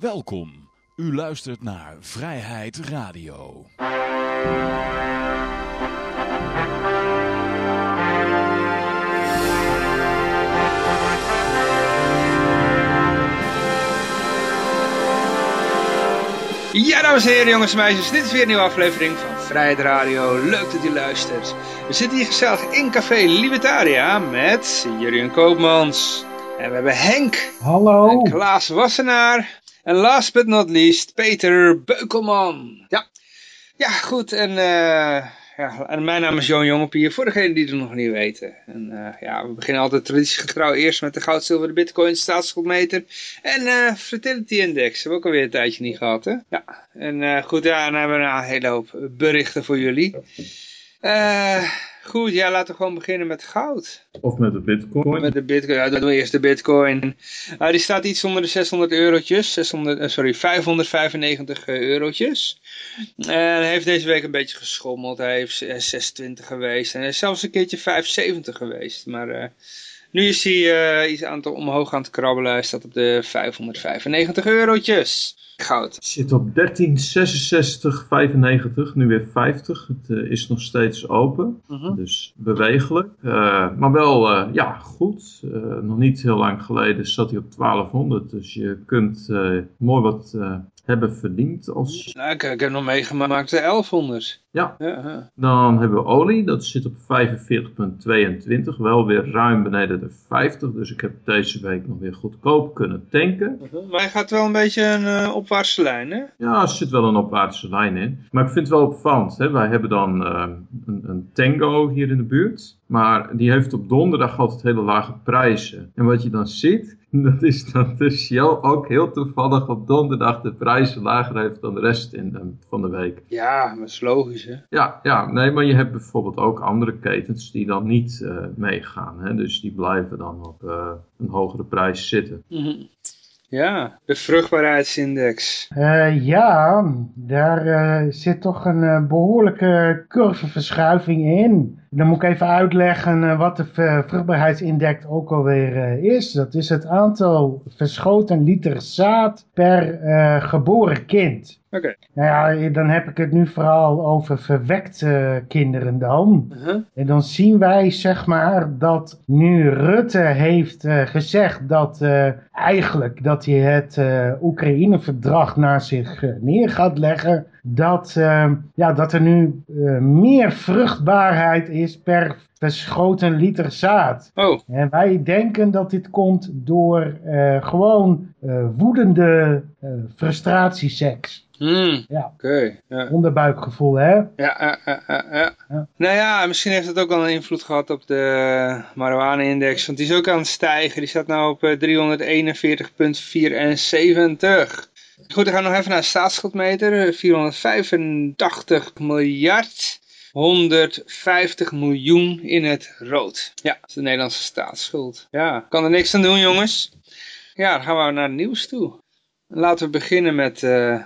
Welkom. U luistert naar Vrijheid Radio. Ja, dames en heren, jongens en meisjes, dit is weer een nieuwe aflevering van Vrijheid Radio. Leuk dat u luistert. We zitten hier gezellig in Café Libertaria met Jurien Koopmans. En we hebben Henk. Hallo. En Klaas Wassenaar. En last but not least, Peter Beukelman. Ja, ja goed. En, uh, ja, en mijn naam is Johan Jongepier, voor degenen die het nog niet weten. En uh, ja, we beginnen altijd traditiegetrouw eerst met de goud, zilver, de bitcoin, staatsschuldmeter en uh, fertility index. Hebben we ook alweer een tijdje niet gehad, hè? Ja, en goed, ja, dan hebben we een hele hoop berichten voor jullie. Uh, goed, ja, laten we gewoon beginnen met goud. Of met de bitcoin. Met de bitcoin, ja, dan doen we eerst de bitcoin. Uh, die staat iets onder de 600 eurotjes, 600, uh, sorry, 595 eurotjes. En hij heeft deze week een beetje geschommeld, hij heeft 620 geweest en hij is zelfs een keertje 570 geweest. Maar uh, nu is hij iets aan het omhoog aan het krabbelen, hij staat op de 595 eurotjes. Goud. Zit op 1366,95, nu weer 50. Het uh, is nog steeds open, uh -huh. dus bewegelijk. Uh, maar wel, uh, ja, goed. nog niet heel lang geleden zat hij op 1200, dus je kunt mooi wat hebben verdiend. Als... Nou, ik, ik heb nog meegemaakt de 1100. Ja. ja. Dan hebben we olie, dat zit op 45,22, wel weer ruim beneden de 50. Dus ik heb deze week nog weer goedkoop kunnen tanken. -huh. Maar hij gaat wel een beetje een uh, opwaartse lijn, hè? Ja, er zit wel een opwaartse lijn in. Maar ik vind het wel opvallend. Hè? Wij hebben dan uh, een, een tango hier in de buurt. Maar die heeft op donderdag altijd hele lage prijzen. En wat je dan ziet, dat is dat de Shell ook heel toevallig op donderdag de prijzen lager heeft dan de rest in de, van de week. Ja, dat is logisch hè? Ja, ja, nee, maar je hebt bijvoorbeeld ook andere ketens die dan niet uh, meegaan. Hè? Dus die blijven dan op uh, een hogere prijs zitten. Mm -hmm. Ja, de vruchtbaarheidsindex. Uh, ja, daar uh, zit toch een uh, behoorlijke curveverschuiving in. Dan moet ik even uitleggen wat de vruchtbaarheidsindex ook alweer is. Dat is het aantal verschoten liter zaad per geboren kind. Oké. Okay. Nou ja, dan heb ik het nu vooral over verwekte kinderen dan. Uh -huh. En dan zien wij zeg maar dat nu Rutte heeft uh, gezegd dat uh, eigenlijk dat hij het uh, Oekraïne-verdrag naar zich neer gaat leggen. Dat, ja, dat er nu meer vruchtbaarheid is per verschoten liter zaad. Oh. En wij denken dat dit komt door gewoon woedende frustratieseks. Hmm. Ja. Oké. Okay. Ja. Onderbuikgevoel, hè? Ja, ja, ja, ja, ja. Nou ja, misschien heeft het ook wel een invloed gehad op de marijuana-index. Want die is ook aan het stijgen. Die staat nu op 341,74. Goed, dan gaan we nog even naar de staatsschuldmeter. 485 miljard. 150 miljoen in het rood. Ja, dat is de Nederlandse staatsschuld. Ja, kan er niks aan doen, jongens. Ja, dan gaan we naar het nieuws toe. Laten we beginnen met... Uh,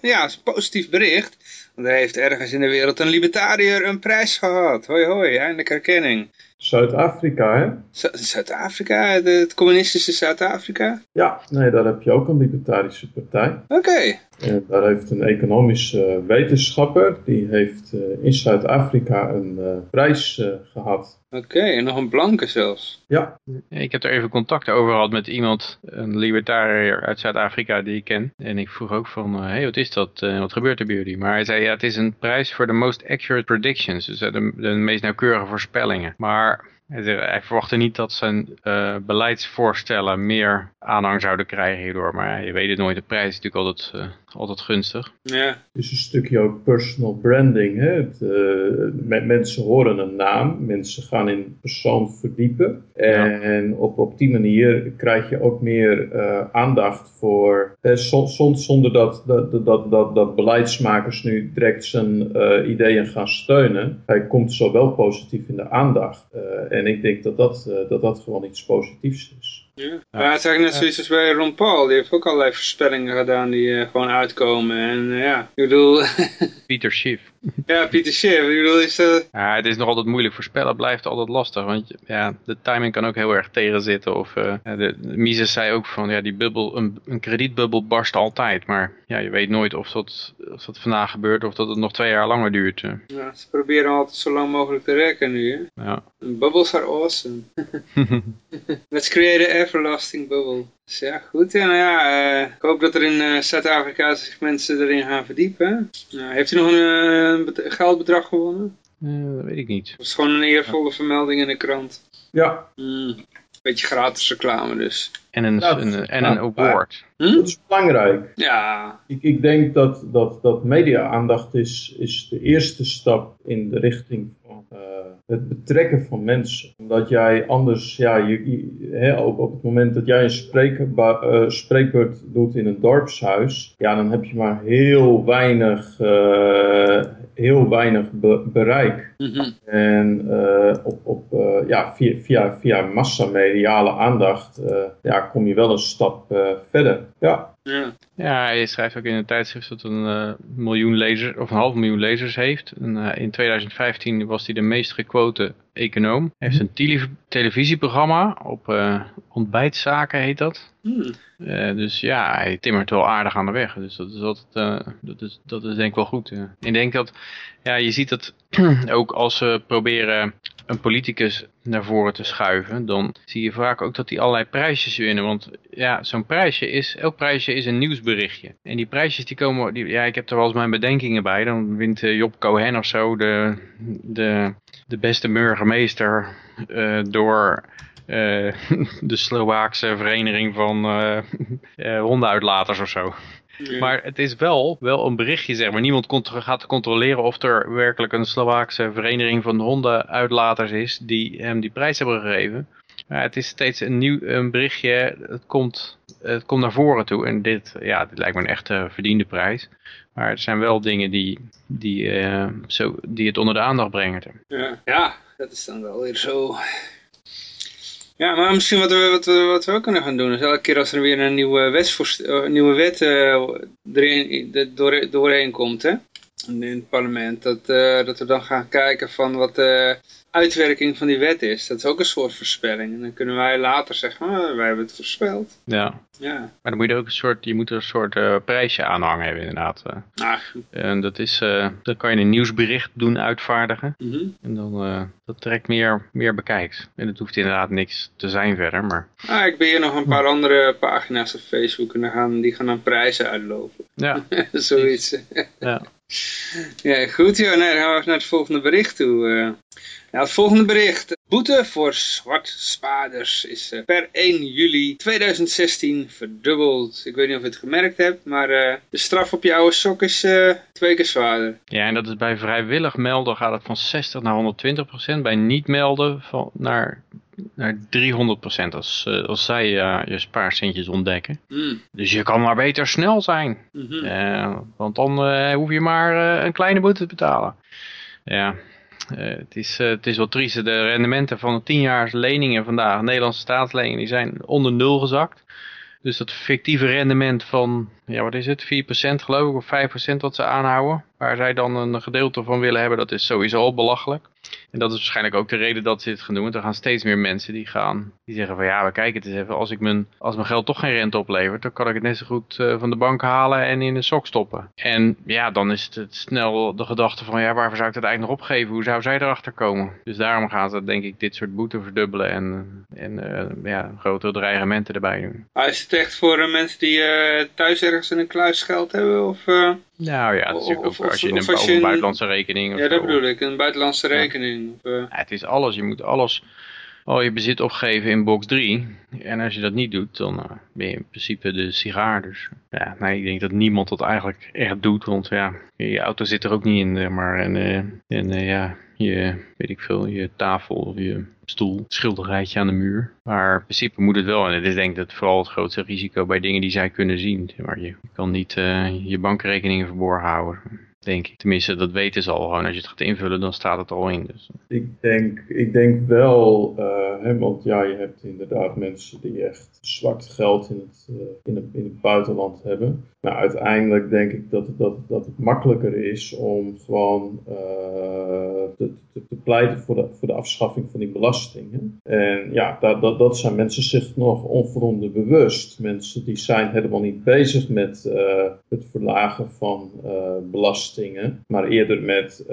ja, een positief bericht. Want er heeft ergens in de wereld een libertariër een prijs gehad. Hoi hoi, eindelijk erkenning. Zuid-Afrika, hè? Zuid-Afrika, het communistische Zuid-Afrika? Ja, nee, daar heb je ook een libertarische partij. Oké. Okay. En daar heeft een economische uh, wetenschapper, die heeft uh, in Zuid-Afrika een prijs gehad. Oké, okay, en nog een blanke zelfs. Ja. Ik heb er even contact over gehad met iemand, een libertariër uit Zuid-Afrika die ik ken. En ik vroeg ook van, hé, hey, wat is dat? wat gebeurt er bij jullie? Maar hij zei, ja, het is een prijs voor de most accurate predictions. Dus de, de meest nauwkeurige voorspellingen. Maar hij verwachtte niet dat zijn uh, beleidsvoorstellen meer aanhang zouden krijgen hierdoor. Maar ja, je weet het nooit, de prijs is natuurlijk altijd, uh, altijd gunstig. Ja. Het is een stukje ook personal branding. Hè? Het, uh, mensen horen een naam, mensen gaan in persoon verdiepen. En ja. op, op die manier krijg je ook meer aandacht voor, zonder dat, dat, dat, dat, dat beleidsmakers nu direct zijn ideeën gaan steunen. Hij komt zowel positief in de aandacht. En ik denk dat dat, uh, dat, dat gewoon iets positiefs is. Ja. ja. Maar het is eigenlijk net zoiets als bij Ron Paul. Die heeft ook allerlei voorspellingen gedaan die uh, gewoon uitkomen. En uh, ja, ik bedoel... Peter Schiff. Ja, Pieter Schiff, ik bedoel, is dat... Ja, het is nog altijd moeilijk voorspellen, blijft altijd lastig. Want ja, de timing kan ook heel erg tegenzitten. Of, eh, de, Mises zei ook van, ja, die bubbel, een, een kredietbubbel barst altijd. Maar ja, je weet nooit of dat, of dat vandaag gebeurt of dat het nog twee jaar langer duurt. eh. Ja, ze proberen altijd zo lang mogelijk te rekken nu, hè. ja. Bubbles are awesome. Let's create an everlasting bubble. Dus ja, goed. Ja, nou ja, eh, ik hoop dat er in eh, Zuid-Afrika zich mensen erin gaan verdiepen. Nou, heeft u nog een eh, bet- geldbedrag gewonnen? Eh, dat weet ik niet. Dat was gewoon een eervolle vermelding in de krant. Ja, Hmm. Beetje gratis reclame dus. En een, Ja, een, en een award. Hm? dat is belangrijk. Ja, Ik, ik denk dat, dat, dat media-aandacht is, is de eerste stap in de richting eh, het betrekken van mensen. Omdat jij anders, ja, je, je- hè, op, op het moment dat jij een spreekba- eh, spreekbeurt doet in een dorpshuis, ja, dan heb je maar heel weinig, eh, heel weinig be- bereik. Mhm. En op, op, ja, via, via, via massamediale aandacht ja, kom je wel een stap verder. Ja. Ja. Ja, hij schrijft ook in een tijdschrift dat een eh, miljoen lezers, of een half miljoen lezers heeft. En, eh, in 2015 was hij de meest gequote econoom. Hij heeft een tele- televisieprogramma op ontbijtzaken heet dat. Hmm. Dus ja, hij timmert wel aardig aan de weg. Dus dat is, altijd, dat is, dat is denk ik wel goed. Ik denk dat, ja, je ziet dat ook als ze proberen een politicus naar voren te schuiven, dan zie je vaak ook dat die allerlei prijsjes winnen. Want ja, zo'n prijsje is, elk prijsje is een nieuwsberichtje. En die prijsjes die komen, die, ja, ik heb er wel eens mijn bedenkingen bij. Dan wint eh, Job Cohen of zo de, de, de beste burgemeester eh, door eh, de Slovaakse vereniging van eh, hondenuitlaters of zo. Ja. Maar het is wel, wel een berichtje, zeg maar. Niemand gaat controleren of er werkelijk een Slovaakse vereniging van hondenuitlaters is die hem die prijs hebben gegeven. Maar het is steeds een nieuw een berichtje, het komt, het komt naar voren toe. En dit, ja, dit lijkt me een echte verdiende prijs. Maar het zijn wel dingen die, die, eh, zo, die het onder de aandacht brengen. Ja. ja, dat is dan wel weer zo. Ja, maar misschien wat we, wat, we, wat we ook kunnen gaan doen is elke keer als er weer een nieuwe, wetsvoorst- eh, nieuwe wet eh, door, doorheen komt, hè, in het parlement, dat, eh, dat we dan gaan kijken van wat uitwerking van die wet is. Dat is ook een soort voorspelling. En dan kunnen wij later zeggen, ah, wij hebben het voorspeld. Ja. Ja, Maar dan moet je ook een soort, je moet er een soort eh, prijsje aan hangen hebben inderdaad. eh. nou, En dat is, eh, dan kan je een nieuwsbericht doen uitvaardigen. mhm. En dan, dat trekt meer, meer bekijks. En het hoeft inderdaad niks te zijn verder, maar ah, ik beheer nog een paar andere pagina's op Facebook en dan gaan, die gaan dan prijzen uitlopen. ja. Zoiets. ja. Ja, goed joh. Nee, dan gaan we naar het volgende bericht toe. eh. Nou, het volgende bericht. Boete voor zwartspaders is eh, per 1 juli 2016 verdubbeld. Ik weet niet of je het gemerkt hebt, maar eh, de straf op je oude sok is twee keer zwaarder. ja, en dat is bij vrijwillig melden gaat het van 60 naar 120 procent. Bij niet melden van, naar, naar 300 procent als, eh, als zij eh, je spaarcentjes ontdekken. Mm. Dus je kan maar beter snel zijn. Mhm. Eh, want dan hoef je maar een kleine boete te betalen. Ja, het, is, het is wel triest. De rendementen van de 10 jaar leningen vandaag, Nederlandse staatsleningen, die zijn onder nul gezakt. Dus dat fictieve rendement van, ja wat is het, 4% geloof ik, of 5% wat ze aanhouden. Waar zij dan een gedeelte van willen hebben, dat is sowieso al belachelijk. En dat is waarschijnlijk ook de reden dat ze dit gaan doen. Er gaan steeds meer mensen die gaan, die zeggen van ja, we kijken het eens even. Als, ik mijn, als mijn geld toch geen rente oplevert, dan kan ik het net zo goed eh, van de bank halen en in een sok stoppen. En ja, dan is het, snel de gedachte van ja, waarvoor zou ik dat eigenlijk nog opgeven? Hoe zou zij erachter komen? Dus daarom gaan ze denk ik dit soort boete verdubbelen en, en eh, ja, grotere dreigementen erbij doen. Maar is het echt voor eh, mensen die thuis ergens in een kluis geld hebben? Of, Nou ja, natuurlijk Of- ook als je of een, je buitenlandse rekening of ja, dat zo. bedoel ik. Een buitenlandse rekening. Of, eh, Ja, het is alles. Je moet alles, al je bezit opgeven in box 3. En als je dat niet doet, dan eh, ben je in principe de sigaar. Dus ja, nee, ik denk dat niemand dat eigenlijk echt doet. Want ja, je auto zit er ook niet in. Maar en, eh, en ja, je, weet ik veel, je tafel of je stoel, schilderijtje aan de muur. Maar in principe moet het wel. En het is denk ik dat vooral het grootste risico bij dingen die zij kunnen zien. Maar je, je kan niet eh, je bankrekeningen verborgen houden. Denk ik. Tenminste, dat weten ze al gewoon. Als je het gaat invullen, dan staat het al in. Dus. Ik, denk, ik denk wel, uh, hè, want ja, je hebt inderdaad mensen die echt zwart geld in het, uh, in in het buitenland hebben. Maar uiteindelijk denk ik dat, dat, dat het makkelijker is om gewoon uh, te, te, te, pleiten voor de, voor de afschaffing van die belastingen. En ja, dat, dat, dat zijn mensen zich nog onvoldoende bewust. Mensen die zijn helemaal niet bezig met het verlagen van uh, maar eerder met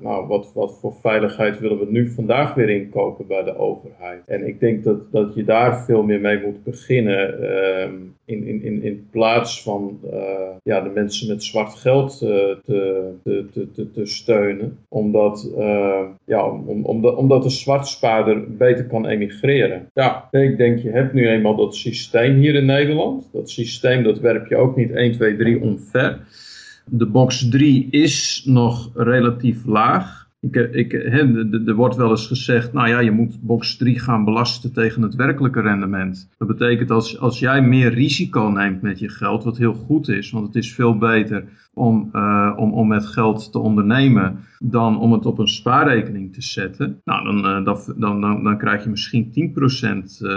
nou, wat, wat voor veiligheid willen we nu vandaag weer inkopen bij de overheid. En ik denk dat, dat je daar veel meer mee moet beginnen in, in, in, in plaats van uh, ja, de mensen met zwart geld uh, te, te, te, te, steunen. Omdat, ja, om, omdat, omdat de zwartspaarder beter kan emigreren. Ja, ik denk je hebt nu eenmaal dat systeem hier in Nederland. Dat systeem dat werp je ook niet 1, 2, 3 omver. De box 3 is nog relatief laag. Ik, ik, er wordt wel eens gezegd, nou ja, je moet box 3 gaan belasten tegen het werkelijke rendement. Dat betekent als, als jij meer risico neemt met je geld, wat heel goed is, want het is veel beter om, uh, om, om met geld te ondernemen dan om het op een spaarrekening te zetten. Nou, dan, uh, dan, dan, dan, krijg je misschien 10% uh,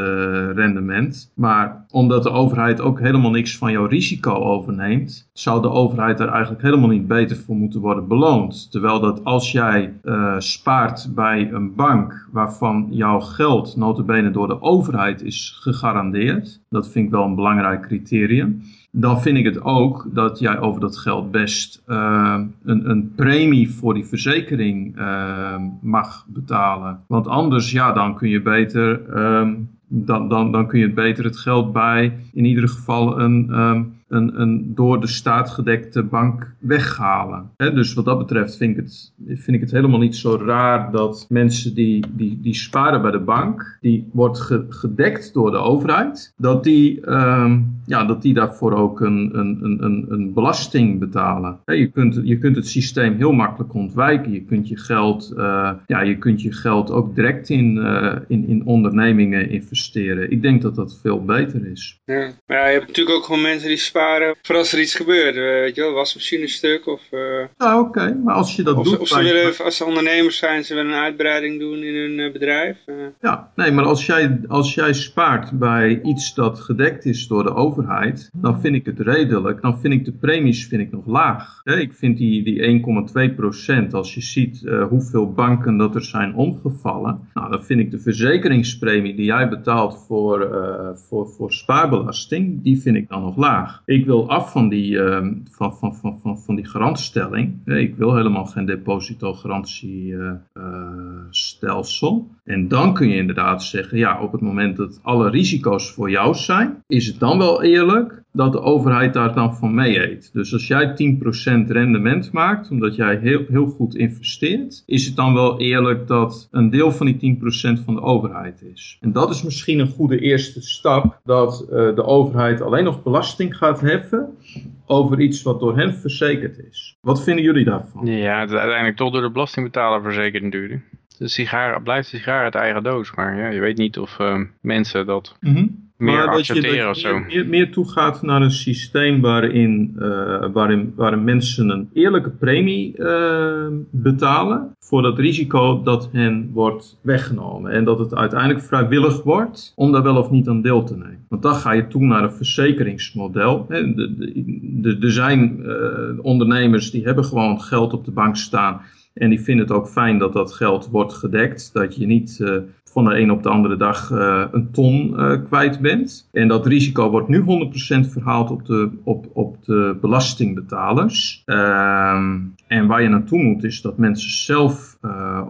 rendement. Maar omdat de overheid ook helemaal niks van jouw risico overneemt, zou de overheid daar eigenlijk helemaal niet beter voor moeten worden beloond. Terwijl dat als jij uh, spaart bij een bank waarvan jouw geld notabene door de overheid is gegarandeerd, dat vind ik wel een belangrijk criterium dan vind ik het ook dat jij over dat geld best uh, een, een, premie voor die verzekering uh, mag betalen. Want anders, ja, dan kun je beter, um, dan, dan, dan kun je het beter het geld bij in ieder geval een, um, een, een door de staat gedekte bank weghalen. dus wat dat betreft vind ik, het, vind ik het helemaal niet zo raar dat mensen die, die, die sparen bij de bank, die wordt gedekt door de overheid, dat die, um, ja, dat die daarvoor ook een, een, een, een belasting betalen. je, kunt, je kunt het systeem heel makkelijk ontwijken. Je kunt je geld, uh, ja, je, kunt je geld ook direct in, uh, in, in ondernemingen investeren. Ik denk dat dat veel beter is. Ja, je hebt natuurlijk ook gewoon mensen die voor als er iets gebeurt. Weet je wel, wasmachine stuk of... Uh, ja, oké, okay. maar als je dat doet... Of ze willen, als ze ondernemers zijn, ze willen een uitbreiding doen in hun bedrijf. Ja, nee, maar als jij, als jij spaart bij iets dat gedekt is door de overheid, dan vind ik het redelijk. Dan vind ik de premies vind ik nog laag. Ik vind die, die 1,2 procent, als je ziet hoeveel banken dat er zijn omgevallen, nou, dan vind ik de verzekeringspremie die jij betaalt voor, voor, voor spaarbelasting, die vind ik dan nog laag. Ik wil af van die, uh, van, van, van, van, van die garantstelling. Ik wil helemaal geen depositogarantiestelsel. En dan kun je inderdaad zeggen, ja, op het moment dat alle risico's voor jou zijn, is het dan wel eerlijk dat de overheid daar dan van mee eet. Dus als jij 10% rendement maakt, omdat jij heel, heel goed investeert, is het dan wel eerlijk dat een deel van die 10% van de overheid is. En dat is misschien een goede eerste stap, dat uh, de overheid alleen nog belasting gaat heffen over iets wat door hen verzekerd is. Wat vinden jullie daarvan? Ja, het is uiteindelijk toch door de belastingbetaler verzekerd natuurlijk. De sigaar, blijft de sigaar uit eigen doos, maar ja, je weet niet of uh, mensen dat... Mm -hmm meer maar dat je, dat je meer, meer toegaat naar een systeem waarin, uh, waarin, waarin mensen een eerlijke premie uh, betalen voor dat risico dat hen wordt weggenomen. En dat het uiteindelijk vrijwillig wordt om daar wel of niet aan deel te nemen. Want dan ga je toe naar een verzekeringsmodel. Er zijn uh, ondernemers die hebben gewoon geld op de bank staan en die vinden het ook fijn dat dat geld wordt gedekt. Dat je niet uh, van de een op de andere dag uh, een ton uh, kwijt bent. En dat risico wordt nu 100% verhaald op de, op, op de belastingbetalers. Ehm, en waar je naartoe moet is dat mensen zelf,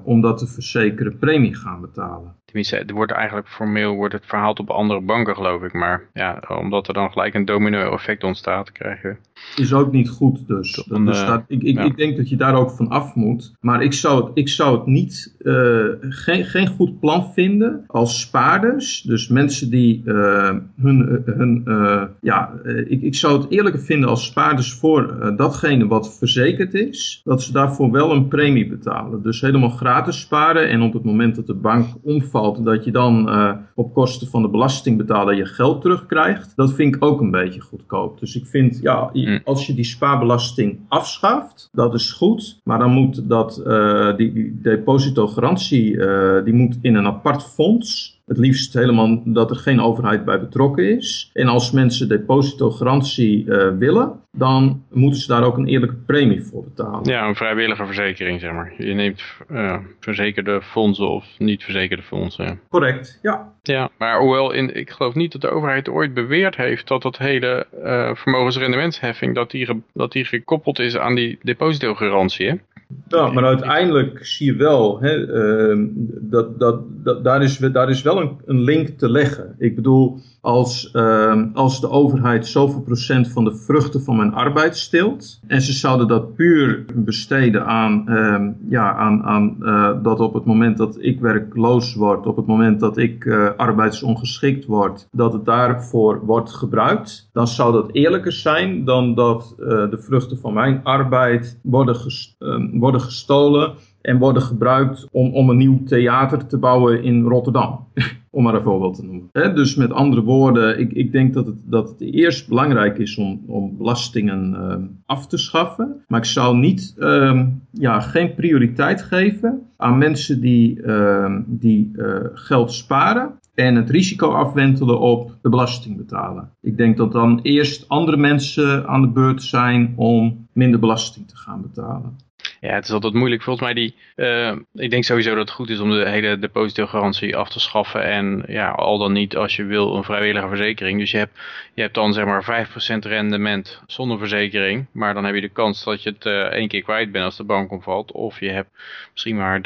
om dat te verzekeren, premie gaan betalen. Tenminste, er wordt eigenlijk formeel wordt het verhaald op andere banken geloof ik. Maar ja, omdat er dan gelijk een domino effect ontstaat, krijgen is ook niet goed dus. Dan, dus dat, ik, ik, ja. ik, denk dat je daar ook van af moet. Maar ik zou het, ik zou het niet, uh, geen, geen goed plan vinden als spaarders. Dus mensen die uh, hun, hun uh, ja, ik, ik zou het eerlijker vinden als spaarders voor datgene wat verzekerd is. Dat ze daarvoor wel een premie betalen. Dus helemaal gratis sparen en op het moment dat de bank omvalt dat je dan op kosten van de belastingbetaler je geld terugkrijgt, dat vind ik ook een beetje goedkoop. Dus ik vind, ja, Hm. als je die spaarbelasting afschaft, dat is goed, maar dan moet dat, uh, die, die depositogarantie, uh, die moet in een apart fonds. Het liefst helemaal dat er geen overheid bij betrokken is. En als mensen depositogarantie uh, willen, dan moeten ze daar ook een eerlijke premie voor betalen. Ja, een vrijwillige verzekering, zeg maar. Je neemt uh, verzekerde fondsen of niet verzekerde fondsen. Correct, ja. Ja, maar hoewel in, ik geloof niet dat de overheid ooit beweerd heeft dat dat hele uh, vermogensrendementsheffing, dat die, dat die gekoppeld is aan die depositogarantie. Hè? Ja, maar uiteindelijk zie je wel, hè, uh, dat, dat, dat, daar, is, daar is wel een, een link te leggen. Ik bedoel, als, uh, als de overheid zoveel procent van de vruchten van mijn arbeid steelt. En ze zouden dat puur besteden aan, uh, ja, aan, aan uh, dat op het moment dat ik werkloos word, op het moment dat ik uh, arbeidsongeschikt word, dat het daarvoor wordt gebruikt. Dan zou dat eerlijker zijn dan dat uh, de vruchten van mijn arbeid worden, ges, worden gestolen en worden gebruikt om, om een nieuw theater te bouwen in Rotterdam. om maar een voorbeeld te noemen. Dus met andere woorden, ik, ik denk dat het, dat het eerst belangrijk is om, om belastingen uh, af te schaffen. Maar ik zou niet, uh, ja, geen prioriteit geven aan mensen die, uh, die geld sparen en het risico afwentelen op de belasting betalen. Ik denk dat dan eerst andere mensen aan de beurt zijn om minder belasting te gaan betalen. Ja, het is altijd moeilijk. Volgens mij die, uh, ik denk sowieso dat het goed is om de hele depositogarantie af te schaffen. En ja, al dan niet als je wil een vrijwillige verzekering. Dus je hebt, je hebt dan zeg maar 5% rendement zonder verzekering. Maar dan heb je de kans dat je het uh, één keer kwijt bent als de bank omvalt. Of je hebt misschien maar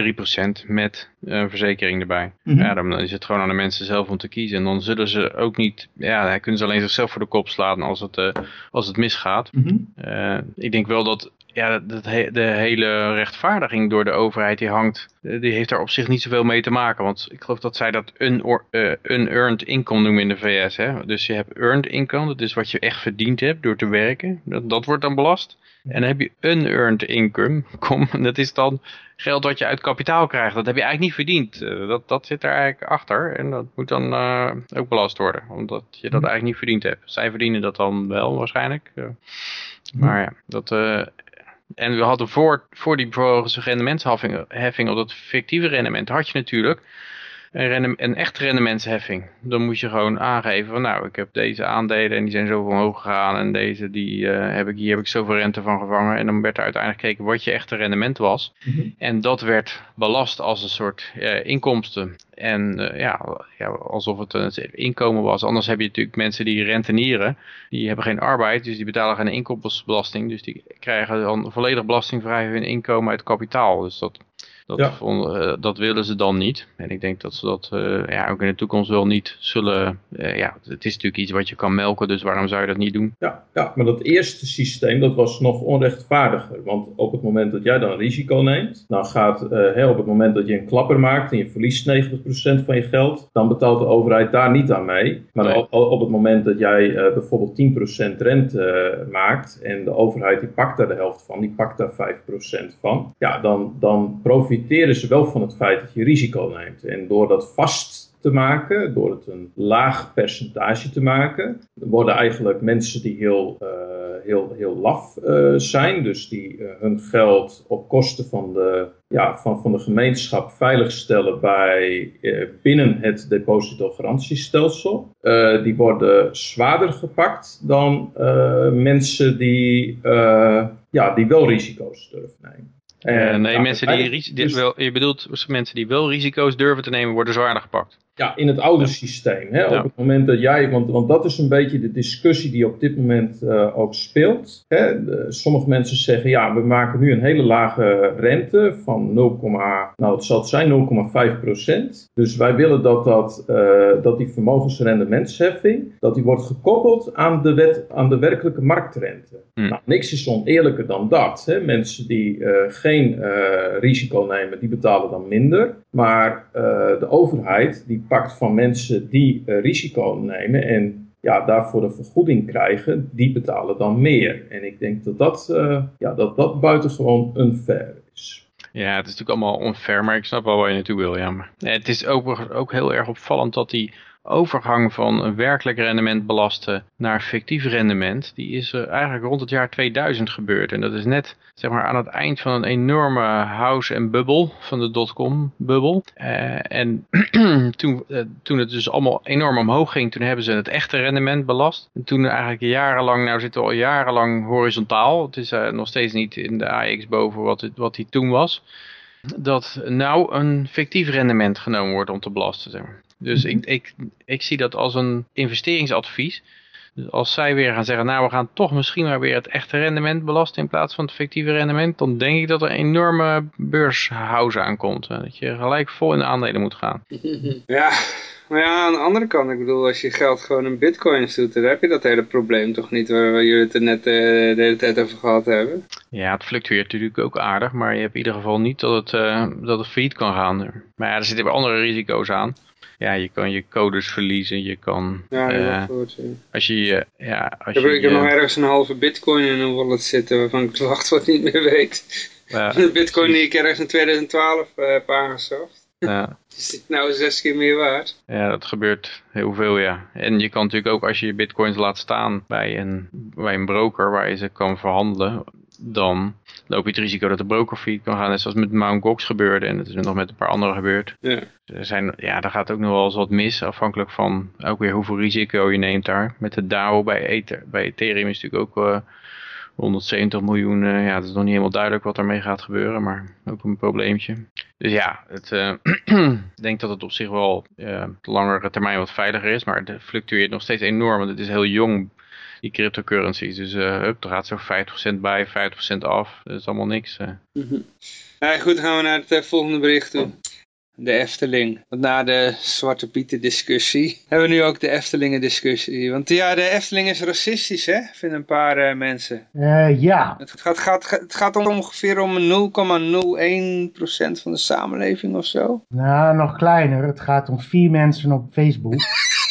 3% met een verzekering erbij. Mm -hmm. Ja, dan is het gewoon aan de mensen zelf om te kiezen. En dan zullen ze ook niet, ja, dan kunnen ze alleen zichzelf voor de kop slaan als het, uh, als het misgaat. Mm -hmm. ik denk wel dat ja, dat, de hele rechtvaardiging door de overheid die hangt, die heeft daar op zich niet zoveel mee te maken. Want ik geloof dat zij dat un, uh, unearned income noemen in de VS. Hè? Dus je hebt earned income, dat is wat je echt verdiend hebt door te werken. Dat, dat wordt dan belast. En dan heb je unearned income, kom, dat is dan geld wat je uit kapitaal krijgt. Dat heb je eigenlijk niet verdiend. Uh, dat, dat zit er eigenlijk achter en dat moet dan uh, ook belast worden. Omdat je dat eigenlijk niet verdiend hebt. Zij verdienen dat dan wel waarschijnlijk. maar ja, dat... En we hadden voor, voor die rendementsheffing op dat fictieve rendement had je natuurlijk een, een echt rendementsheffing. Dan moet je gewoon aangeven van nou ik heb deze aandelen en die zijn zoveel omhoog gegaan en deze die uh, heb ik hier heb ik zoveel rente van gevangen. En dan werd er uiteindelijk gekeken wat je echte rendement was. Mhm. Mm -hmm. En dat werd belast als een soort uh, inkomsten. En uh, ja, ja, alsof het een inkomen was. Anders heb je natuurlijk mensen die rentenieren. Die hebben geen arbeid, dus die betalen geen inkomensbelasting. Dus die krijgen dan volledig belastingvrij hun inkomen uit kapitaal. Dus dat, dat, Ja. vond- eh, dat willen ze dan niet. En ik denk dat ze dat eh, ja, ook in de toekomst wel niet zullen... eh, ja, het is natuurlijk iets wat je kan melken, dus waarom zou je dat niet doen? Ja, ja, maar dat eerste systeem dat was nog onrechtvaardiger. Want op het moment dat jij dan risico neemt, dan gaat hè, op het moment dat je een klapper maakt en je verliest 90% van je geld, dan betaalt de overheid daar niet aan mee. Maar Nee. op, op het moment dat jij bijvoorbeeld 10% rente maakt en de overheid die pakt daar de helft van, die pakt daar 5% van, ja, dan, dan profiteren ze wel van het feit dat je risico neemt. En door dat vast te maken, door het een laag percentage te maken, worden eigenlijk mensen die heel, eh, heel, heel laf eh, zijn, dus die eh, hun geld op kosten van de, ja, van, van de gemeenschap veiligstellen bij, binnen het depositogarantiestelsel, die worden zwaarder gepakt dan mensen die, ja, die wel risico's durven nemen. Eh, En, nee, ja, mensen die, die dus- wel, je bedoelt mensen die wel risico's durven te nemen, worden zwaarder gepakt. Ja, in het oude systeem. Hè? Op het moment dat jij, want, want dat is een beetje de discussie die op dit moment eh, ook speelt. Hè? De- sommige mensen zeggen, ja, we maken nu een hele lage rente van 0, nou het zal het zijn 0,5 procent. Dus wij willen dat, dat, eh, dat die vermogensrendementsheffing, dat die wordt gekoppeld aan de, wet, aan de werkelijke marktrente. Hm. Nou, niks is oneerlijker dan dat. Hè? Mensen die eh, geen risico nemen, die betalen dan minder. Maar de overheid die pakt van mensen die eh, risico nemen en ja, daarvoor een vergoeding krijgen, die betalen dan meer. En ik denk dat dat, eh, ja, dat, dat buitengewoon unfair is. Ja, het is natuurlijk allemaal onfair, maar ik snap wel waar je naartoe wil. Ja. Het is ook, ook heel erg opvallend dat die overgang van een werkelijk rendement belasten naar fictief rendement, die is uh, eigenlijk rond het jaar 2000 gebeurd. En dat is net zeg maar, aan het eind van een enorme house en bubbel van de dotcom bubbel. Uh, en toen, uh, toen het dus allemaal enorm omhoog ging, toen hebben ze het echte rendement belast. En toen eigenlijk jarenlang, nou zitten we al jarenlang horizontaal. Het is nog steeds niet in de AX boven wat, het, wat die toen was. Dat nou een fictief rendement genomen wordt om te belasten. Zeg maar. Dus ik, ik, ik zie dat als een investeringsadvies. Dus als zij weer gaan zeggen, nou we gaan toch misschien maar weer het echte rendement belasten in plaats van het fictieve rendement, dan denk ik dat er een enorme beurshouse aankomt. Dat je gelijk vol in de aandelen moet gaan. Ja, maar ja, aan de andere kant, ik bedoel, als je geld gewoon in bitcoins doet, dan heb je dat hele probleem toch niet, waar jullie het er net uh, de hele tijd over gehad hebben. Ja, het fluctueert natuurlijk ook aardig, maar je hebt in ieder geval niet dat het, uh, dat het failliet kan gaan. Maar ja, er zitten weer andere risico's aan ja, je kan je codes verliezen, je kan... Ja, uh, goed, ja. Als je... ja, als ik heb, je, ik heb nog ergens een halve bitcoin in een wallet zitten waarvan ik wacht wat niet meer weet. Ja. De bitcoin die ik ergens in 2012 uh, heb aangeschaft. Ja. Is nou zes keer meer waard? Ja, dat gebeurt heel veel, ja. En je kan natuurlijk ook als je je bitcoins laat staan bij een, bij een broker waar je ze kan verhandelen, dan loop je het risico dat de broker failliet kan gaan. Net zoals met Mt. Gox gebeurde en dat is nog met een paar anderen gebeurd. Ja. Er zijn, ja, daar gaat ook nog wel eens wat mis, afhankelijk van ook weer hoeveel risico je neemt daar. Met de DAO bij, Ether, bij Ethereum is natuurlijk ook uh, 170 miljoen. Uh, ja, het is nog niet helemaal duidelijk wat ermee gaat gebeuren, maar ook een probleempje. Dus ja, het, uh, ik denk dat het op zich wel uh, op langere termijn wat veiliger is, maar het fluctueert nog steeds enorm, want het is heel jong die cryptocurrencies. Dus uh, hup, er gaat zo 50% bij, 50% af. Dat is allemaal niks. Uh. Mm -hmm. ja, goed, dan gaan we naar het uh, volgende bericht toe. De Efteling. Want na de Zwarte Pieten discussie hebben we nu ook de Eftelingen discussie. Want ja, de Efteling is racistisch, hè? Vinden een paar mensen. ja. Het gaat, gaat, het gaat om ongeveer om 0,01% van de samenleving of zo. Nou, nog kleiner. Het gaat om vier mensen op Facebook.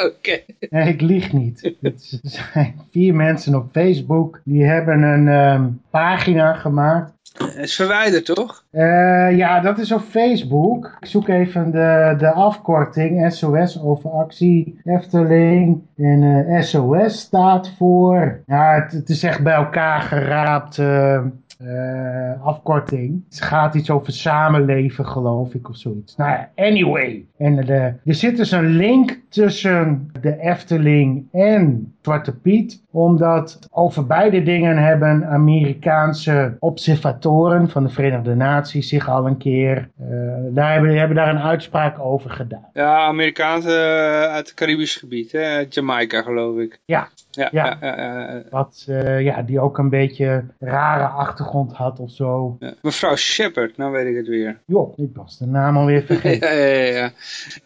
Oké. Okay. Nee, ik lieg niet. Het zijn vier mensen op Facebook. Die hebben een um, pagina gemaakt. Het is verwijderd, toch? Uh, ja, dat is op Facebook. Ik zoek even de, de afkorting. SOS over actie Efteling. En uh, SOS staat voor... Ja, het, het, is echt bij elkaar geraapt... Uh, uh, afkorting. Het gaat iets over samenleven, geloof ik, of zoiets. Nou ja, anyway. En de, er zit dus een link tussen de Efteling en Zwarte Piet. Omdat over beide dingen hebben Amerikaanse observatoren van de Verenigde Naties zich al een keer... Uh, daar hebben, hebben daar een uitspraak over gedaan. Ja, Amerikaanse uit het Caribisch gebied, hè? Jamaica geloof ik. Ja, ja, ja. ja. Wat, ja die ook een beetje rare achtergrond had of zo. Ja. Mevrouw Shepard, nou weet ik het weer. Jo, ik was de naam alweer vergeten. ja, ja, ja.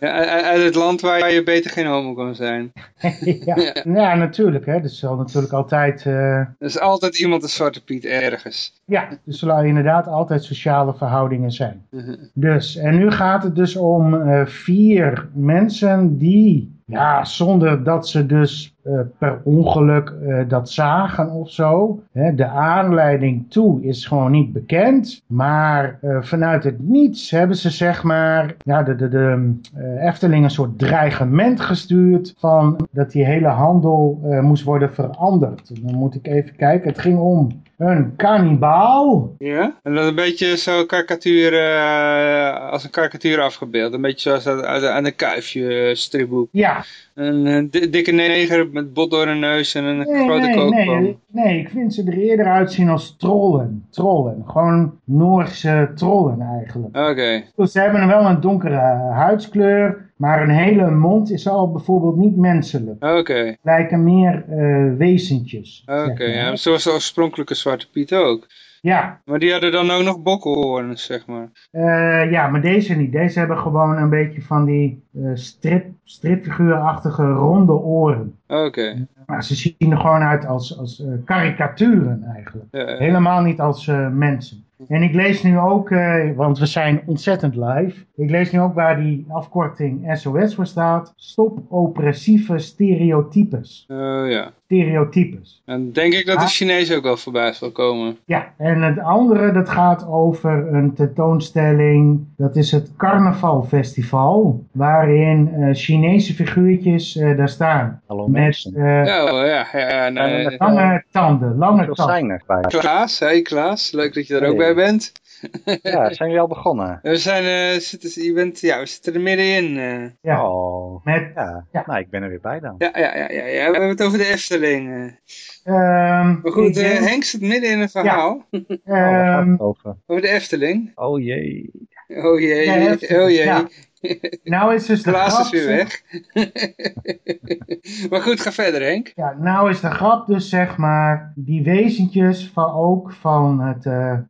ja, uit het land waar je beter geen homo kan zijn. ja. ja. natuurlijk. Hè. Er zal natuurlijk altijd... Uh... Er is altijd iemand een zwarte piet ergens. Ja, er zullen inderdaad altijd sociale verhoudingen zijn. Dus, en nu gaat het dus om uh, vier mensen die... Ja, zonder dat ze dus uh, per ongeluk uh, dat zagen of zo. De aanleiding toe is gewoon niet bekend. Maar uh, vanuit het niets hebben ze zeg maar ja, de, de, de Efteling een soort dreigement gestuurd. Van dat die hele handel moest worden veranderd. Dan moet ik even kijken. Het ging om een kannibaal. Ja, en dat een beetje zo karikatuur, uh, als een karikatuur afgebeeld. Een beetje zoals dat uit, aan de kuifje stripboek. Ja. Een, een dikke neger met bot door een neus en een nee, grote nee, kookpan. Nee, nee, ik vind ze er eerder uitzien als trollen. Trollen. Gewoon Noorse trollen eigenlijk. Oké. Okay. Dus ze hebben wel een donkere huidskleur. Maar een hele mond is al bijvoorbeeld niet menselijk. Oké. Okay. Lijken meer uh, wezentjes. Oké, okay, ja, zoals de oorspronkelijke Zwarte Piet ook. Ja. Maar die hadden dan ook nog bokkenhoorns, zeg maar. Uh, ja, maar deze niet. Deze hebben gewoon een beetje van die uh, strip, stripfiguurachtige ronde oren. Oké. Okay. Maar ze zien er gewoon uit als, als uh, karikaturen eigenlijk. Helemaal niet als mensen. En ik lees nu ook, uh, want we zijn ontzettend live. Ik lees nu ook waar die afkorting SOS voor staat. Stop oppressieve stereotypes. Oh ja. stereotypes. Dan denk ik dat de Ah. Chinees ook wel voorbij zal komen. Ja, en het andere dat gaat over een tentoonstelling, dat is het Carnavalfestival, waarin eh, Chinese figuurtjes eh, daar staan. Hallo Met mensen. eh, Ja, oh, ja, ja, ja nee. met- lange tanden, lange Hoeveel tanden. zijn er bij? Klaas, hey Klaas, leuk dat je er ook bij Hey. bent. Ja, zijn jullie al begonnen? We zijn, eh, zitten, je bent, ja, we zitten er middenin. eh. Ja, Oh, met, ja. Ja. Nou, ik ben er weer bij dan. Ja, ja, ja, ja, ja, we hebben het over de Efteling. eh. ehm, Maar goed, denk- eh, Henk zit midden in een verhaal Oh, waar gaat ehm, over? over de Efteling. Oh jee. Oh jee, Ja, Efteling, oh jee. Nou is dus de Klaas grap, is weer weg. maar goed, ga verder Henk. Ja, nou is de grap dus zeg maar, die wezentjes van ook van het eh, eh,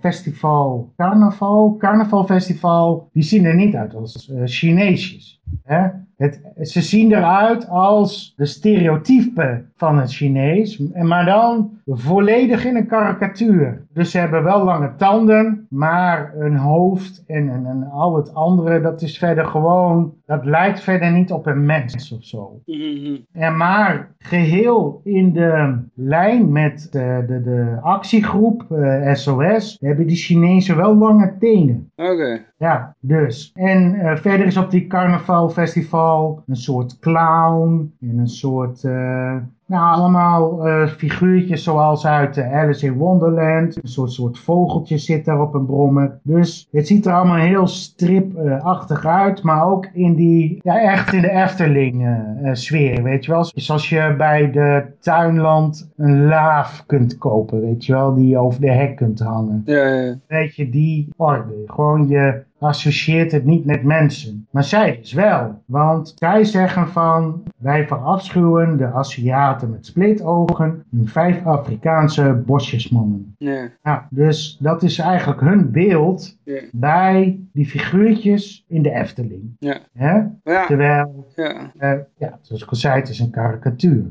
festival Carnaval, Carnavalfestival, die zien er niet uit als eh Chineesjes. Hè? Het, ze zien eruit als de stereotype van het Chinees, maar dan volledig in een karikatuur. Dus ze hebben wel lange tanden, maar een hoofd en, en, en al het andere, dat is verder gewoon, dat lijkt verder niet op een mens of zo. Mhm. En maar geheel in de lijn met de, de, de actiegroep eh, SOS hebben die Chinezen wel lange tenen. Oké. Ja, dus. En eh, verder is op die carnavalfestival een soort clown en een soort, eh, nou allemaal eh, figuurtjes zoals uit eh, Alice in Wonderland. Een soort, soort vogeltje zit daar op een brommer. Dus het ziet er allemaal heel stripachtig uit, maar ook in die, ja echt in de Efteling eh, eh, sfeer, weet je wel. Zoals je bij de tuinland een laaf kunt kopen, weet je wel, die je over de hek kunt hangen Ja, ja. weet je, die orde. Gewoon je associeert het niet met mensen. Maar zij dus wel. Want zij zeggen van, wij verafschuwen de Aziaten met splitogen en vijf Afrikaanse bosjesmannen. ja. Ja, dus dat is eigenlijk hun beeld Ja. bij die figuurtjes in de Efteling. Ja. Hè? Ja, Terwijl, ja. eh, ja, zoals ik al zei, het is een karikatuur.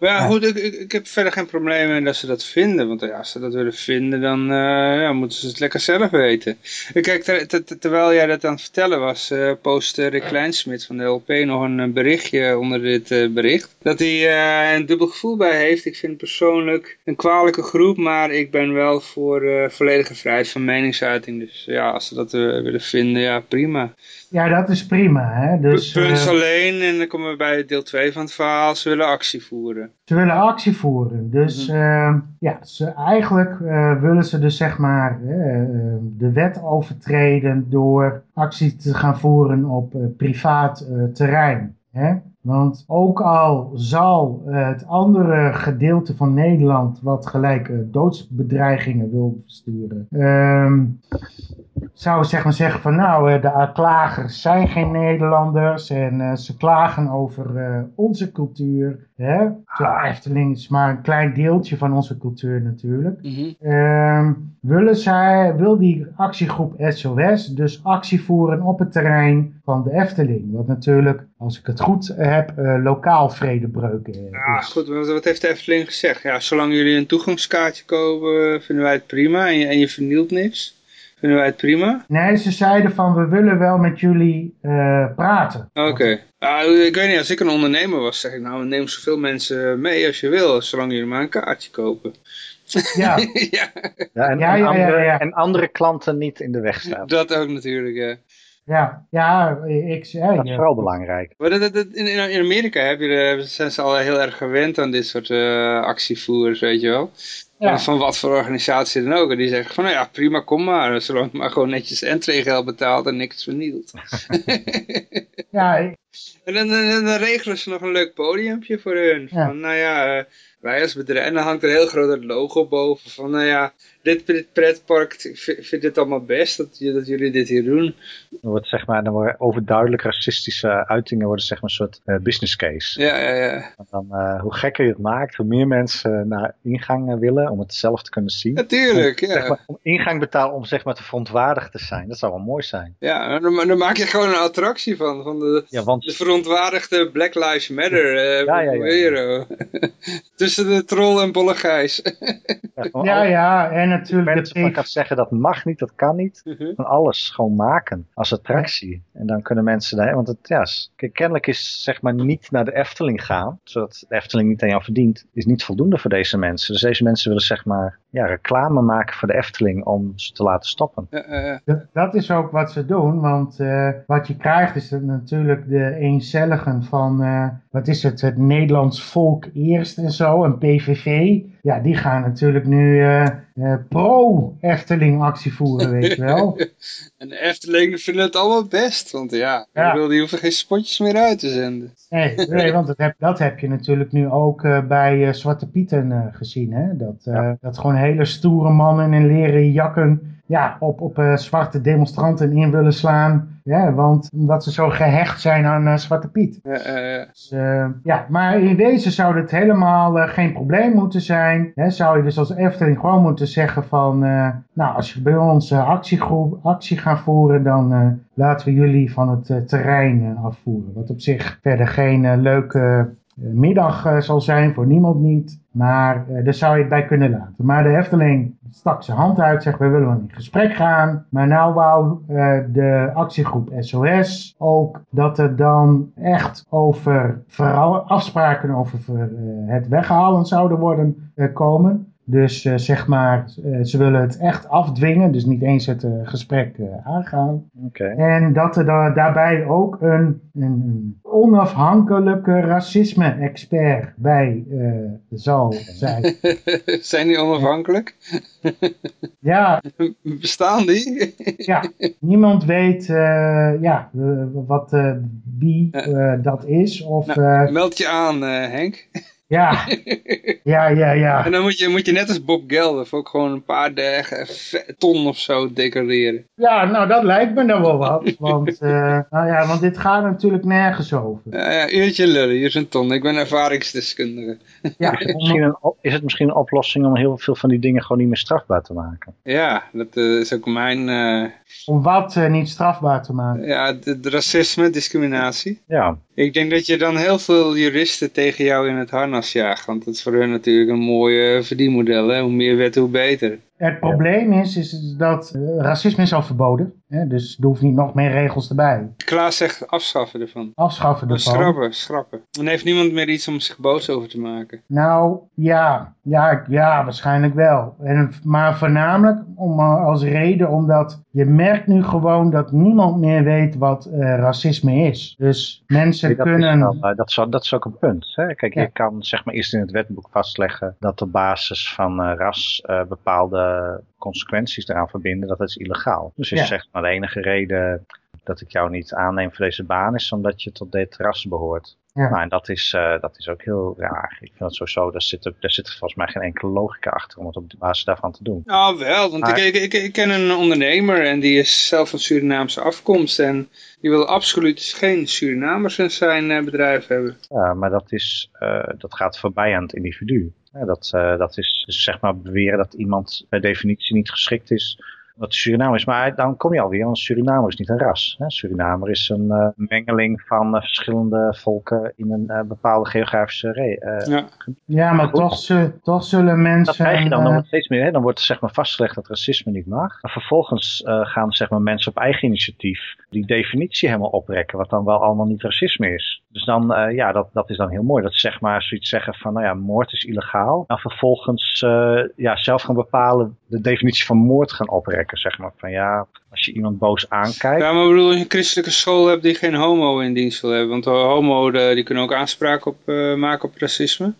Maar ja, goed, ik, ik, heb verder geen probleem mee dat ze dat vinden. Want ja, als ze dat willen vinden, dan eh, ja, moeten ze het lekker zelf weten. Kijk, ter- ter- ter- terwijl jij dat aan het vertellen was, eh post eh, Rick Kleinsmit van de LP nog een eh, berichtje onder dit eh, bericht. Dat hij eh, een dubbel gevoel bij heeft. Ik vind persoonlijk een kwalijke groep, maar ik ben wel voor eh, volledige vrijheid van meningsuiting. Dus ja, als ze dat eh, willen vinden, ja prima. Ja, dat is prima. Hè? Dus, Punt eh, alleen, en dan komen we bij deel 2 van het verhaal, ze willen actie voeren. Ze willen actie voeren. Dus Mhm. eh, ja, ze, eigenlijk eh, willen ze dus zeg maar eh, eh, de wet overtreden door actie te gaan voeren op eh, privaat terrein. Hè? Want ook al zal het andere gedeelte van Nederland wat gelijk doodsbedreigingen wil versturen, ehm, zou zeg maar zeggen van nou, eh, de klagers zijn geen Nederlanders en eh, ze klagen over eh, onze cultuur. Hè? Terwijl Efteling is maar een klein deeltje van onze cultuur natuurlijk. Mhm. Ehm, willen zij, wil die actiegroep SOS dus actie voeren op het terrein van de Efteling? Wat natuurlijk, als ik het goed heb, lokaal vredebreuk eh, Ja, is. goed, wat, wat heeft de Efteling gezegd? Ja, zolang jullie een toegangskaartje kopen, vinden wij het prima. En je, en je vernielt niks, vinden wij het prima. Nee, ze zeiden van we willen wel met jullie eh, praten. Oké. Ja, ik weet niet, als ik een ondernemer was, zeg ik nou, neem zoveel mensen mee als je wil, zolang jullie maar een kaartje kopen. Ja, ja, Ja, en, Ja, en ja, ja, andere, ja. en andere klanten niet in de weg staan. dat ook natuurlijk, ja. ja, ja, ik zei. Dat is vooral belangrijk. Maar dat, dat, dat- in, in Amerika heb je zijn ze al heel erg gewend aan dit soort eh, actievoerders, weet je wel. Ja. Van wat voor organisatie dan ook. En die zeggen van, nou ja, prima, kom maar. Zolang maar gewoon netjes entreegeld betaalt en niks vernielt. Ja, ik- En dan, dan, dan regelen ze nog een leuk podiumpje voor hun. Ja. Van, nou ja, eh, wij als bedrijf. En dan hangt er een heel groot het logo boven. Van, nou ja, dit, dit pretpark, ik vind, vind dit allemaal best dat, jullie dit hier doen. Dan wordt zeg maar, dan worden overduidelijk racistische uitingen worden zeg maar een soort eh, business case. Ja, ja, ja. Want dan, eh, hoe gekker je het maakt, hoe meer mensen naar ingang eh, willen om het zelf te kunnen zien. Natuurlijk, Om, zeg ja. maar, om ingang betalen om zeg maar te verontwaardigd te zijn. Dat zou wel mooi zijn. Ja, dan, dan maak je gewoon een attractie van. Van de, Ja, want de verontwaardigde Black Lives Matter eh Ja, ja, ja. Tussen de troll en Bolle Gijs. ja, Ja, ja, en natuurlijk mensen gaat zeggen dat mag niet, dat kan niet. Mhm. Van alles gewoon maken als attractie. En dan kunnen mensen daar, want het, ja, kennelijk is zeg maar niet naar de Efteling gaan, zodat de Efteling niet aan jou verdient, is niet voldoende voor deze mensen. Dus deze mensen willen zeg maar ja, reclame maken voor de Efteling om ze te laten stoppen. Ja, Dat, is ook wat ze doen, want eh, wat je krijgt is dat natuurlijk de eencelligen van, eh, wat is het, het Nederlands volk eerst en zo, en PVV. Ja, die gaan natuurlijk nu eh, eh, pro-Efteling actie voeren, weet je wel. en de Efteling vinden het allemaal best. Want ja, Ja. ik bedoel, die hoeven geen spotjes meer uit te zenden. Nee, nee want dat heb, dat heb je natuurlijk nu ook eh, bij eh, Zwarte Pieten eh, gezien. Hè? Dat, eh, Ja. dat gewoon hele stoere mannen in leren jakken ja, op, op eh, zwarte demonstranten in willen slaan. Ja, want omdat ze zo gehecht zijn aan eh, Zwarte Piet. Dus, eh, ja, maar in wezen zou dit helemaal geen probleem moeten zijn. Hè, zou je dus als Efteling gewoon moeten zeggen van... nou, als je bij ons actiegroep, actie gaat voeren... dan laten we jullie van het terrein afvoeren. Wat op zich verder geen leuke middag zal zijn, voor niemand niet. Maar daar zou je het bij kunnen laten. Maar de Efteling stak zijn hand uit, zegt we willen wel in gesprek gaan. Maar nou wou eh, de actiegroep SOS ook dat er dan echt over afspraken over ver- eh, het weghalen zouden worden eh, komen. Dus eh, zeg maar, eh, ze willen het echt afdwingen, dus niet eens het eh, gesprek aangaan. Oké. En dat er da- daarbij ook een, een onafhankelijke racisme-expert bij zal zijn. zijn die onafhankelijk? Ja, Bestaan die? ja, niemand weet ja, wat, wie dat is. Of, Nou, Meld je aan, Henk. Ja, ja, ja, ja. En dan moet je, moet je net als Bob Geldof ook gewoon een paar dagen ton of zo decoreren. Ja, nou dat lijkt me dan wel wat. Want, eh, nou ja, want dit gaat natuurlijk nergens over. Ja, ja, uurtje lullen, hier is een ton. Ik ben ervaringsdeskundige. Ja, Is het, misschien een, op- is het misschien een oplossing om heel veel van die dingen gewoon niet meer strafbaar te maken? Ja, dat eh, is ook mijn... eh, om wat niet strafbaar te maken. ja, de, de racisme, discriminatie. Ja, Ik denk dat je dan heel veel juristen tegen jou in het harnas jaagt. Want dat is voor hun natuurlijk een mooi verdienmodel. Hè? Hoe meer wetten, hoe beter. Het probleem is, is dat eh, racisme is al verboden. Hè? Dus er hoeft niet nog meer regels erbij. Klaas zegt afschaffen ervan. Afschaffen ervan. Schrappen, schrappen. Dan heeft niemand meer iets om zich boos over te maken. Nou, ja, ja, ja, waarschijnlijk wel. En, maar voornamelijk om, eh, als reden omdat je merkt nu gewoon dat niemand meer weet wat eh, racisme is. Dus mensen dat, is kunnen... wel, dat, is, dat is ook een punt. Hè? Kijk, Ja. je kan zeg maar eerst in het wetboek vastleggen dat op basis van eh, ras eh, bepaalde consequenties eraan verbinden, dat is illegaal. Dus je Ja. zegt, maar de enige reden dat ik jou niet aanneem voor deze baan is omdat je tot dit ras behoort. Ja. Nou, en dat is, eh, dat is ook heel raar. Ik vind het sowieso, daar zit, daar zit volgens mij geen enkele logica achter om het op basis daarvan te doen. Nou wel, want Maar- ik, ik, ik, ken een ondernemer en die is zelf van Surinaamse afkomst. En die wil absoluut geen Surinamers in zijn eh, bedrijf hebben. Ja, maar dat, is, eh, dat gaat voorbij aan het individu. Ja, dat, eh, dat is dus zeg maar beweren dat iemand per definitie niet geschikt is wat Surinamer is. Maar dan kom je alweer, want Surinamer is niet een ras. Hè? Surinamer is een eh, mengeling van eh, verschillende volken in een eh, bepaalde geografische re eh, Ja. Ja, maar Goed. toch, toch zullen Dat mensen... krijg je dan, dan wordt steeds meer. Hè? Dan wordt zeg maar vastgelegd dat racisme niet mag. Maar vervolgens eh, gaan zeg maar, mensen op eigen initiatief die definitie helemaal oprekken, wat dan wel allemaal niet racisme is. Dus dan, eh, ja, dat, dat is dan heel mooi. Dat ze zeg maar zoiets zeggen van, nou ja, moord is illegaal. En vervolgens eh, ja, zelf gaan bepalen, de definitie van moord gaan oprekken. Zeg maar van, ja, als je iemand boos aankijkt. Ja, maar ik bedoel, als je een christelijke school hebt die geen homo in dienst wil hebben. Want homo, die kunnen ook aanspraak op, eh, maken op racisme.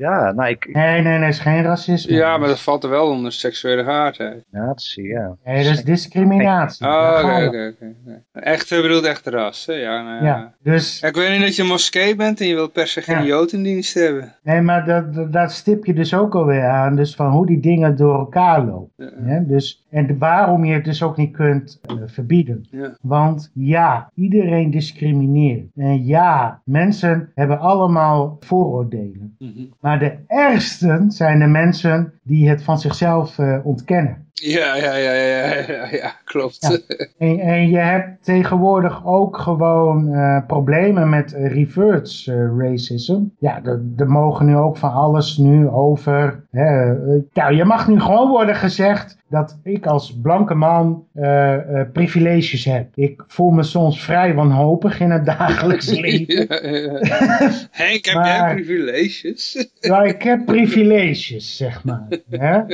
Ja, nou, ik, Nee, nee, nee, is geen racisme. Ja, maar dat valt er wel onder seksuele geaardheid. ja, dat zie je. Ja. Nee, dat is discriminatie. Oh, oké, oké. Echt, eh, bedoelt echt ras, hè? Ja, nou ja. Ja, dus... Ja, Ik weet niet dat je een moskee bent en je wilt per se geen Ja. jood in dienst hebben. Nee, maar dat, dat, dat stip je dus ook alweer aan. Dus van hoe die dingen door elkaar lopen. Ja. Hè? Dus, en de- waarom je het dus ook niet kunt eh, verbieden. Ja. Want ja, iedereen discrimineert. En ja, mensen hebben allemaal vooroordelen. Mhm. Maar Maar de ergsten zijn de mensen die het van zichzelf uh, ontkennen. Ja, ja, ja, ja, ja, ja klopt. Ja. En, en, je hebt tegenwoordig ook gewoon uh, problemen met reverse uh, racism. Ja, er mogen nu ook van alles nu over. Hè, nou, je mag nu gewoon worden gezegd dat ik als blanke man uh, uh, privileges heb. Ik voel me soms vrij wanhopig in het dagelijks leven. Henk, heb jij privileges? ja, ik heb privileges, zeg maar. Hè?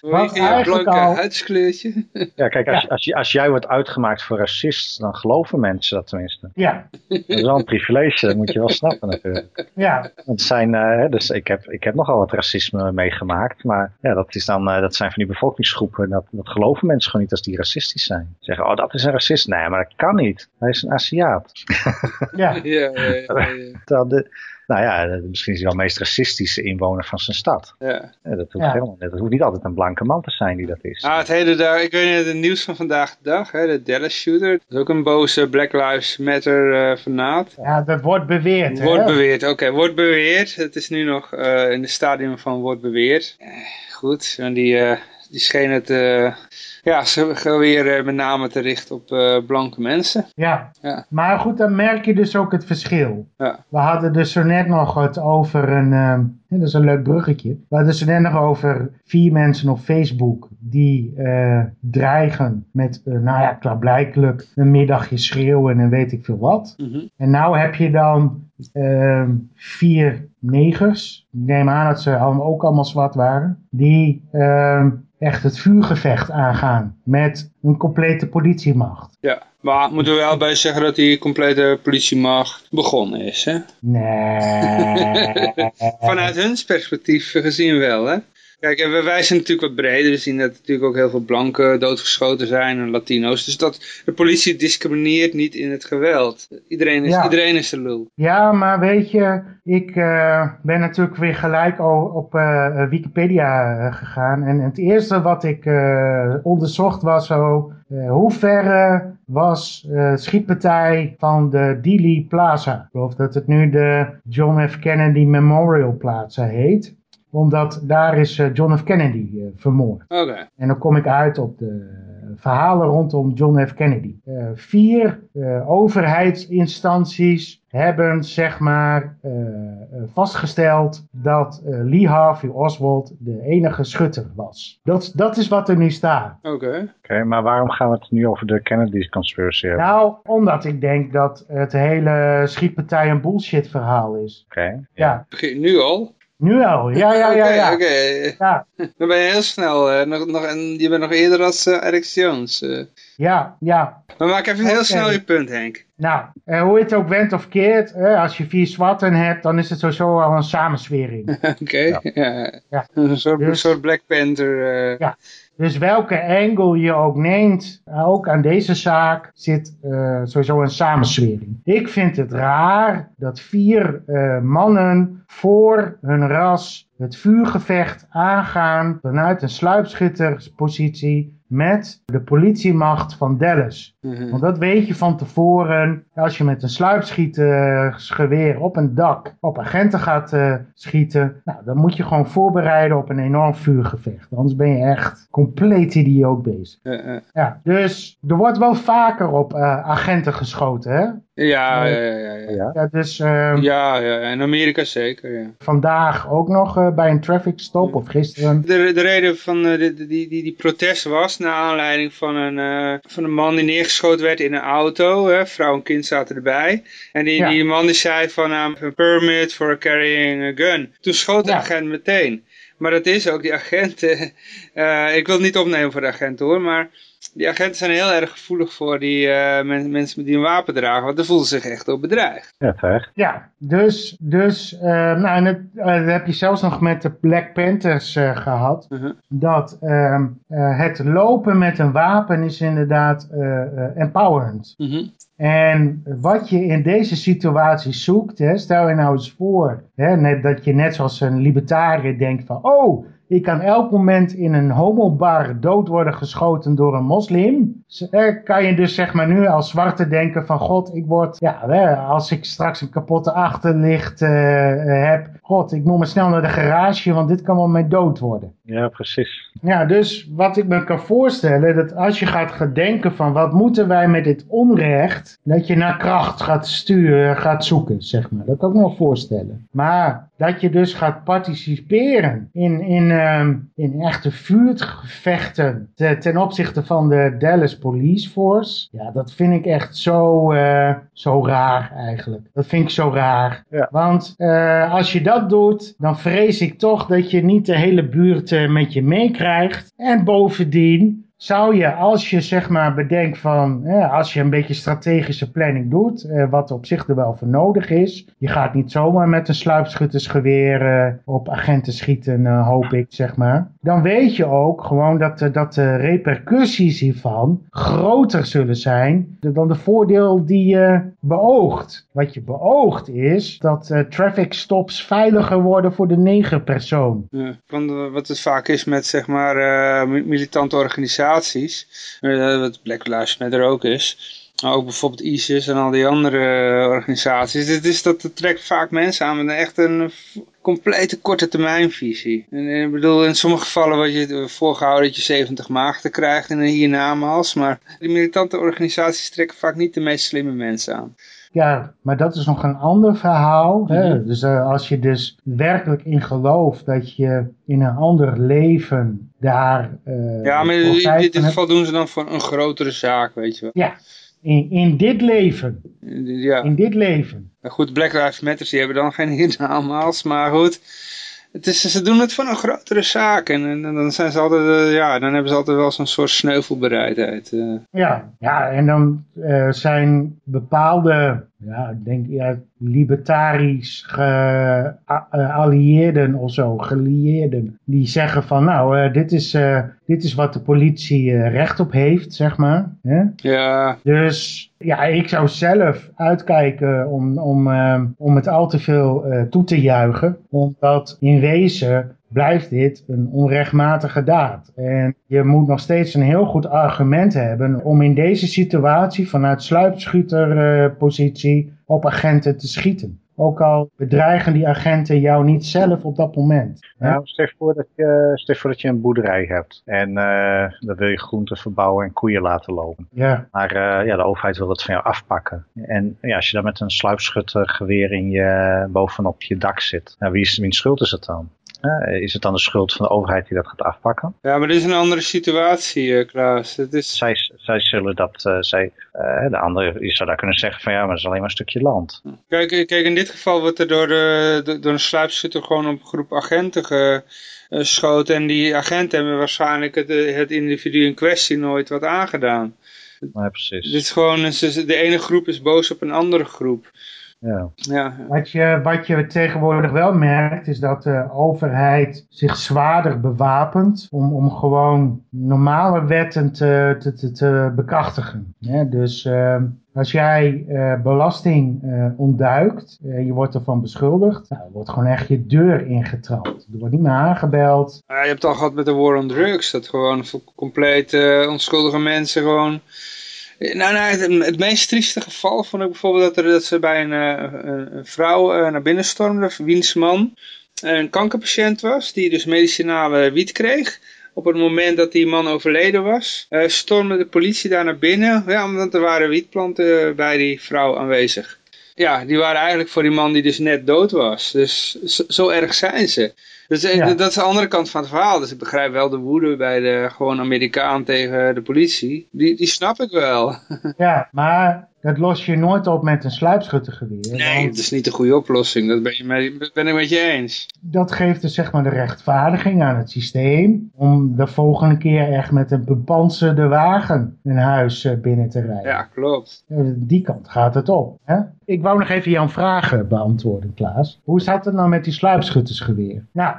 Wat eigenlijk al... huidskleurtje. Ja, kijk, als, Als, als, jij wordt uitgemaakt voor racist, dan geloven mensen dat tenminste. Ja. Dat is wel een privilege, dat moet je wel snappen natuurlijk. Ja. Het zijn, uh, dus ik heb, ik heb nogal wat racisme meegemaakt, maar ja, dat, is dan, uh, dat zijn van die bevolkingsgroepen, dat, dat geloven mensen gewoon niet als die racistisch zijn. Ze zeggen, oh dat is een racist. Nee, maar dat kan niet. Hij is een Aziat. Ja. ja, ja, ja, ja. nou ja, misschien is hij wel de meest racistische inwoner van zijn stad. Ja. ja dat, hoeft helemaal, dat hoeft niet altijd een blanke man te zijn die dat is. Ah, het hele daar, ik weet niet, het nieuws van vandaag de dag, hè, de Dallas shooter. Dat is ook een boze Black Lives Matter uh, fanaat. Ja, dat wordt beweerd. Wordt beweerd, oké, wordt beweerd. Het is nu nog uh, in het stadium van wordt beweerd. Eh, goed, en die, uh, die scheen het ja, ze gaan weer uh, met name te richten op uh, blanke mensen. Ja. ja, maar goed, dan merk je dus ook het verschil. Ja. We hadden dus zo net nog het over een, uh, dat is een leuk bruggetje. We hadden zo net nog over vier mensen op Facebook die dreigen met, nou ja, klaarblijkelijk een middagje schreeuwen en weet ik veel wat. Mm -hmm. En nou heb je dan vier negers, ik neem aan dat ze allemaal, ook allemaal zwart waren, die echt het vuurgevecht aangaan met een complete politiemacht. Ja, maar moeten we wel bij zeggen dat die complete politiemacht begonnen is, hè? Nee. Vanuit hun perspectief gezien wel, hè? Kijk, en wij zijn natuurlijk wat breder. We zien dat natuurlijk ook heel veel blanken doodgeschoten zijn en Latino's. Dus dat de politie discrimineert niet in het geweld. Iedereen is, Ja. iedereen is de lul. Ja, maar weet je, ik eh, ben natuurlijk weer gelijk al op eh, Wikipedia eh, gegaan. En het eerste wat ik onderzocht was zo, hoe ver was schietpartij van de Dealey Plaza. Ik geloof dat het nu de John F. Kennedy Memorial Plaza heet. Omdat daar is eh, John F. Kennedy eh, vermoord. Oké. En dan kom ik uit op de verhalen rondom John F. Kennedy. Eh, vier eh, overheidsinstanties hebben zeg maar vastgesteld dat eh, Lee Harvey Oswald de enige schutter was. Dat, dat is wat er nu staat. Oké. Oké, maar waarom gaan we het nu over de Kennedy conspiracy hebben? Nou, omdat ik denk dat het hele schietpartij een bullshit verhaal is. Oké. Ja, Begin nu al? Nu al. Ja, ja, ja, Oké, ja. oké. Ja, Dan ben je heel snel. eh, nog, nog, en je bent nog eerder als eh, Alex Jones. eh. ja, ja. Maar maak even heel snel je punt, Henk. Nou, hoe je het ook went of keert, als je vier zwarten hebt, dan is het sowieso al een samenswering. Oké. Ja. Ja. Een soort, Dus- soort Black Panther. Ja. Dus welke angle je ook neemt, ook aan deze zaak zit eh, sowieso een samenswering. Ik vind het raar dat vier eh, mannen voor hun ras het vuurgevecht aangaan vanuit een sluipschitterspositie met de politiemacht van Dallas. Mhm. Want dat weet je van tevoren. Als je met een sluipschietersgeweer op een dak op agenten gaat eh, schieten. Nou, dan moet je gewoon voorbereiden op een enorm vuurgevecht. Anders ben je echt compleet idioot bezig. Eh, eh. Ja, dus er wordt wel vaker op agenten geschoten, hè? Ja, ja, ja, ja. Ja. Ja, dus Ja, ja, in Amerika zeker, ja. vandaag ook nog eh, bij een traffic stop of gisteren. De, de reden van eh, die, die, die, die protest was naar aanleiding van een, eh, van een man die neergeschoten werd in een auto. Hè. Vrouw en kind zaten erbij. En die, die man die zei van um, a permit for carrying a gun. Toen schoot de agent meteen. Maar dat is ook, die agenten, eh, ik wil het niet opnemen voor de agenten hoor, maar die agenten zijn heel erg gevoelig voor die eh, men- mensen die een wapen dragen, want dan voelen ze zich echt op bedreigd. Ja, terecht. Ja, dus, dus eh, nou, en het, eh, dat heb je zelfs nog met de Black Panthers eh, gehad. Mhm. Dat ehm, eh, het lopen met een wapen is inderdaad eh, eh, empowerend. Mhm. En wat je in deze situatie zoekt, hè, stel je nou eens voor hè, net, dat je net zoals een libertariër denkt van, oh, Ik kan elk moment in een homobar dood worden geschoten door een moslim. Eh, kan je dus zeg maar nu als zwarte denken van god, ik word, ja, als ik straks een kapotte achterlicht uh, heb, god, ik moet me snel naar de garage, want dit kan wel mijn dood worden. Ja, precies. Ja, dus wat ik me kan voorstellen, dat als je gaat gedenken van wat moeten wij met dit onrecht, dat je naar kracht gaat sturen, gaat zoeken, zeg maar. Dat kan ik me wel voorstellen. Maar dat je dus gaat participeren in, in, uh, in echte vuurgevechten ten opzichte van de Dallas Police Force, ja, dat vind ik echt zo, uh, zo raar eigenlijk. Dat vind ik zo raar. Ja. Want uh, als je dat doet, dan vrees ik toch dat je niet de hele buurt uh, met je meekrijgt. En bovendien zou je, als je zeg maar bedenkt van, als je een beetje strategische planning doet, eh, wat op zich er wel voor nodig is. Je gaat niet zomaar met een sluipschuttersgeweer eh, op agenten schieten, eh, hoop ik, zeg maar. Dan weet je ook gewoon dat, dat de repercussies hiervan groter zullen zijn dan de voordeel die je beoogt. Wat je beoogt is dat traffic stops veiliger worden voor de negerpersoon. Ja, wat het vaak is met zeg maar militante organisaties organisaties, wat Black Lives Matter ook is, maar ook bijvoorbeeld ISIS en al die andere organisaties, het is dat trekt vaak mensen aan met echt een complete korte termijnvisie. En, ik bedoel, in sommige gevallen word je voorgehouden dat je 70 maagden krijgt in een hiernamaals, maar die militante organisaties trekken vaak niet de meest slimme mensen aan. Ja, maar dat is nog een ander verhaal. hè? Dus uh, als je dus werkelijk in gelooft dat je in een ander leven daar... Uh, ja, maar in dit geval doen ze dan voor een grotere zaak, weet je wel. Ja, in, in dit leven. Ja. In dit leven. goed, Black Lives Matter, die hebben dan geen hiernamaals, maar goed het is, ze doen het voor een grotere zaak. En, dan zijn ze altijd, uh, ja, dan hebben ze altijd wel zo'n soort sneuvelbereidheid. Uh. Ja, ja, en dan uh, zijn bepaalde, ja, ik denk, ja, libertarisch geallieerden of zo, gelieerden, die zeggen van, nou, dit, is, dit is wat de politie recht op heeft, zeg maar. Hè? Ja. Dus ja, ik zou zelf uitkijken om, om, om het al te veel toe te juichen. Omdat in wezen blijft dit een onrechtmatige daad. En je moet nog steeds een heel goed argument hebben om in deze situatie vanuit sluipschuterpositie op agenten te schieten. Ook al bedreigen die agenten jou niet zelf op dat moment. Nou, stel voor dat je, stel voor dat je een boerderij hebt. En uh, dan wil je groenten verbouwen en koeien laten lopen. Ja. Maar uh, ja, de overheid wil het van jou afpakken. En ja, als je dan met een sluipschuttergeweer in je, bovenop je dak zit. Nou, wie is, wiens schuld is het dan? Uh, is het dan de schuld van de overheid die dat gaat afpakken? Ja, maar dit is een andere situatie, uh, Klaas. Het is... zij, zij zullen dat, uh, zij, de andere, je zou daar kunnen zeggen van ja, maar dat is alleen maar een stukje land. Kijk, kijk in dit geval wordt er door, de, door een sluipschutter gewoon op een groep agenten geschoten. En die agenten hebben waarschijnlijk het, het individu in kwestie nooit wat aangedaan. Ja, precies. Dit is gewoon, de ene groep is boos op een andere groep. Ja. Ja. Wat, je, wat je tegenwoordig wel merkt is dat de overheid zich zwaarder bewapent om, om gewoon normale wetten te, te, te, te bekrachtigen. Ja, dus uh, als jij uh, belasting uh, ontduikt, je wordt ervan beschuldigd, nou, wordt gewoon echt je deur ingetrapt. Er wordt niet meer aangebeld. Ja, je hebt al gehad met de war on drugs, dat gewoon compleet onschuldige mensen gewoon nou, nou het, meest trieste geval vond ik bijvoorbeeld dat, er, ze bij een, een, een vrouw uh, naar binnen stormde, wiens man een kankerpatiënt was, die dus medicinale wiet kreeg. Op het moment dat die man overleden was, uh, stormde de politie daar naar binnen, ja, omdat er waren wietplanten bij die vrouw aanwezig. Ja, die waren eigenlijk voor die man die dus net dood was. Dus zo erg zijn ze. Dus ja. dat is de andere kant van het verhaal. Dus ik begrijp wel de woede bij de gewoon Amerikaan tegen de politie. Die, die snap ik wel. Ja, maar dat los je nooit op met een sluipschuttergeweer. Nee, dat is niet de goede oplossing. Dat ben, je mee, ben ik met je eens. Dat geeft dus zeg maar de rechtvaardiging aan het systeem om de volgende keer echt met een bepanserde wagen een huis eh, binnen te rijden. Ja, klopt. Die kant gaat het op. Hè? Ik wou nog even jouw vragen beantwoorden, Klaas. Hoe zat het nou met die sluipschuttersgeweer? Nou,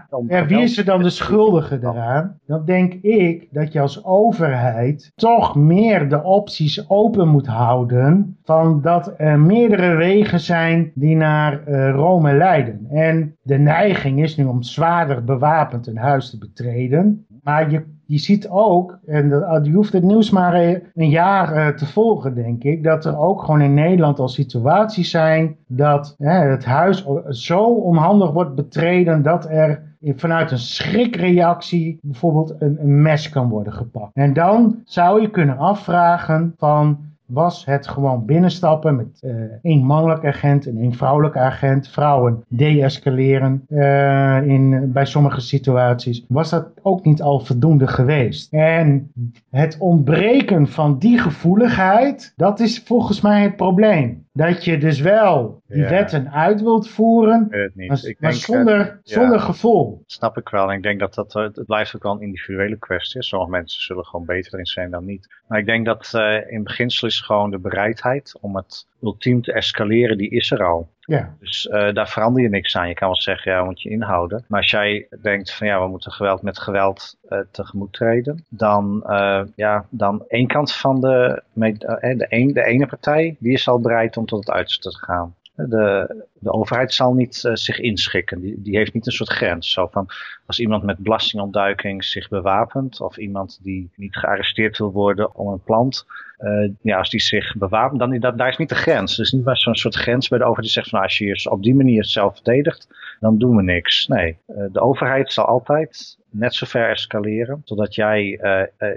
wie is er dan de schuldige daaraan? Dan denk ik dat je als overheid toch meer de opties open moet houden van dat er meerdere wegen zijn die naar eh, Rome leiden. En de neiging is nu om zwaarder bewapend een huis te betreden. Maar je, je ziet ook, en dat, je hoeft het nieuws maar een jaar eh, te volgen denk ik, dat er ook gewoon in Nederland al situaties zijn dat het huis zo onhandig wordt betreden dat er vanuit een schrikreactie bijvoorbeeld een, een mes kan worden gepakt. En dan zou je kunnen afvragen van was het gewoon binnenstappen met eh, één mannelijk agent en één vrouwelijke agent, vrouwen deescaleren eh, in, bij sommige situaties, was dat ook niet al voldoende geweest. En het ontbreken van die gevoeligheid, dat is volgens mij het probleem. Dat je dus wel die Ja. wetten uit wilt voeren, maar, ik maar eh, zonder, ja. zonder gevoel. snap ik wel. En ik denk dat dat, eh, het blijft ook wel een individuele kwestie. Sommige mensen zullen gewoon beter in zijn dan niet. Maar ik denk dat eh, in beginsel is gewoon de bereidheid om het ultiem te escaleren, die is er al. Ja. Dus eh, daar verander je niks aan. Je kan wel zeggen, ja, moet je inhouden. Maar als jij denkt van ja, we moeten geweld met geweld eh, tegemoet treden, dan, eh, ja, dan één kant van de, de, een, de ene partij, die is al bereid om tot het uiterste te gaan. De, de overheid zal niet eh, zich inschikken. Die, die heeft niet een soort grens. Zo van, als iemand met belastingontduiking zich bewapent, of iemand die niet gearresteerd wil worden om een plant, eh, ja, als die zich bewapent, dan dat, daar is niet de grens. Er is niet maar zo'n soort grens bij de overheid die zegt van, als je je op die manier zelf verdedigt, dan doen we niks. Nee, eh, de overheid zal altijd net zo ver escaleren, totdat jij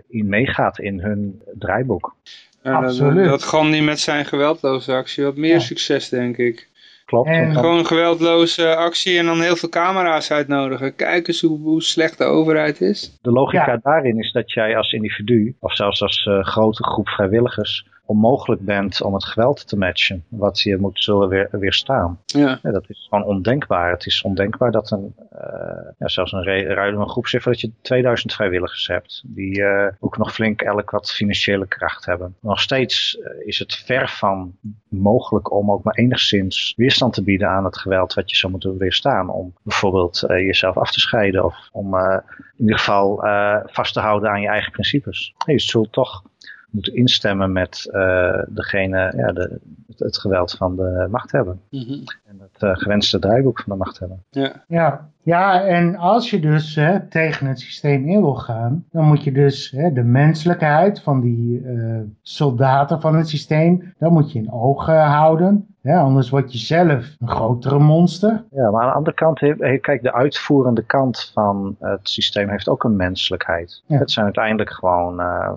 in meegaat in hun draaiboek. En dat- Absoluut. Dat Gandhi met zijn geweldloze actie had meer Ja. succes, denk ik. Klopt. En- Gewoon een geweldloze actie en dan heel veel camera's uitnodigen. Kijk eens hoe, hoe slecht de overheid is. De logica Ja. daarin is dat jij als individu, of zelfs als eh, grote groep vrijwilligers, onmogelijk bent om het geweld te matchen, wat je moet zullen weer, weerstaan. Ja. Ja, dat is gewoon ondenkbaar. Het is ondenkbaar dat een, eh, ja, zelfs een re- ruilende groep zegt dat je 2000 vrijwilligers hebt, die eh, ook nog flink elk wat financiële kracht hebben. Nog steeds eh, is het ver van mogelijk om ook maar enigszins weerstand te bieden aan het geweld wat je zou moeten weerstaan. Om bijvoorbeeld jezelf af te scheiden of om in ieder geval vast te houden aan je eigen principes. Nee, je zult toch moeten instemmen met eh, degene, ja, de, het, het geweld van de machthebber. Mhm. En het eh, gewenste draaiboek van de machthebber. ja. Ja, ja, en als je dus hè, tegen het systeem in wil gaan, dan moet je dus hè, de menselijkheid van die eh, soldaten van het systeem, dat moet je in ogen houden. Ja, anders word je zelf een grotere monster. Ja, maar aan de andere kant, kijk, de uitvoerende kant van het systeem heeft ook een menselijkheid. Ja. Het zijn uiteindelijk gewoon eh,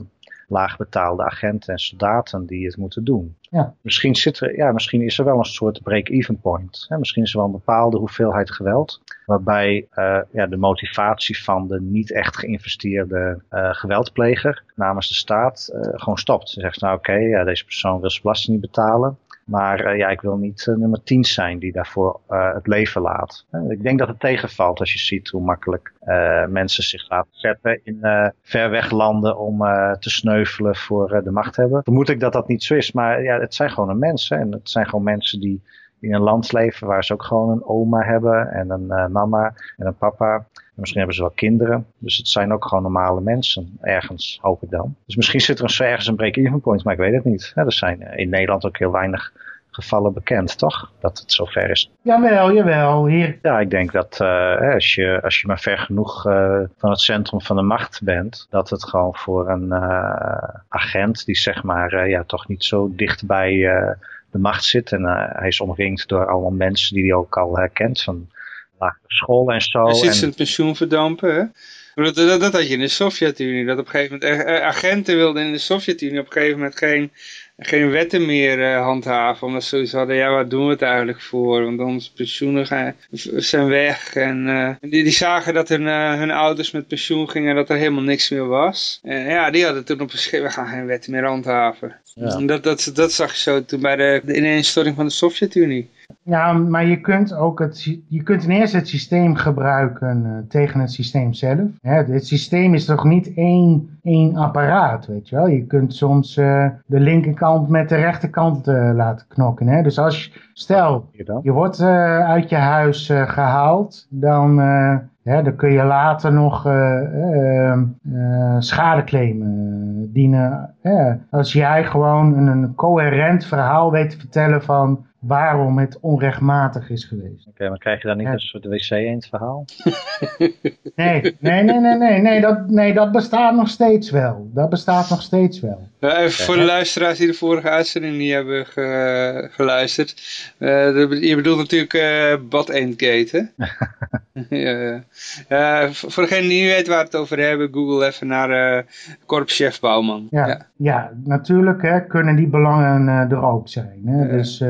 laagbetaalde agenten en soldaten die het moeten doen. Ja. Misschien, zit er, ja, misschien is er wel een soort break-even point. Hè? Misschien is er wel een bepaalde hoeveelheid geweld. Waarbij eh, ja, de motivatie van de niet echt geïnvesteerde eh, geweldpleger namens de staat eh, gewoon stopt. Ze zegt nou oké, ja, deze persoon wil zijn belasting niet betalen. Maar eh, ja, ik wil niet eh, nummer 10 zijn die daarvoor eh, het leven laat. Ik denk dat het tegenvalt als je ziet hoe makkelijk mensen zich laten zetten in ver weg landen om te sneuvelen voor de machthebber. Vermoed ik dat dat niet zo is, maar ja, het zijn gewoon mensen. En het zijn gewoon mensen die in een land leven waar ze ook gewoon een oma hebben en een mama en een papa. En misschien hebben ze wel kinderen. Dus het zijn ook gewoon normale mensen. Ergens, hoop ik dan. Dus misschien zit er een, ergens een break-even point, maar ik weet het niet. Ja, er zijn eh, in Nederland ook heel weinig gevallen bekend, toch? Dat het zover is. Jawel, jawel, hier. Ja, ik denk dat eh, als, je, als je maar ver genoeg eh, van het centrum van de macht bent, dat het gewoon voor een agent die zeg maar ja, toch niet zo dicht bij de macht zit. En hij is omringd door allemaal mensen die hij ook al herkent van lagere school en zo. Ziet en- zijn pensioen verdampen, hè? Dat, dat, dat had je in de Sovjet-Unie. Dat op een gegeven moment agenten wilden in de Sovjet-Unie op een gegeven moment geen, geen wetten meer eh, handhaven. Omdat ze zoiets hadden, ja, wat doen we het eigenlijk voor? Want onze pensioenen gaan, zijn weg. En eh, die, die zagen dat hun, eh, hun ouders met pensioen gingen en dat er helemaal niks meer was. En ja, die hadden toen op een schip, we gaan geen wetten meer handhaven. Ja. En dat, dat, dat zag je zo toen bij de, de ineenstorting van de Sovjet-Unie. Ja, maar je kunt ook het, je kunt ten eerste het systeem gebruiken eh, tegen het systeem zelf. Hè, het systeem is toch niet één, één apparaat, weet je wel. Je kunt soms eh, de linkerkant met de rechterkant eh, laten knokken. Hè? Dus als je, stel, je wordt uit je huis eh, gehaald, dan, Hè, dan kun je later nog uh, uh, schadeclaim dienen. als jij gewoon een, een coherent verhaal weet te vertellen van waarom het onrechtmatig is geweest. Oké, maar krijg je dan niet ja. een soort wc-eend verhaal? nee, nee, nee, nee, nee, nee, dat, nee, dat bestaat nog steeds wel. Dat bestaat nog steeds wel. even voor de luisteraars die de vorige uitzending niet hebben geluisterd. Uh, je bedoelt natuurlijk uh, Bad Eendgate, hè? ja, ja. voor degene die niet weet waar we het over hebben, google even naar uh, korpschef Bouwman. Ja, ja. ja natuurlijk hè, kunnen die belangen er ook zijn. Hè? Dus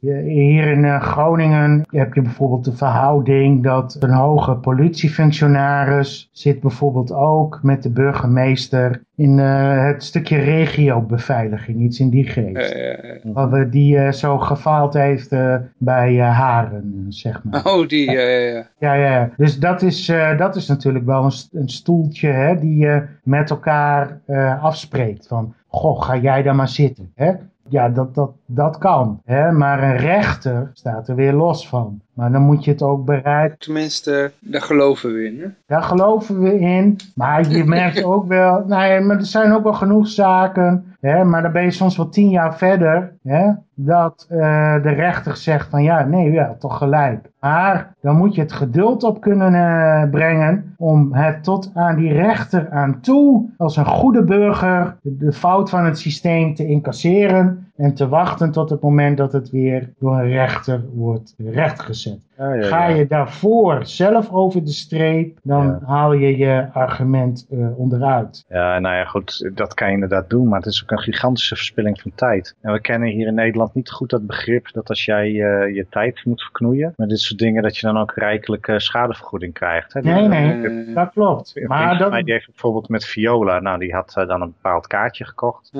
hier in Groningen heb je bijvoorbeeld de verhouding dat een hoge politiefunctionaris zit bijvoorbeeld ook met de burgemeester in uh, het stukje regiobeveiliging, iets in die geest. Uh, Wat we die uh, zo gefaald heeft bij Haren, zeg maar. Oh, die, ja, ja, ja. ja, Dus dat is, dat is natuurlijk wel een, een stoeltje hè, die je met elkaar afspreekt. Van, goh, ga jij daar maar zitten. Hè? Ja, dat, dat, dat kan. Hè? Maar een rechter staat er weer los van. Maar dan moet je het ook bereiken. Tenminste, daar geloven we in. Hè? Daar geloven we in. Maar je merkt ook wel, nou ja, maar er zijn ook wel genoeg zaken. Hè, maar dan ben je soms wel tien jaar verder. Hè, dat uh, de rechter zegt van ja, nee, ja, toch gelijk. Maar dan moet je het geduld op kunnen uh, brengen om het tot aan die rechter aan toe als een goede burger de fout van het systeem te incasseren en te wachten tot het moment dat het weer door een rechter wordt rechtgezet. Ja, ja, Ga je daarvoor zelf over de streep, dan haal je je argument uh, onderuit. Ja, nou ja, goed, dat kan je inderdaad doen, maar het is ook een gigantische verspilling van tijd. En we kennen hier in Nederland niet goed dat begrip dat als jij uh, je tijd moet verknoeien met dit soort dingen, dat je dan ook rijkelijk uh, schadevergoeding krijgt. Hè? Nee, nee, dat klopt. Maar dat... mij die heeft bijvoorbeeld met Viola, nou die had dan een bepaald kaartje gekocht.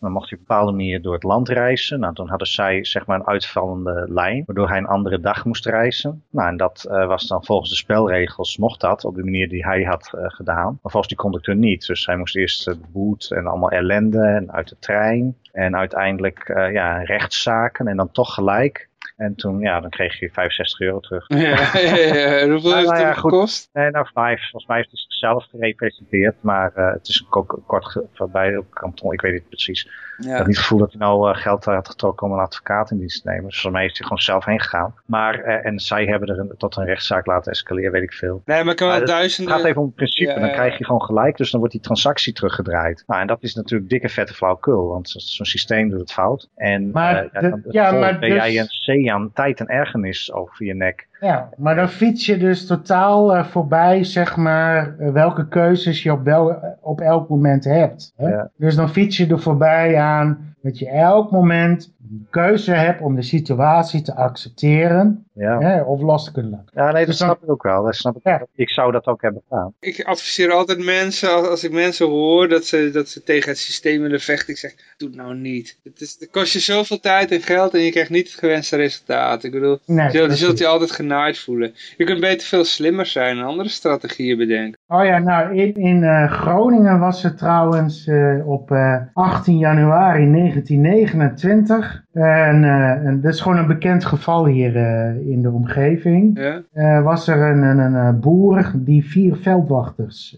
Dan mocht hij op een bepaalde manier door het land reizen. Nou, dan hadden zij zeg maar een uitvallende lijn, waardoor hij een andere dag moest reizen. Nou, en dat uh, was dan volgens de spelregels, mocht dat op de manier die hij had uh, gedaan. Maar volgens die conducteur niet. Dus hij moest eerst de boet en allemaal ellende en uit de trein. En uiteindelijk ja, rechtszaken en dan toch gelijk. En toen, ja, dan kreeg je 65 euro terug. Ja, ja, ja. Hoeveel heeft nou, het gekost? Nee, nou, vijf. Volgens mij heeft het zichzelf gerepresenteerd. Maar uh, het is een kort bij op kanton, ik weet het precies. Ja. Ik heb niet het gevoel dat hij nou uh, geld had getrokken om een advocaat in dienst te nemen. Dus volgens mij is hij gewoon zelf heen gegaan. Maar, uh, en zij hebben er een, tot een rechtszaak laten escaleren, weet ik veel. Nee, maar ik kan wel duizenden... Het gaat even om het principe. Ja, dan krijg je gewoon gelijk, dus dan wordt die transactie teruggedraaid. Nou, en dat is natuurlijk dikke vette flauwkul. Want zo'n systeem doet het fout. En maar ja, dan, ja, maar ben dus... jij een Aan tijd en ergernis over je nek. Ja, maar dan fiets je dus totaal uh, voorbij, zeg maar, uh, welke keuzes je op, wel, op elk moment hebt. Hè? Ja. Dus dan fiets je er voorbij aan dat je elk moment keuze hebt om de situatie te accepteren ja. hè, of los te kunnen laten. Ja, nee, dat dus snap ik ook wel. Dat snap ik, ja. ik zou dat ook hebben gedaan. Ik adviseer altijd mensen, als, als ik mensen hoor dat ze, dat ze tegen het systeem willen vechten, ik zeg, doe het nou niet. Het, is, het kost je zoveel tijd en geld en je krijgt niet het gewenste resultaat. Ik bedoel, nee, je, je zult je altijd genaaid voelen. Je kunt beter veel slimmer zijn en andere strategieën bedenken. Oh ja, nou, in, in uh, Groningen was het trouwens uh, op uh, 18 januari 1929 en, uh, en dat is gewoon een bekend geval hier uh, in de omgeving. Ja? Uh, was er een, een, een, boer die vier veldwachters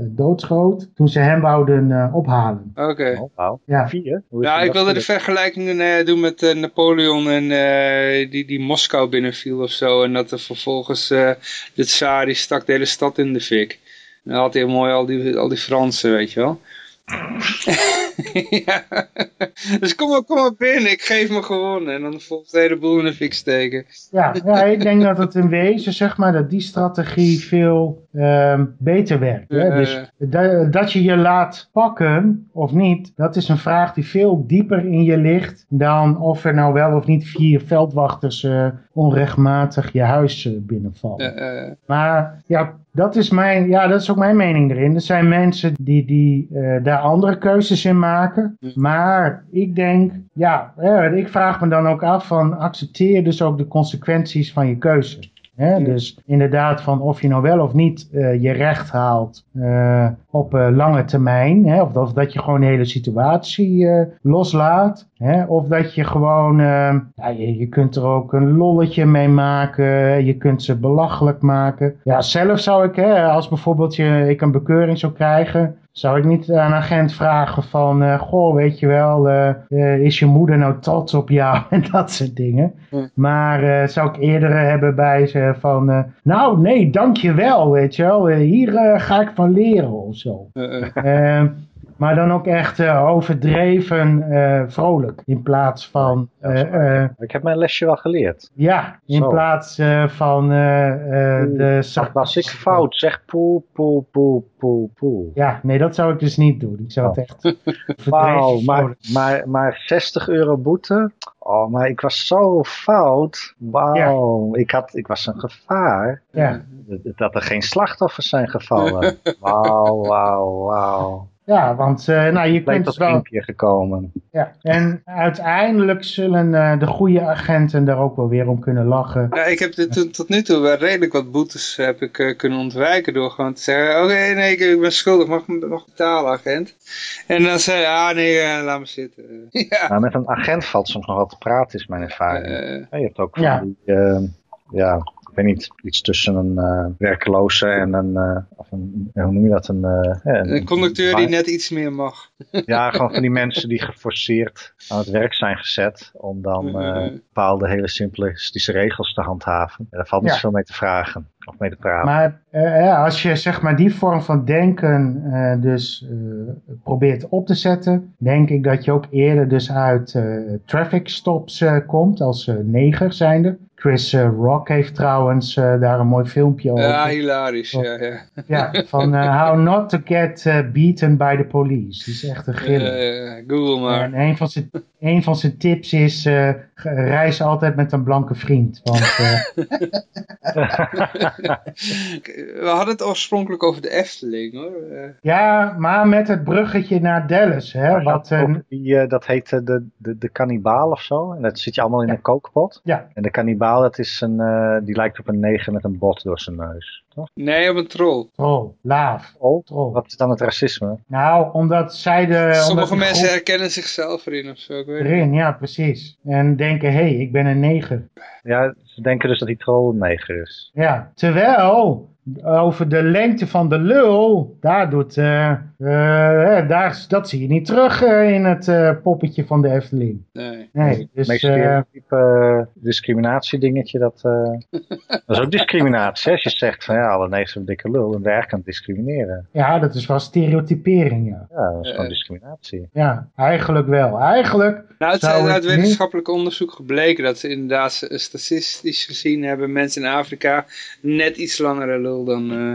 doodschoot toen ze hem wouden ophalen. Oké. Okay. Oh, ja. Vier? Ja, ik wilde de vergelijking doen met Napoleon en die, die Moskou binnenviel of zo. En dat er vervolgens de tsaar die stak de hele stad in de fik. En dan had hij mooi al die, al die Fransen, weet je wel. ja. Dus kom maar, kom maar binnen, ik geef me gewonnen. En dan volgt de hele boel in de fik steken. Ja, ja, ik denk dat het in wezen, zeg maar, dat die strategie veel um, beter werkt. Hè? dus dat, dat je je laat pakken of niet, dat is een vraag die veel dieper in je ligt dan of er nou wel of niet vier veldwachters uh, onrechtmatig je huis uh, binnenvallen. Maar ja, dat is, mijn, ja, dat is ook mijn mening erin. Er zijn mensen die, die uh, daar andere keuzes in maken. Maar ik denk, ja, ik vraag me dan ook af van accepteer dus ook de consequenties van je keuze. Hè? Ja. Dus inderdaad van of je nou wel of niet eh, je recht haalt eh, op eh, lange termijn. Hè? Of, of dat je gewoon de hele situatie loslaat. Hè? Of dat je gewoon, ja, je, je kunt er ook een lolletje mee maken. Je kunt ze belachelijk maken. Ja, zelf zou ik, hè, als bijvoorbeeld je, ik een bekeuring zou krijgen, zou ik niet aan een agent vragen van, eh, goh, weet je wel, eh, eh, is je moeder nou trots op jou en dat soort dingen. Ja. Maar zou ik eerder hebben bij ze van, nou nee, dankjewel, weet je wel, hier ga ik van leren of zo. Maar dan ook echt eh, overdreven eh, vrolijk in plaats van, eh, Ik heb mijn lesje wel geleerd. ja, in Zo. plaats van de Dat was ik fout. Zeg poe, poe, poe, poe, poe. Ja, nee, dat zou ik dus niet doen. Ik zou het echt Wauw, maar, maar, maar 60 euro boete? Oh, maar ik was zo fout. Wauw, ik, had, ik was een gevaar. Ja. Dat er geen slachtoffers zijn gevallen. Wauw, wauw, wauw. Ja, want eh, nou, je Ik ben kunt tot wel. één keer gekomen. Ja. En uiteindelijk zullen eh, de goede agenten daar ook wel weer om kunnen lachen. Ja, ik heb dit tot, tot nu toe wel redelijk wat boetes heb ik, eh, kunnen ontwijken door gewoon te zeggen, oké, nee, ik, ik ben schuldig, mag, mag betalen, agent. En dan zei hij, ah nee, eh, laat me zitten. ja. Maar met een agent valt soms nog wel te praten, is mijn ervaring. Eh, Ja, je hebt ook van Ja. die, eh, ja, weet niet, iets tussen een eh, werkeloze en een, eh, of een, hoe noem je dat, een... eh, een conducteur die net iets meer mag. Ja, gewoon van die mensen die geforceerd aan het werk zijn gezet om dan eh, bepaalde hele simplistische regels te handhaven. Ja, daar valt niet Ja. zoveel mee te vragen of mee te praten. Maar eh, ja, als je zeg maar die vorm van denken eh, dus eh, probeert op te zetten, denk ik dat je ook eerder dus uit eh, traffic stops eh, komt als eh, neger zijnde. Chris eh, Rock heeft trouwens eh, daar een mooi filmpje over. Ja, hilarisch, ja, ja. Ja, van eh, How Not to Get Beaten by the Police. Die is echt een gillen. Google maar. En een van zijn, een van zijn tips is, eh, reis altijd met een blanke vriend. Want eh, We hadden het oorspronkelijk over de Efteling, hoor. Ja, maar met het bruggetje naar Dallas. Hè, wat, dat, eh, die, eh, dat heet de, de, de kannibaal of zo. En dat zit je allemaal in een kookpot. ja, En de kannibaal, dat is een, eh, die lijkt op een neger met een bot door zijn neus. Toch? nee, op een troll. troll, laaf, Oh, troll. wat is dan het racisme? Nou, omdat zij de... Sommige mensen groep herkennen zichzelf erin of zo, ik weet het erin, ja, precies. En denken, hé, hey, ik ben een neger. Ja, ze denken dus dat die troll een neger is. Ja, terwijl over de lengte van de lul, daar doet, eh, eh, daar, dat zie je niet terug eh, in het eh, poppetje van de Efteling. Nee. Nee, Het dus meest eh, stereotype eh, discriminatiedingetje, dat, eh, dat is ook discriminatie. hè? Als je zegt van ja, alle negers hebben een dikke lul, dan ben je eigenlijk aan het discrimineren. ja, dat is wel stereotypering, ja. Ja, dat is gewoon Eh. discriminatie. Ja, eigenlijk wel. Eigenlijk Nou, het Zou is uit wetenschappelijk onderzoek gebleken dat ze inderdaad eh, statistisch gezien hebben mensen in Afrika net iets langere lul dan eh,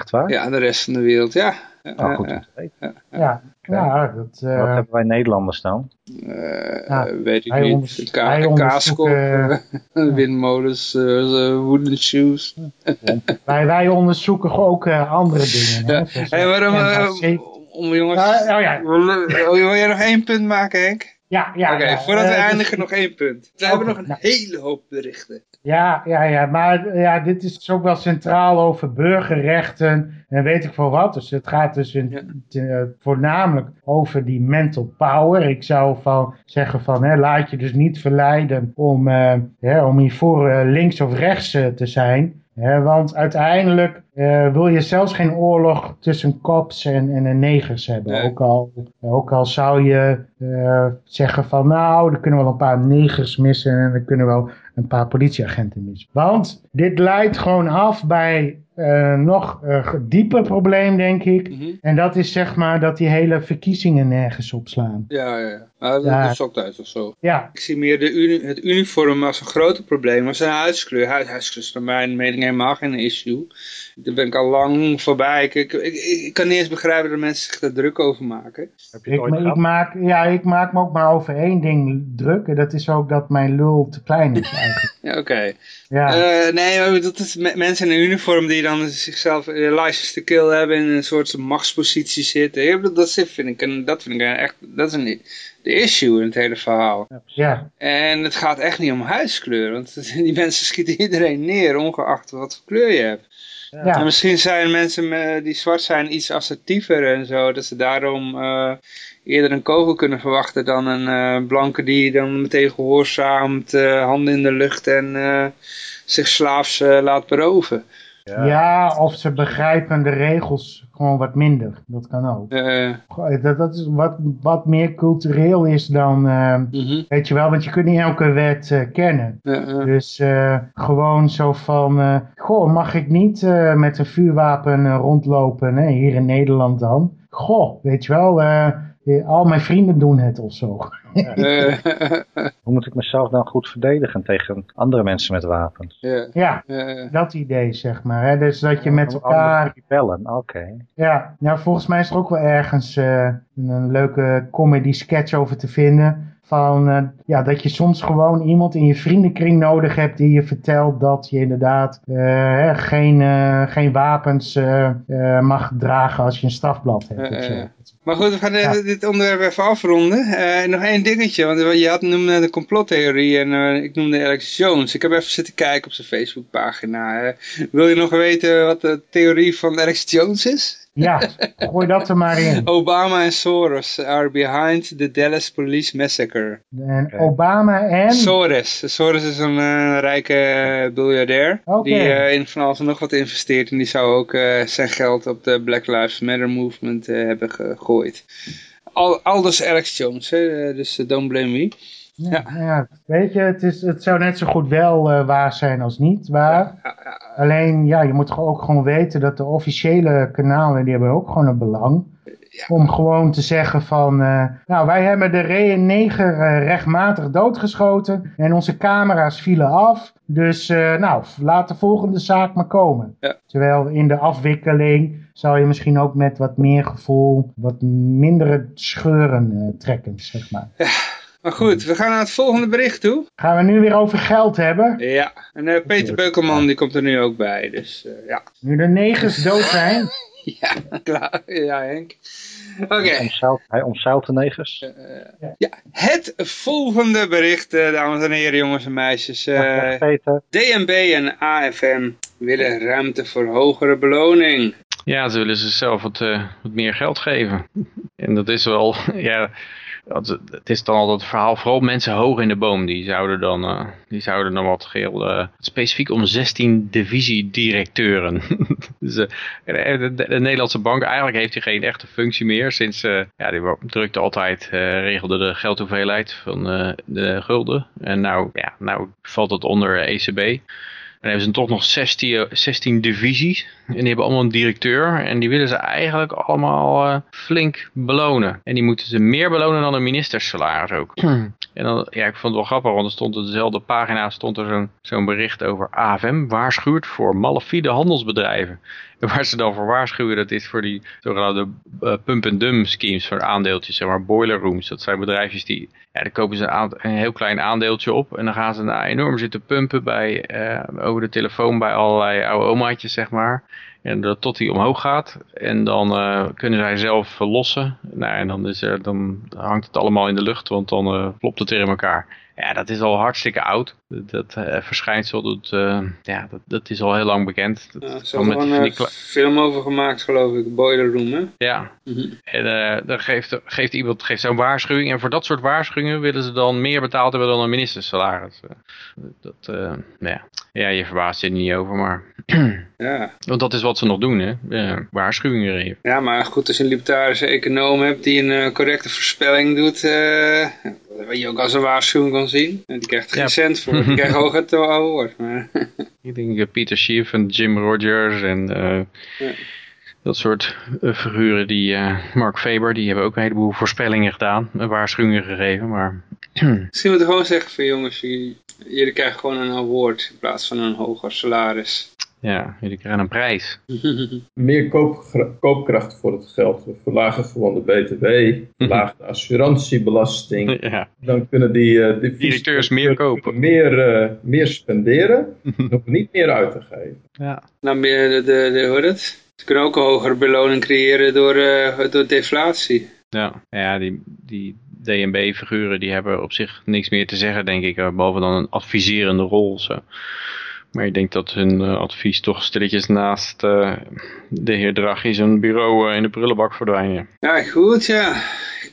Echt waar? ja, de rest van de wereld. Ja, Ja, Nou, goed ja. Ja, ja dat, eh, Wat hebben wij Nederlanders dan? eh, Ja, weet ik hij niet. ka- kaaskop, windmolens, wooden shoes. wij, wij onderzoeken ook eh, andere dingen. Hè, Hey, waarom, om jongens... Ja, oh ja. Wil, wil jij nog één punt maken, Henk? Ja, ja. Oké, ja, voordat we eh, dus- eindigen nog één punt. We Oh, hebben nog een nou. hele hoop berichten. Ja, ja, ja, maar ja, dit is dus ook wel centraal over burgerrechten en weet ik veel wat. Dus het gaat dus in, Ja. te- eh, voornamelijk over die mental power. Ik zou van zeggen van, hè, laat je dus niet verleiden om, eh, hè, om hiervoor eh, links of rechts te zijn. Want uiteindelijk eh, wil je zelfs geen oorlog tussen cops en, en negers hebben. Nee. Ook, al, ook al zou je eh, zeggen van nou, er kunnen wel een paar negers missen en er kunnen wel een paar politieagenten missen. Want dit leidt gewoon af bij eh, nog eh, dieper probleem, denk ik. Mhm. En dat is zeg maar dat die hele verkiezingen nergens opslaan. Ja, ja, ja. Maar dat, Ja. dat is ook thuis of zo. Ja, Ik zie meer de uni- het uniform als een groter probleem. Maar zijn huidskleur, huid, huidskleur is naar mijn mening helemaal geen issue. Daar ben ik al lang voorbij. Ik, ik, ik, ik kan niet eens begrijpen dat mensen zich daar druk over maken. Heb je ik, ooit ik, gehad? maak, ja ik maak me ook maar over één ding druk. En dat is ook dat mijn lul te klein is eigenlijk. Ja, oké. Ja, Eh, nee, maar dat is me- mensen in een uniform die dan zichzelf uh, license to kill hebben in een soort machtspositie zitten. Dat, vind ik, dat vind ik echt, dat is een, de issue in het hele verhaal. ja, En het gaat echt niet om huidskleur, want die mensen schieten iedereen neer, ongeacht wat voor kleur je hebt. En ja, misschien zijn mensen me- die zwart zijn iets assertiever en zo, dat ze daarom eh, eerder een kogel kunnen verwachten dan een eh, blanke die dan meteen gehoorzaamt, eh, handen in de lucht en zich slaafs laat beroven. Ja, of ze begrijpen de regels gewoon wat minder. Dat kan ook. Eh, Dat, dat is wat, wat meer cultureel is dan, eh, mhm. weet je wel, want je kunt niet elke wet eh, kennen. Dus eh, gewoon zo van, goh, mag ik niet met een vuurwapen rondlopen, hè, hier in Nederland dan? Goh, weet je wel, al mijn vrienden doen het of zo. Eh, Hoe moet ik mezelf dan goed verdedigen tegen andere mensen met wapens? ja, Ja, dat idee zeg maar. Hè? Dus dat je met elkaar bellen, oké. Ja, nou volgens mij is er ook wel ergens eh, een leuke comedy sketch over te vinden. Van eh, ja, dat je soms gewoon iemand in je vriendenkring nodig hebt die je vertelt dat je inderdaad eh, geen, eh, geen wapens mag dragen als je een strafblad hebt. Maar goed, we gaan Ja. dit- onderwerp even afronden. Nog één dingetje, want je had noemde de complottheorie en ik noemde Alex Jones. Ik heb even zitten kijken op zijn Facebookpagina. Eh, wil je nog weten wat de theorie van Alex Jones is? Ja, gooi dat er maar in. Obama en Soros are behind the Dallas Police Massacre. En Obama en... Soros. Soros is een eh, rijke eh, biljardair. Die eh, in van alles en nog wat investeert. En die zou ook zijn geld op de Black Lives Matter movement hebben gegooid. Al, aldus Alex Jones, hè? dus don't blame me. Ja, ja, weet je, het, is, het zou net zo goed wel waar zijn als niet waar. Alleen, ja, je moet ook gewoon weten dat de officiële kanalen, die hebben ook gewoon een belang. Om gewoon te zeggen van, eh, nou wij hebben de Reë-neger eh, rechtmatig doodgeschoten en onze camera's vielen af. Dus eh, nou, laat de volgende zaak maar komen. Ja. Terwijl in de afwikkeling zou je misschien ook met wat meer gevoel, wat mindere scheuren eh, trekken, zeg maar. Maar goed, we gaan naar het volgende bericht toe. Gaan we nu weer over geld hebben? Ja, en eh, Peter Beukelman die komt er nu ook bij. Dus eh, ja. Nu de negers dood zijn? ja, klaar. Ja, Henk. Oké. Omzeilt, hij omzeilt de negers. Ja, het volgende bericht, eh, dames en heren, jongens en meisjes. eh, Dag, Peter. DNB en AFM willen ruimte voor hogere beloning. Ja, ze willen zichzelf wat, eh, wat meer geld geven. En dat is wel, ja, het is dan altijd het verhaal, vooral mensen hoog in de boom, die zouden dan, eh, die zouden dan wat geel, eh, specifiek om 16 divisiedirecteuren. dus, eh, de, de- de Nederlandse bank, eigenlijk heeft hij geen echte functie meer, sinds, ja, die drukte altijd, regelde de geldhoeveelheid van de gulden. En nou, ja, nou valt het onder ECB. Hebben ze toch nog 16, 16 divisies. En die hebben allemaal een directeur. En die willen ze eigenlijk allemaal eh, flink belonen. En die moeten ze meer belonen dan een ministersalaris ook. en dan, ja, ik vond het wel grappig, want er stond op dezelfde pagina stond er zo'n zo'n bericht over AFM waarschuwt voor malafide handelsbedrijven. Waar ze dan voor waarschuwen, dat is voor die zogenaamde eh, pump-and-dump schemes voor aandeeltjes, zeg maar boiler rooms. Dat zijn bedrijfjes die, ja, dan kopen ze een, een heel klein aandeeltje op en dan gaan ze enorm zitten pumpen bij, eh, over de telefoon bij allerlei oude omaatjes, zeg maar. En dat tot die omhoog gaat. En dan eh, kunnen zij zelf verlossen. Nou, en dan, is er, dan hangt het allemaal in de lucht, want dan klopt het weer in elkaar. Ja, dat is al hartstikke oud. Dat, eh, verschijnsel, dat, eh, ja, dat, dat is al heel lang bekend. Dat Ja, er met die een kle- film over gemaakt, geloof ik. Boiler Room, hè? ja, Mhm. en eh, dan geeft, geeft iemand geeft zo'n waarschuwing. En voor dat soort waarschuwingen willen ze dan meer betaald hebben dan een ministersalaris. Eh, Dat, eh, ja. ja, je verbaast je er niet over, maar... Ja. Want dat is wat ze nog doen, hè. Eh, waarschuwingen geven. ja, maar goed, als je een libertarische econoom hebt die een eh, correcte voorspelling doet, eh, wat je ook als een waarschuwing kan zien. En die krijgt geen Ja. cent voor, die krijgt ook het woord. Maar, Ik denk eh, Peter Schiff en Jim Rogers en eh, Ja. dat soort eh, figuren die eh, Mark Faber, die hebben ook een heleboel voorspellingen gedaan, en waarschuwingen gegeven, maar Misschien moeten we gewoon zeggen van jongens, jullie, jullie krijgen gewoon een award in plaats van een hoger salaris. Ja, jullie krijgen een prijs. Meer koopkracht voor het geld. We verlagen gewoon de BTW, verlagen de assurantiebelasting. Ja, Dan kunnen die, eh die Directeurs meer kopen. Meer, eh, meer spenderen, nog niet meer uit te geven. ja. Nou, meer de, de, de, hoe heet het? Ze kunnen ook een hogere beloning creëren door, eh, door deflatie. Ja, ja die, die DNB-figuren die hebben op zich niks meer te zeggen, denk ik. Behalve dan een adviserende rol. Zo. Maar ik denk dat hun eh, advies toch stilletjes naast eh, de heer Draghi zijn bureau eh, in de prullenbak verdwijnen. Ja, goed, ja. Nou,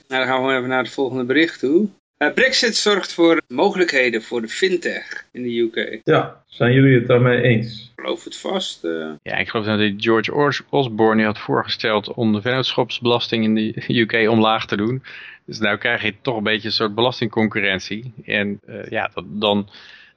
dan gaan we gewoon even naar het volgende bericht toe. Eh, Brexit zorgt voor mogelijkheden voor de fintech in de UK. Ja, zijn jullie het daarmee eens? Ik geloof het vast. eh. Ja, ik geloof dat die George Os- Osborne die had voorgesteld om de vennootschapsbelasting in de UK omlaag te doen. Dus nou krijg je toch een beetje een soort belastingconcurrentie. En eh, ja, dat, dan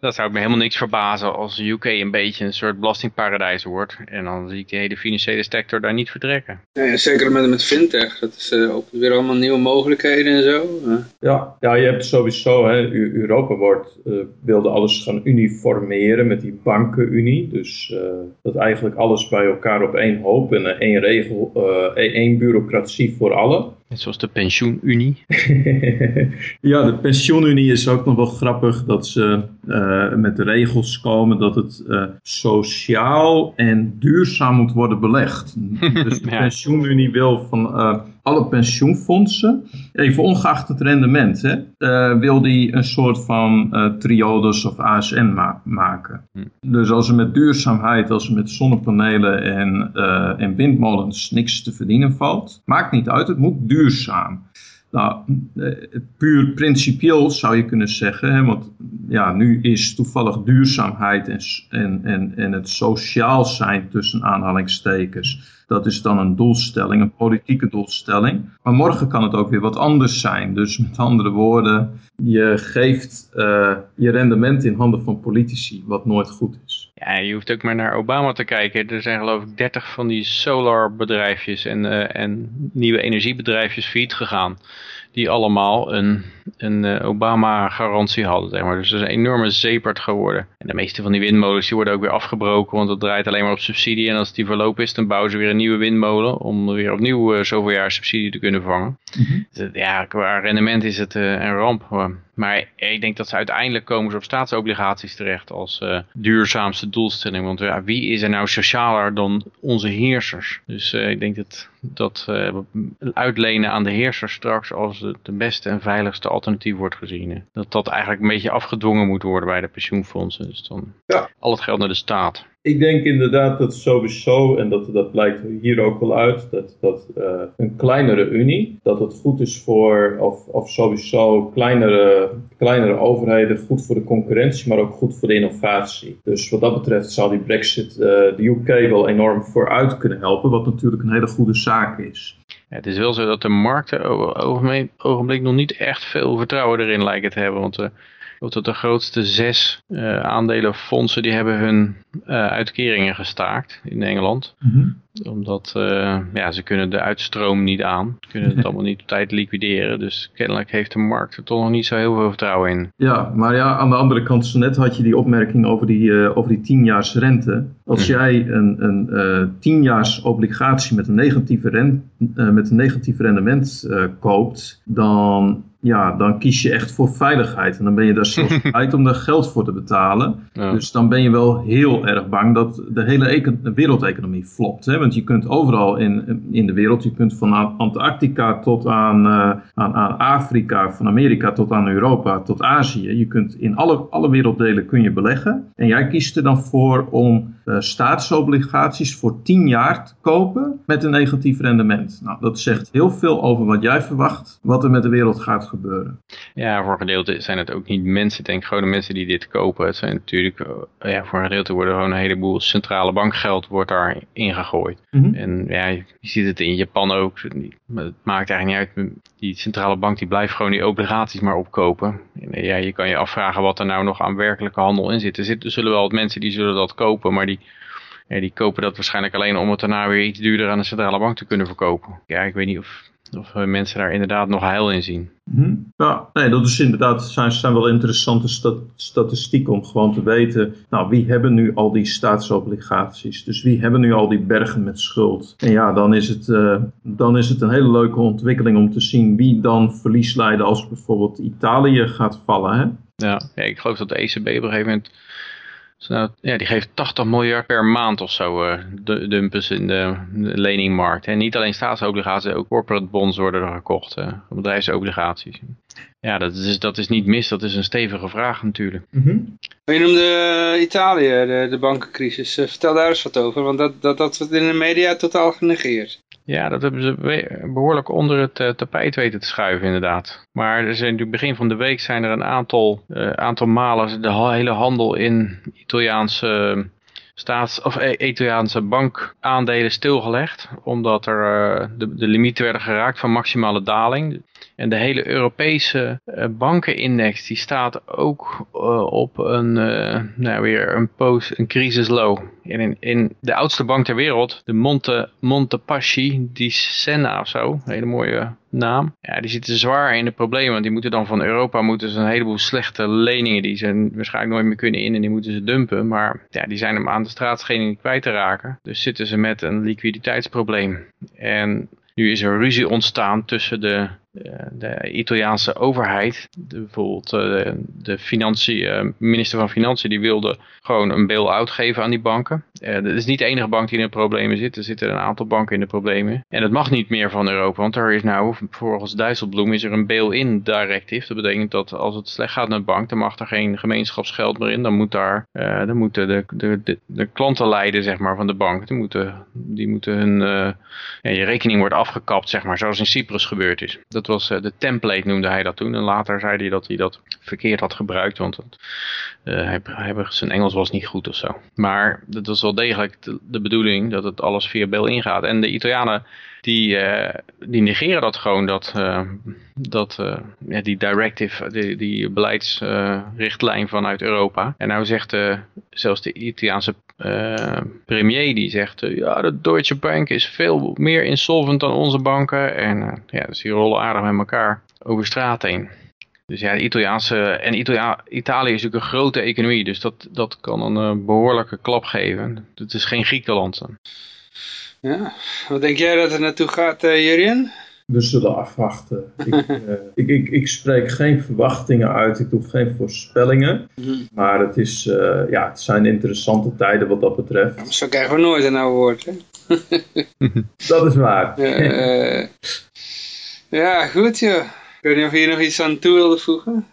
dat zou ik me helemaal niks verbazen als de UK een beetje een soort belastingparadijs wordt. En dan zie ik de hele financiële sector daar niet vertrekken. Ja, zeker met, met fintech. Dat is eh, opent weer allemaal nieuwe mogelijkheden en zo. Eh, Ja, ja je hebt sowieso, hè, Eu- Europa wordt, eh, wilde alles gaan uniformeren met die bankenunie. Dus eh, dat eigenlijk alles bij elkaar op één hoop en één regel, eh, één één bureaucratie voor allen. Net zoals de pensioenunie. ja, de pensioenunie is ook nog wel grappig dat ze eh, met de regels komen dat het eh, sociaal en duurzaam moet worden belegd. Dus de Ja. pensioenunie wil van eh, alle pensioenfondsen, even ongeacht het rendement, hè, eh, wil die een soort van eh, triodos of ASN ma- maken. Dus als er met duurzaamheid, als er met zonnepanelen en, eh, en windmolens niks te verdienen valt, maakt niet uit, het moet duurzaam. Nou, puur principieel zou je kunnen zeggen, hè, want ja, nu is toevallig duurzaamheid en, en, en het sociaal zijn tussen aanhalingstekens, dat is dan een doelstelling, een politieke doelstelling. Maar morgen kan het ook weer wat anders zijn. Dus met andere woorden, je geeft eh, je rendement in handen van politici, wat nooit goed is. Ja, je hoeft ook maar naar Obama te kijken. Er zijn geloof ik 30 van die solar bedrijfjes en, eh, en nieuwe energiebedrijfjes failliet gegaan. Die allemaal een, een eh, Obama-garantie hadden. Zeg maar. Dus dat is een enorme zeepert geworden. En de meeste van die windmolens die worden ook weer afgebroken. Want dat draait alleen maar op subsidie. En als die verlopen is, dan bouwen ze weer een nieuwe windmolen. Om weer opnieuw eh, zoveel jaar subsidie te kunnen vangen. Dus het- ja, qua rendement is het eh, een ramp. Maar ik denk dat ze uiteindelijk komen ze op staatsobligaties terecht als eh, duurzaamste doelstelling. Want ja, wie is er nou socialer dan onze heersers? Dus eh, ik denk dat, dat eh, uitlenen aan de heersers straks als de beste en veiligste alternatief wordt gezien. hè. Dat dat eigenlijk een beetje afgedwongen moet worden bij de pensioenfondsen. Dus dan Ja. al het geld naar de staat. Ik denk inderdaad dat sowieso, en dat, dat blijkt hier ook wel uit, dat, dat eh, een kleinere unie, dat het goed is voor, of, of sowieso kleinere, kleinere overheden, goed voor de concurrentie, maar ook goed voor de innovatie. Dus wat dat betreft zal die brexit eh, de UK wel enorm vooruit kunnen helpen, wat natuurlijk een hele goede zaak is. Het is wel zo dat de markten het ogenblik- nog niet echt veel vertrouwen erin lijken te hebben. Want eh, dat de grootste zes eh, aandelenfondsen die hebben hun eh, uitkeringen gestaakt in Engeland. Omdat eh, ja, ze kunnen de uitstroom niet aan. Ze kunnen het allemaal niet op tijd liquideren. Dus kennelijk heeft de markt er toch nog niet zo heel veel vertrouwen in. Ja, maar ja, aan de andere kant, zo net had je die opmerking over die, eh over die 10 rente. Als jij een, een eh 10 obligatie met een negatieve, met een negatief rendement koopt, dan, ja, dan kies je echt voor veiligheid. En dan ben je daar zelfs bereid om daar geld voor te betalen. Ja. Dus dan ben je wel heel erg bang dat de hele econ- de wereldeconomie flopt. Hè? Je kunt overal in, in de wereld, je kunt van Antarctica tot aan, eh, aan, aan Afrika, van Amerika tot aan Europa, tot Azië. Je kunt in alle, alle werelddelen kun je beleggen. En jij kiest er dan voor om staatsobligaties voor 10 jaar te kopen met een negatief rendement. Nou, dat zegt heel veel over wat jij verwacht, wat er met de wereld gaat gebeuren. Ja, voor een gedeelte zijn het ook niet mensen, denk ik, gewoon de mensen die dit kopen. Het zijn natuurlijk, eh, ja, voor een gedeelte worden gewoon een heleboel centrale bankgeld wordt daar ingegooid. Mhm. En ja, je ziet het in Japan ook. Maar Het maakt eigenlijk niet uit. Die centrale bank die blijft gewoon die obligaties maar opkopen. En eh, ja, je kan je afvragen wat er nou nog aan werkelijke handel in zit. Er, zitten, er zullen wel wat mensen die zullen dat kopen, maar die, ja, die kopen dat waarschijnlijk alleen om het daarna weer iets duurder aan de centrale bank te kunnen verkopen. Ja, ik weet niet of of eh, mensen daar inderdaad nog heil in zien. Mhm. Ja, nee, dat is inderdaad, zijn, zijn wel interessante sta statistieken om gewoon te weten, nou, wie hebben nu al die staatsobligaties? Dus wie hebben nu al die bergen met schuld? En ja, dan is het, uh, dan is het een hele leuke ontwikkeling om te zien wie dan verlies leiden als bijvoorbeeld Italië gaat vallen, hè? Ja, ja, ik geloof dat de ECB op een gegeven moment nou, ja, die geeft 80 miljard per maand of zo uh, dumpen ze in de, de, leningmarkt. En niet alleen staatsobligaties, ook corporate bonds worden er gekocht. Uh, bedrijfsobligaties. Ja, dat is, dat is niet mis. Dat is een stevige vraag natuurlijk. Mm -hmm. Je noemde Italië, de, de bankencrisis. Uh, vertel daar eens wat over, want dat, dat, dat wordt in de media totaal genegeerd. Ja, dat hebben ze behoorlijk onder het uh, tapijt weten te schuiven inderdaad. Maar er zijn begin van de week zijn er een aantal, uh, aantal malen de hele handel in Italiaanse staats- of Italiaanse bankaandelen stilgelegd. Omdat er de, de limieten werden geraakt van maximale daling. En de hele Europese bankenindex die staat ook op een, nou weer een, post, een crisislow. In, in de oudste bank ter wereld, de Monte, Montepaschi di Senna of zo, een hele mooie naam. Ja, die zitten zwaar in de problemen, want die moeten dan van Europa moeten ze een heleboel slechte leningen die ze waarschijnlijk nooit meer kunnen in en die moeten ze dumpen. Maar ja, die zijn hem aan de straatschening kwijt te raken. Dus zitten ze met een liquiditeitsprobleem. En nu is er ruzie ontstaan tussen de de Italiaanse overheid, bijvoorbeeld de, de financiën, minister van Financiën, die wilde gewoon een bail-out geven aan die banken. Uh, dat is niet de enige bank die in de problemen zit. Er zitten een aantal banken in de problemen. En dat mag niet meer van Europa, want er is nou, volgens Dijsselbloem, is er een bail-in directive. Dat betekent dat als het slecht gaat met de bank, dan mag er geen gemeenschapsgeld meer in. Dan, moet daar, dan moeten de, de, de, klanten leiden zeg maar, van de bank. Die moeten, die moeten hun, ja, je rekening wordt afgekapt, zeg maar, zoals in Cyprus gebeurd is. Dat was de template noemde hij dat toen. En later zei hij dat hij dat verkeerd had gebruikt. Want uh, hij, hij, zijn Engels was niet goed of zo. Maar dat was wel degelijk de, bedoeling dat het alles via Bel ingaat. En de Italianen die, uh, die negeren dat gewoon, dat, dat die directive, die, die beleidsrichtlijn vanuit Europa. En nou zegt zelfs de Italiaanse premier, die zegt, ja de Deutsche Bank is veel meer insolvent dan onze banken. En ja, dus die rollen aardig met elkaar over straat heen. Dus ja, de Italiaanse, en Italia, Italië is natuurlijk een grote economie, dus dat, dat kan een behoorlijke klap geven. Het is geen Griekenland. Ja, wat denk jij dat er naartoe gaat, uh, Jurien? We zullen afwachten. ik, uh, ik, ik, ik, spreek geen verwachtingen uit, ik doe geen voorspellingen. Mm. Maar het, is, uh, ja, het zijn interessante tijden wat dat betreft. Zo krijgen we nooit een oude woord, hè? dat is waar. ja, goed joh. Ik weet niet of je hier nog iets aan toe wilde voegen.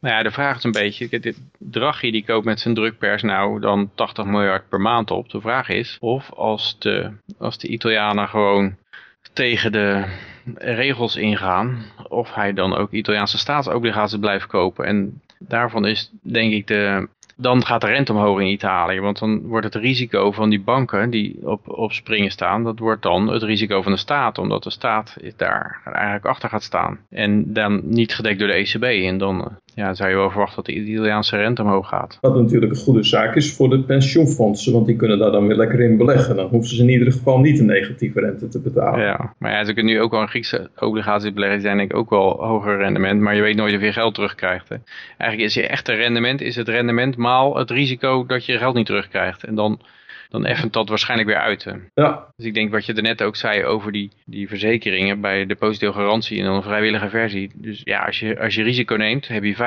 Nou ja, de vraag is een beetje, dit Draghi die koopt met zijn drukpers nou dan 80 miljard per maand op. De vraag is of als de, als de Italianen gewoon tegen de regels ingaan, of hij dan ook Italiaanse staatsobligaties blijft kopen. En daarvan is denk ik de, dan gaat de rente omhoog in Italië. Want dan wordt het risico van die banken die op, op springen staan, dat wordt dan het risico van de staat. Omdat de staat daar eigenlijk achter gaat staan. En dan niet gedekt door de ECB. En dan ja, zou je wel verwachten dat de Italiaanse rente omhoog gaat. Wat natuurlijk een goede zaak is voor de pensioenfondsen, want die kunnen daar dan weer lekker in beleggen. Dan hoeven ze in ieder geval niet een negatieve rente te betalen. Ja, maar ja, ze kunnen nu ook wel een Griekse obligaties beleggen, die zijn denk ik ook wel hoger rendement, maar je weet nooit of je geld terugkrijgt. Hè. Eigenlijk is je echte rendement, is het rendement maal het risico dat je geld niet terugkrijgt. En dan dan effent dat waarschijnlijk weer uit. Ja. Dus ik denk wat je er net ook zei over die, die verzekeringen bij de garantie en dan een vrijwillige versie. Dus ja, als je, als je risico neemt, heb je 5%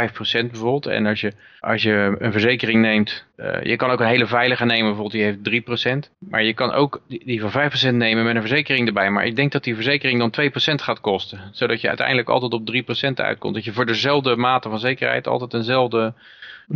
bijvoorbeeld. En als je, als je een verzekering neemt, uh, je kan ook een hele veilige nemen, bijvoorbeeld die heeft 3%. Maar je kan ook die, die van 5% nemen met een verzekering erbij. Maar ik denk dat die verzekering dan 2% gaat kosten. Zodat je uiteindelijk altijd op 3% uitkomt. Dat je voor dezelfde mate van zekerheid altijd eenzelfde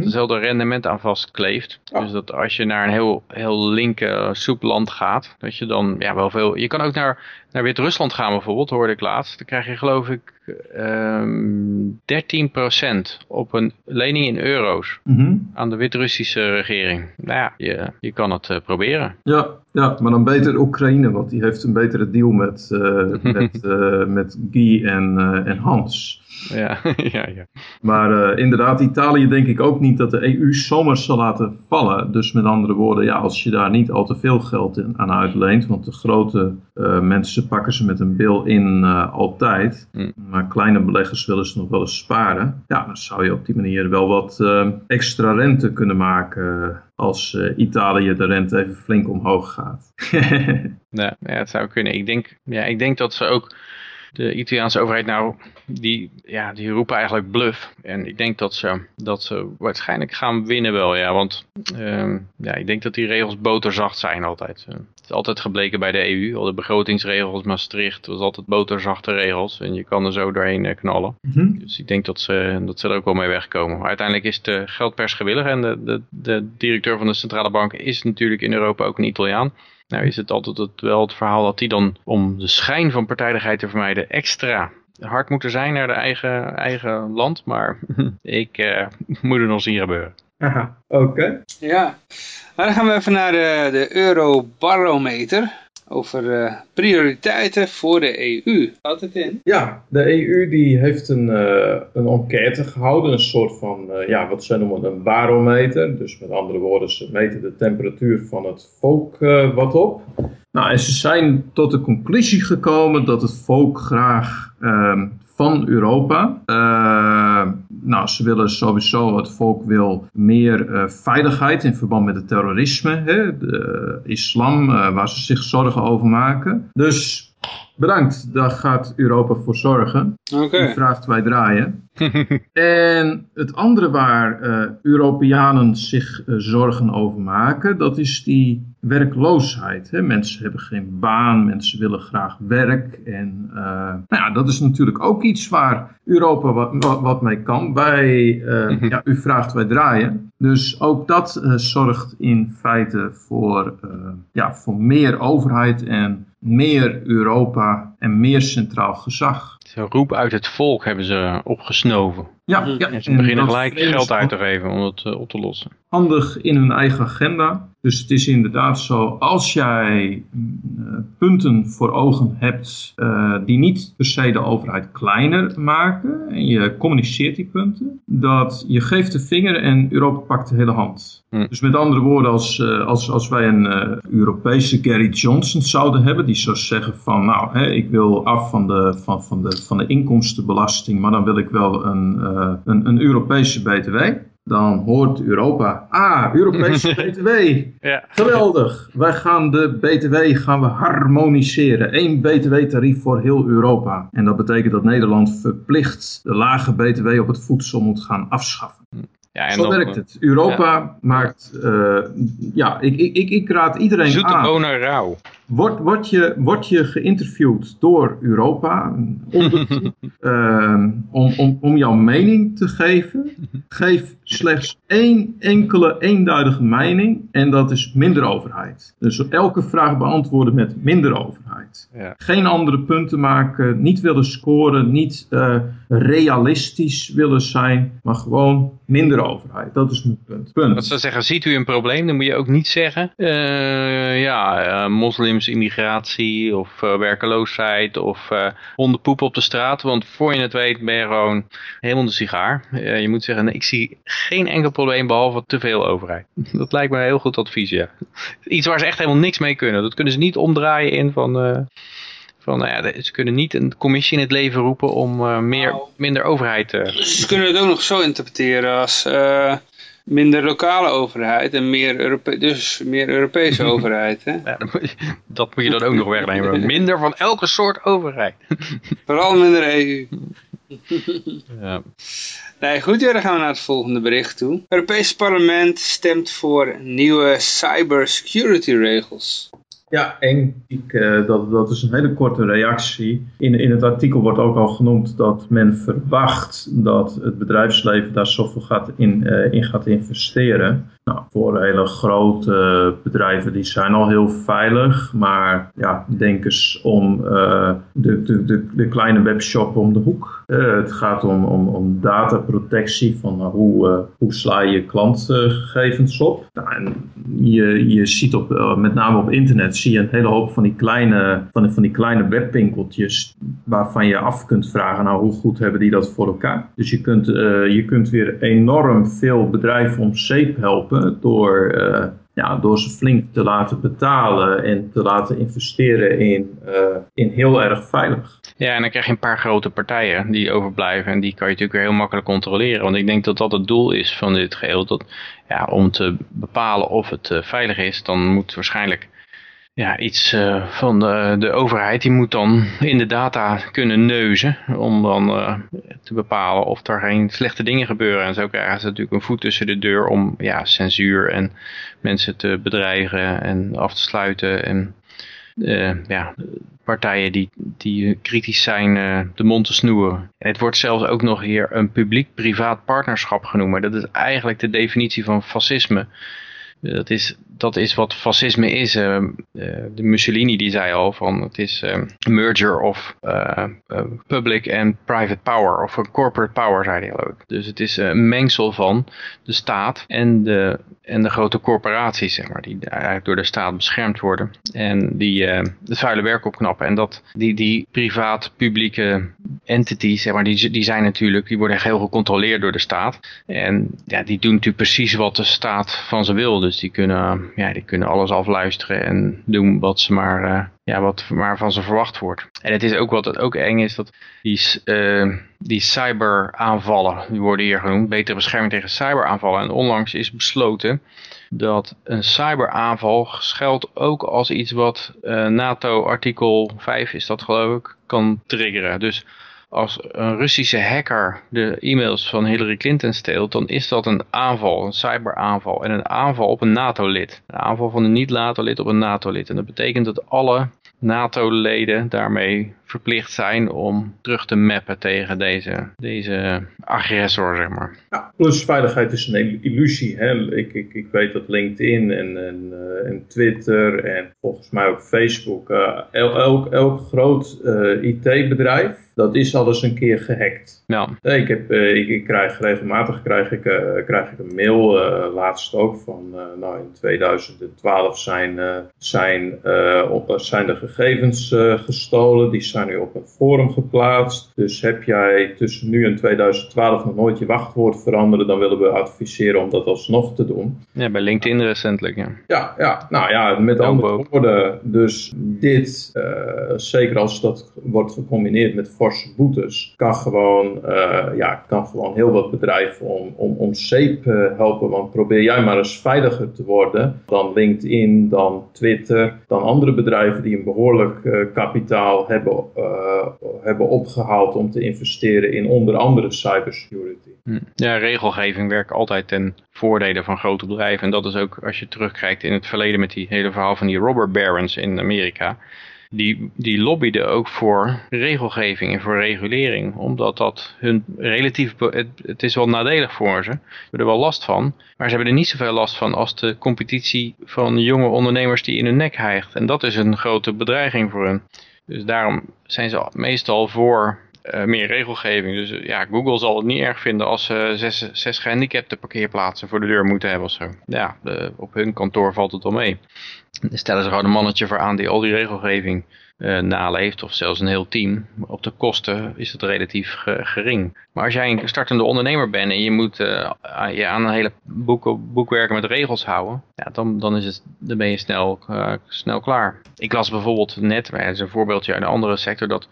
hetzelfde rendement aan vastkleeft. Oh. Dus dat als je naar een heel, heel linker soepland gaat, dat je dan ja, wel veel... Je kan ook naar, naar Wit-Rusland gaan bijvoorbeeld, hoorde ik laatst. Dan krijg je geloof ik ehm 13% op een lening in euro's Mhm. aan de Wit-Russische regering. Nou ja, je, je kan het eh, proberen. Ja, ja, maar dan beter Oekraïne, want die heeft een betere deal met, eh, met, eh, met Guy en, eh, en Hans. Ja, ja, ja. Maar inderdaad, Italië denk ik ook niet dat de EU zomaar zal laten vallen. Dus met andere woorden, ja, als je daar niet al te veel geld in- aan uitleent, want de grote mensen pakken ze met een bil in altijd. Mm. Maar kleine beleggers willen ze nog wel eens sparen. Ja, dan zou je op die manier wel wat extra rente kunnen maken als eh, Italië de rente even flink omhoog gaat. Ja, het zou kunnen. Ik denk, ja, ik denk dat ze ook de Italiaanse overheid nou, die, ja, die roepen eigenlijk bluff. En ik denk dat ze, dat ze waarschijnlijk gaan winnen wel, ja. Want ehm, ja, ik denk dat die regels boterzacht zijn altijd. Eh, Het is altijd gebleken bij de EU. Al de begrotingsregels, Maastricht, was altijd boterzachte regels. En je kan er zo doorheen eh, knallen. Mhm. Dus ik denk dat ze, dat ze er ook wel mee wegkomen. Maar uiteindelijk is de geldpers gewillig. En de, de, de directeur van de centrale bank is natuurlijk in Europa ook een Italiaan. Nou is het altijd het, wel het verhaal dat die dan, om de schijn van partijdigheid te vermijden, extra hard moeten zijn naar de eigen, eigen land. Maar ik eh, moet het nog zien gebeuren. Aha, oké. Ja, maar dan gaan we even naar de, de Eurobarometer over eh, prioriteiten voor de EU. Houdt het in? Ja, de EU die heeft een, eh, een enquête gehouden, een soort van, eh, ja, wat zij noemen een barometer. Dus met andere woorden, ze meten de temperatuur van het volk wat op. Nou, en ze zijn tot de conclusie gekomen dat het volk graag ehm, van Europa. Eh, nou, ze willen sowieso, het volk wil meer eh, veiligheid in verband met het terrorisme, hè, de islam, eh, waar ze zich zorgen over maken. Dus bedankt, daar gaat Europa voor zorgen. Oké. Die vraagt wij draaien. en het andere waar eh, Europeanen zich eh, zorgen over maken, dat is die werkloosheid. Hè? Mensen hebben geen baan, mensen willen graag werk. En eh, nou ja, dat is natuurlijk ook iets waar Europa wat, wat, wat mee kan. Wij, ja, u vraagt, wij draaien. Dus ook dat zorgt in feite voor, ja, voor meer overheid en meer Europa en meer centraal gezag. Zo'n roep uit het volk hebben ze opgesnoven. Ja, ja En ze en beginnen gelijk is geld uit te geven om het eh, op te lossen. Handig in hun eigen agenda. Dus het is inderdaad zo, als jij mm, eh, punten voor ogen hebt eh, die niet per se de overheid kleiner maken, en je communiceert die punten, dat je geeft de vinger en Europa pakt de hele hand. Hm. Dus met andere woorden, als, eh, als, als wij een eh, Europese Gary Johnson zouden hebben, die zou zeggen van nou, hè, ik wil af van de, van, van, de, van de inkomstenbelasting, maar dan wil ik wel een, eh, een, een Europese BTW. Dan hoort Europa, ah, Europese BTW, Ja. geweldig. Wij gaan de BTW gaan we harmoniseren. Eén BTW-tarief voor heel Europa. En dat betekent dat Nederland verplicht de lage BTW op het voedsel moet gaan afschaffen. Ja, en Zo dan, werkt het. Europa maakt, eh, ja, ik, ik, ik, ik raad iedereen Zoete aan. bonen rauw. Word, word, je, word je geïnterviewd door Europa ehm, om, om, om jouw mening te geven? Geef slechts één enkele eenduidige mening en dat is minder overheid. Dus elke vraag beantwoorden met minder overheid. Ja. Geen andere punten maken, niet willen scoren, niet eh, realistisch willen zijn, maar gewoon minder overheid. Dat is mijn punt. punt. Wat ze zeggen, ziet u een probleem, dan moet je ook niet zeggen, eh, ja, eh, moslims, immigratie of eh, werkeloosheid of eh hondenpoep op de straat. Want voor je het weet ben je gewoon helemaal de sigaar. Eh, je moet zeggen, nee, ik zie geen enkel probleem behalve te veel overheid. Dat lijkt me een heel goed advies, ja. Iets waar ze echt helemaal niks mee kunnen. Dat kunnen ze niet omdraaien in van... van, nou ja, ze kunnen niet een commissie in het leven roepen om eh, meer, Nou. minder overheid te... Ze kunnen het ook nog zo interpreteren als minder lokale overheid en meer, Europe dus meer Europese overheid. Hè? Ja, dan moet je- dat moet je dan ook nog wegnemen. Minder van elke soort overheid. Vooral minder EU. Ja. Nee, goed, ja, dan gaan we naar het volgende bericht toe. Het Europees Parlement stemt voor nieuwe cybersecurity regels. Ja, eng. Ik, eh, dat, dat is een hele korte reactie. In, in het artikel wordt ook al genoemd dat men verwacht dat het bedrijfsleven daar zoveel gaat in, eh, in gaat investeren. Nou, voor hele grote bedrijven, die zijn al heel veilig. Maar ja, denk eens om uh, de, de, de, kleine webshop om de hoek. Uh, het gaat om, om, om dataprotectie van hoe, hoe sla je klantgegevens op. Nou, en je, je ziet op, met name op internet zie je een hele hoop van die kleine, van, van die kleine webwinkeltjes waarvan je af kunt vragen, nou hoe goed hebben die dat voor elkaar? Dus je kunt, je kunt weer enorm veel bedrijven om zeep helpen door, uh, ja, door ze flink te laten betalen en te laten investeren in, uh, in heel erg veilig. Ja, en dan krijg je een paar grote partijen die overblijven en die kan je natuurlijk heel makkelijk controleren. Want ik denk dat dat het doel is van dit geheel. Dat, ja, om te bepalen of het uh, veilig is, dan moet waarschijnlijk ja, iets uh, van de, de, overheid, die moet dan in de data kunnen neuzen om dan uh, te bepalen of er geen slechte dingen gebeuren. En zo krijgen ze natuurlijk een voet tussen de deur om ja, censuur en mensen te bedreigen en af te sluiten. En uh, ja, partijen die, die kritisch zijn de mond te snoeren. En het wordt zelfs ook nog hier een publiek-privaat partnerschap genoemd. Dat is eigenlijk de definitie van fascisme. Dat is, dat is wat fascisme is. Uh, de Mussolini die zei al van het is een merger of public and private power. Of corporate power zei hij ook. Dus het is een mengsel van de staat en de, en de grote corporaties zeg maar, die eigenlijk door de staat beschermd worden. En die het vuile werk opknappen. En dat, die, die privaat-publieke entities, maar, die, die zijn natuurlijk, die worden heel gecontroleerd door de staat. En ja, die doen natuurlijk precies wat de staat van ze wil. Dus die kunnen, ja, die kunnen alles afluisteren en doen wat ze maar, uh, ja, wat maar van ze verwacht wordt. En het is ook wat het ook eng is, dat die, uh, die cyberaanvallen, die worden hier genoemd, betere bescherming tegen cyberaanvallen. En onlangs is besloten dat een cyberaanval geldt ook als iets wat uh, NATO artikel 5 is dat geloof ik, kan triggeren. Dus als een Russische hacker de e-mails van Hillary Clinton steelt, dan is dat een aanval, een cyberaanval. En een aanval op een NATO-lid. Een aanval van een niet-NATO-lid op een NATO-lid. En dat betekent dat alle NATO-leden daarmee verplicht zijn om terug te mappen tegen deze, deze agressor, zeg maar. Ja, plus veiligheid is een illusie. Hè? Ik, ik, ik weet dat LinkedIn en, en, uh, en Twitter en volgens mij ook Facebook, uh, elk, elk groot uh, IT-bedrijf, dat is al eens een keer gehackt. Ja. Ik, heb, ik, ik, krijg regelmatig krijg ik, krijg ik een mail, laatst ook, van nou in 2012 zijn, zijn, op, zijn de gegevens gestolen, die zijn nu op een forum geplaatst. Dus heb jij tussen nu en 2012 nog nooit je wachtwoord veranderen, dan willen we adviseren om dat alsnog te doen. Ja, bij LinkedIn recentelijk, ja. Ja, ja nou ja, met andere woorden, dus dit, zeker als dat wordt gecombineerd met boetes, kan gewoon, uh, ja, kan gewoon heel wat bedrijven om, om, om zeep uh, helpen. Want probeer jij maar eens veiliger te worden dan LinkedIn, dan Twitter, dan andere bedrijven die een behoorlijk kapitaal hebben hebben opgehaald om te investeren in onder andere cybersecurity. Hm. Ja, regelgeving werkt altijd ten voordele van grote bedrijven. En dat is ook als je terugkijkt in het verleden met die hele verhaal van die robber barons in Amerika. Die, die lobbyden ook voor regelgeving en voor regulering. Omdat dat hun relatief, het, is wel nadelig voor ze. Ze hebben er wel last van. Maar ze hebben er niet zoveel last van als de competitie van jonge ondernemers die in hun nek hijgt. En dat is een grote bedreiging voor hen. Dus daarom zijn ze meestal voor uh, meer regelgeving. Dus uh, ja, Google zal het niet erg vinden als ze zes, zes gehandicapte parkeerplaatsen voor de deur moeten hebben of zo. Ja, de, op hun kantoor valt het al mee. Stellen ze gewoon een mannetje voor aan die al die regelgeving uh, naleeft, of zelfs een heel team. Op de kosten is het relatief ge gering. Maar als jij een startende ondernemer bent en je moet uh, je aan een hele boek, boekwerken met regels houden, ja, dan, dan, is het, dan ben je snel, uh, snel klaar. Ik las bijvoorbeeld net, maar is een voorbeeldje uit een andere sector, dat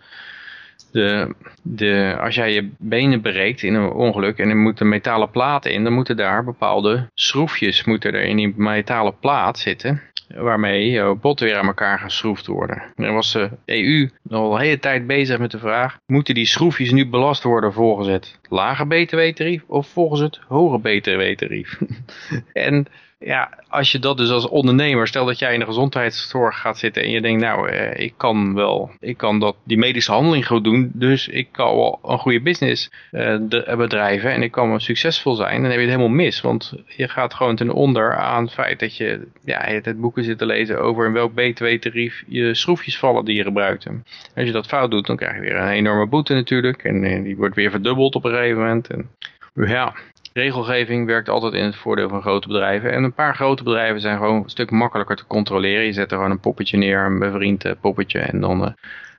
de, de, als jij je benen breekt in een ongeluk en er moeten metalen platen in, dan moeten daar bepaalde schroefjes moeten er in die metalen plaat zitten waarmee je botten weer aan elkaar geschroefd worden. Er was de EU al een hele tijd bezig met de vraag, moeten die schroefjes nu belast worden voorgezet? Lage btw-tarief of volgens het hoge btw-tarief? en ja, als je dat dus als ondernemer, stel dat jij in de gezondheidszorg gaat zitten en je denkt, nou, eh, ik kan wel, ik kan dat, die medische handeling goed doen, dus ik kan wel een goede business eh, bedrijven en ik kan wel succesvol zijn, dan heb je het helemaal mis, want je gaat gewoon ten onder aan het feit dat je, ja, je het boeken zit te lezen over in welk btw-tarief je schroefjes vallen die je gebruikt. Als je dat fout doet, dan krijg je weer een enorme boete natuurlijk en eh, die wordt weer verdubbeld op een gegeven moment. En, ja, regelgeving werkt altijd in het voordeel van grote bedrijven. En een paar grote bedrijven zijn gewoon een stuk makkelijker te controleren. Je zet er gewoon een poppetje neer, een bevriend eh, poppetje. En dan, uh,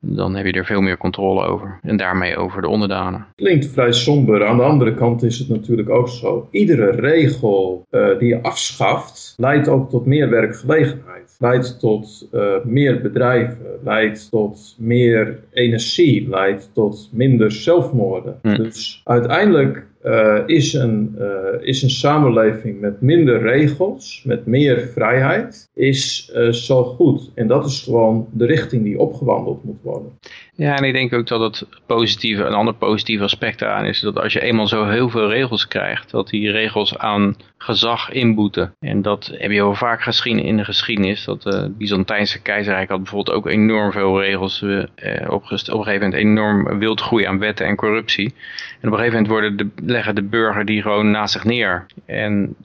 dan heb je er veel meer controle over. En daarmee over de onderdanen. Klinkt vrij somber. Aan de andere kant is het natuurlijk ook zo. Iedere regel uh, die je afschaft, leidt ook tot meer werkgelegenheid. Leidt tot meer bedrijven. Leidt tot meer energie. Leidt tot minder zelfmoorden. Hm. Dus uiteindelijk uh, is, een, uh, is een samenleving met minder regels, met meer vrijheid, is uh, zo goed. En dat is gewoon de richting die opgewandeld moet worden. Ja, en ik denk ook dat het positieve, een ander positief aspect daaraan is dat als je eenmaal zo heel veel regels krijgt, dat die regels aan gezag inboeten. En dat heb je wel vaak gezien in de geschiedenis, dat het Byzantijnse keizerrijk had bijvoorbeeld ook enorm veel regels, eh, op, op een gegeven moment enorm wild groei aan wetten en corruptie. En op een gegeven moment worden de, leggen de burger die gewoon naast zich neer. En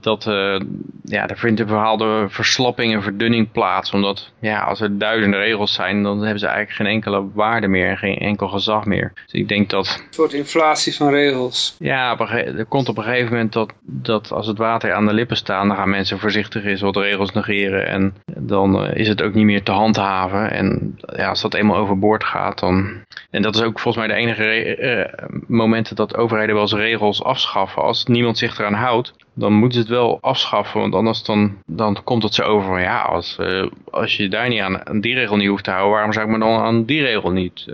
dat uh, ja, er vindt een bepaalde verslapping en verdunning plaats. Omdat ja, als er duizenden regels zijn, dan hebben ze eigenlijk geen enkele waarde meer en geen enkel gezag meer. Dus ik denk dat... Een soort inflatie van regels. Ja, er komt op een gegeven moment dat, dat als het water aan de lippen staat, dan gaan mensen voorzichtig eens wat regels negeren. En dan uh, is het ook niet meer te handhaven. En ja, als dat eenmaal overboord gaat, dan... En dat is ook volgens mij de enige uh, momenten dat overheden wel eens regels afschaffen. Als niemand zich eraan houdt, dan moeten ze het wel afschaffen. Want anders dan, dan komt het zo over van ja, als, uh, als je daar niet aan, die regel niet hoeft te houden, waarom zou ik me dan aan die regel niet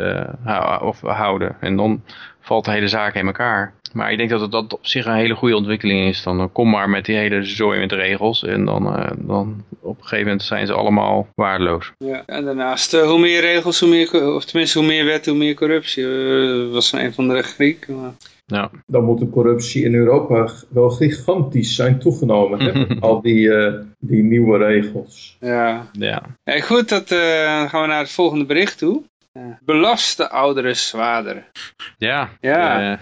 of houden? En dan valt de hele zaak in elkaar. Maar ik denk dat het dat op zich een hele goede ontwikkeling is. Dan kom maar met die hele zooi met regels en dan, uh, dan op een gegeven moment zijn ze allemaal waardeloos. Ja, en daarnaast hoe meer regels, hoe meer, of tenminste hoe meer wet, hoe meer corruptie. Was een van de Griek. Maar... Ja. Dan moet de corruptie in Europa wel gigantisch zijn toegenomen. Hè? Al die, uh, die nieuwe regels. Ja. ja. Hey, goed, dat, uh, dan gaan we naar het volgende bericht toe. Uh, belast de ouderen zwaarder. Ja. ja.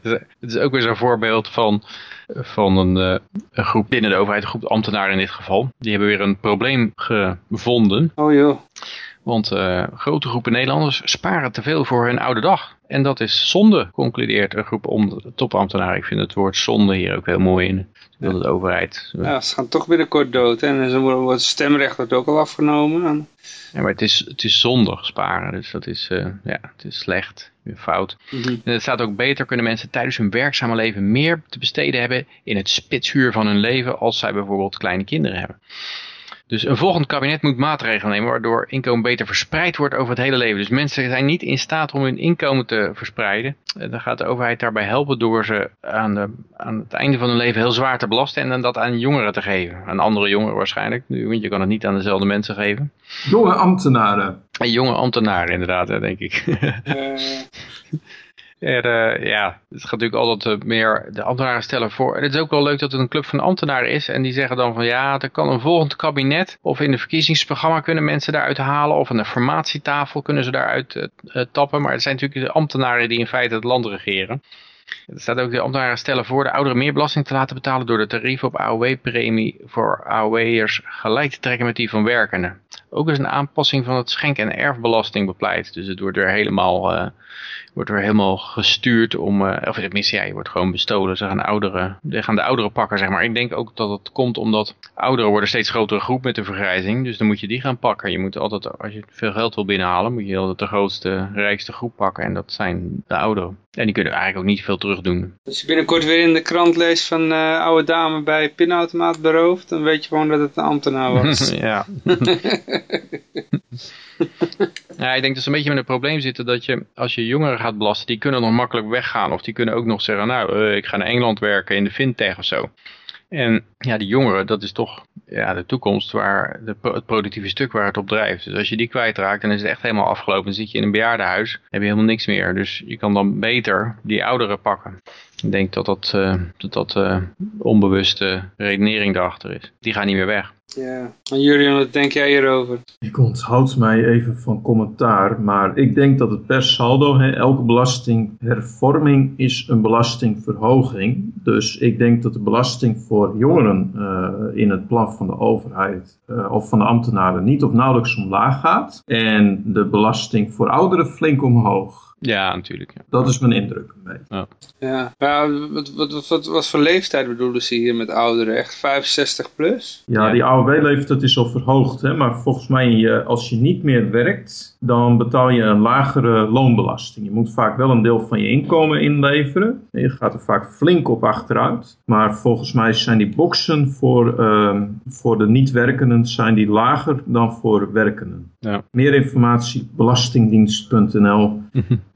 het is ook weer zo'n voorbeeld van, van een, een, groep binnen de overheid, een groep ambtenaren in dit geval. Die hebben weer een probleem gevonden. Oh joh. Want uh, grote groepen Nederlanders sparen te veel voor hun oude dag. En dat is zonde, concludeert een groep topambtenaren. Ik vind het woord zonde hier ook heel mooi in. Wil de overheid. Ja, ze gaan toch binnenkort dood. En ze worden, het stemrecht wordt ook al afgenomen. Ja, maar het is, het is zondig sparen. Dus dat is, uh, ja, het is slecht. Weer fout. Mm -hmm. En het staat ook beter kunnen mensen tijdens hun werkzame leven meer te besteden hebben in het spitshuur van hun leven als zij bijvoorbeeld kleine kinderen hebben. Dus een volgend kabinet moet maatregelen nemen waardoor inkomen beter verspreid wordt over het hele leven. Dus mensen zijn niet in staat om hun inkomen te verspreiden. Dan gaat de overheid daarbij helpen door ze aan, de, aan het einde van hun leven heel zwaar te belasten en dan dat aan jongeren te geven. Aan andere jongeren waarschijnlijk, want je kan het niet aan dezelfde mensen geven. Jonge ambtenaren. En jonge ambtenaren inderdaad, denk ik. Uh... Er, ja, het gaat natuurlijk altijd uh, meer de ambtenaren stellen voor. En het is ook wel leuk dat het een club van ambtenaren is. En die zeggen dan van ja, er kan een volgend kabinet. Of in de verkiezingsprogramma kunnen mensen daaruit halen. Of aan de formatietafel kunnen ze daaruit uh, tappen. Maar het zijn natuurlijk de ambtenaren die in feite het land regeren. Er staat ook de ambtenaren stellen voor de ouderen meer belasting te laten betalen door de tarieven op AOW-premie voor AOW'ers gelijk te trekken met die van werkenden. Ook is een aanpassing van het schenk- en erfbelasting bepleit. Dus het wordt weer helemaal, wordt weer helemaal gestuurd om, uh, of tenminste ja, je wordt gewoon bestolen. Ze gaan, ouderen, ze gaan de ouderen pakken, zeg maar. Ik denk ook dat het komt omdat ouderen worden steeds grotere groep met de vergrijzing. Dus dan moet je die gaan pakken. Je moet altijd, als je veel geld wil binnenhalen, moet je altijd de grootste, rijkste groep pakken. En dat zijn de ouderen. En die kunnen eigenlijk ook niet veel terug doen. Als je binnenkort weer in de krant leest van uh, oude dame bij pinautomaat beroofd, dan weet je gewoon dat het een ambtenaar was. ja. ja, ik denk dat ze een beetje met een probleem zitten dat je, als je jongeren gaat belasten, die kunnen nog makkelijk weggaan. Of die kunnen ook nog zeggen, nou, uh, ik ga naar Engeland werken in de fintech of zo. En ja, die jongeren, dat is toch ja, de toekomst waar de, het productieve stuk waar het op drijft. Dus als je die kwijtraakt, dan is het echt helemaal afgelopen. Dan zit je in een bejaardenhuis, heb je helemaal niks meer. Dus je kan dan beter die ouderen pakken. Ik denk dat dat, uh, dat, dat uh, onbewuste redenering daarachter is. Die gaan niet meer weg. Ja, en Julian, wat denk jij hierover? Ik onthoud mij even van commentaar, maar ik denk dat het per saldo, hè, elke belastinghervorming is een belastingverhoging. Dus ik denk dat de belasting voor jongeren uh, in het plan van de overheid uh, of van de ambtenaren niet of nauwelijks omlaag gaat. En de belasting voor ouderen flink omhoog. Ja, natuurlijk. Ja. Dat is mijn indruk een beetje. Ja. Ja, ja wat, wat, wat, wat, wat voor leeftijd bedoelen ze hier met ouderen? Echt 65 plus? Ja, Ja. die AOW-leeftijd is al verhoogd, hè, maar volgens mij eh, als je niet meer werkt, dan betaal je een lagere loonbelasting. Je moet vaak wel een deel van je inkomen inleveren. Je gaat er vaak flink op achteruit. Maar volgens mij zijn die boxen voor, ehm, voor de niet-werkenden zijn die lager dan voor werkenden. Ja. Meer informatie belastingdienst.nl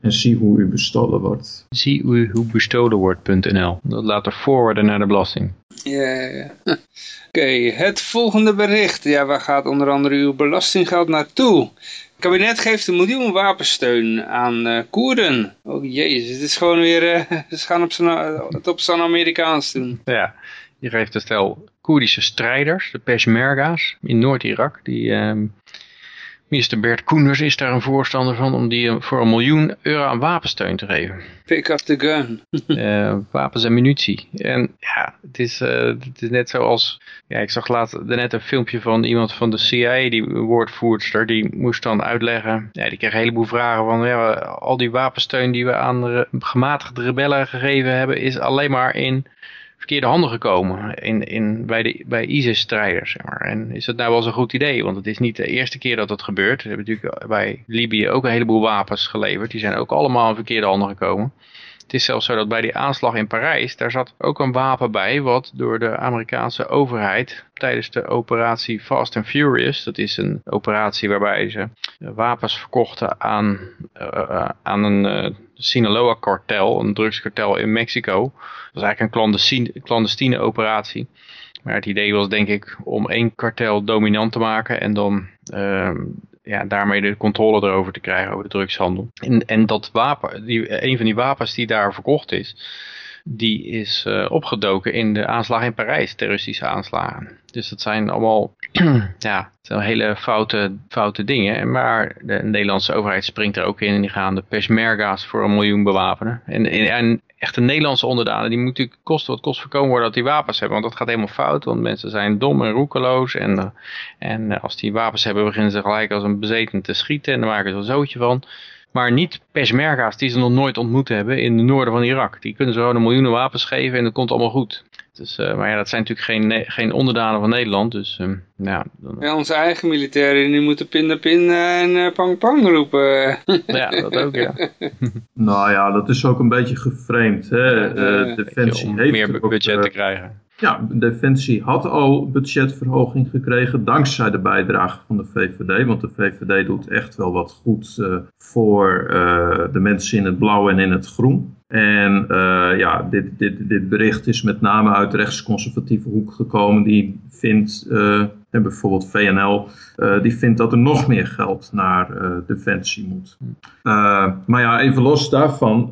en zie hoe u bestolen wordt. Zie hoe, hoe bestolen wordt.nl. Dat laat er voorwaarden naar de belasting. Ja, ja, ja. Oké, het volgende bericht. Ja, waar gaat onder andere uw belastinggeld naartoe? Het kabinet geeft een miljoen wapensteun aan eh, Koerden. Oh jezus, het is gewoon weer, eh, ze gaan op zijn, het op zijn Amerikaans doen. Ja, hier geeft een stel Koerdische strijders, de Peshmerga's in Noord-Irak. Die ehm, minister Bert Koenders is daar een voorstander van om die voor een miljoen euro aan wapensteun te geven. Pick up the gun. Eh, wapens en munitie. En ja, het is, eh, het is net zoals... Ja, ik zag laatst net een filmpje van iemand van de CIA, die woordvoerster, die moest dan uitleggen. Ja, die kreeg een heleboel vragen van, ja, al die wapensteun die we aan de gematigde rebellen gegeven hebben, is alleen maar in verkeerde handen gekomen in, in, bij, de, bij ISIS-strijders. Zeg maar. En is dat nou wel zo'n goed idee? Want het is niet de eerste keer dat dat gebeurt. We hebben natuurlijk bij Libië ook een heleboel wapens geleverd. Die zijn ook allemaal in verkeerde handen gekomen. Het is zelfs zo dat bij die aanslag in Parijs, daar zat ook een wapen bij wat door de Amerikaanse overheid tijdens de operatie Fast and Furious, dat is een operatie waarbij ze wapens verkochten aan, uh, aan een uh, Sinaloa-kartel, een drugskartel in Mexico. Dat was eigenlijk een clandestine, operatie. Maar het idee was denk ik om één kartel dominant te maken en dan uh, ja, daarmee de controle erover te krijgen over de drugshandel. En, en dat wapen, die, een van die wapens die daar verkocht is, die is uh, opgedoken in de aanslag in Parijs, terroristische aanslagen. Dus dat zijn allemaal ja, hele foute, foute dingen. Maar de Nederlandse overheid springt er ook in en die gaan de Peshmerga's voor een miljoen bewapenen. En, en, en echte Nederlandse onderdanen, die moeten natuurlijk kosten wat kost voorkomen worden dat die wapens hebben. Want dat gaat helemaal fout, want mensen zijn dom en roekeloos. En, uh, en als die wapens hebben, beginnen ze gelijk als een bezeten te schieten. En dan maken ze een zootje van. Maar niet Peshmerga's die ze nog nooit ontmoet hebben in het noorden van Irak. Die kunnen ze gewoon een miljoenen wapens geven en dat komt allemaal goed. Dus, uh, maar ja, dat zijn natuurlijk geen, geen onderdanen van Nederland. Dus, uh, ja, dan... ja, onze eigen militairen die moeten pin pin en uh, pang pang roepen. ja, dat ook, ja. nou ja, dat is ook een beetje geframed. Hè? Defensie om heeft meer ook, budget te krijgen. Ja, Defensie had al budgetverhoging gekregen dankzij de bijdrage van de VVD. Want de VVD doet echt wel wat goed uh, voor uh, de mensen in het blauw en in het groen. En uh, ja, dit, dit, dit bericht is met name uit de rechtsconservatieve hoek gekomen. Die vindt, en bijvoorbeeld VNL, die vindt dat er nog meer geld naar Defensie moet. maar ja, even los daarvan,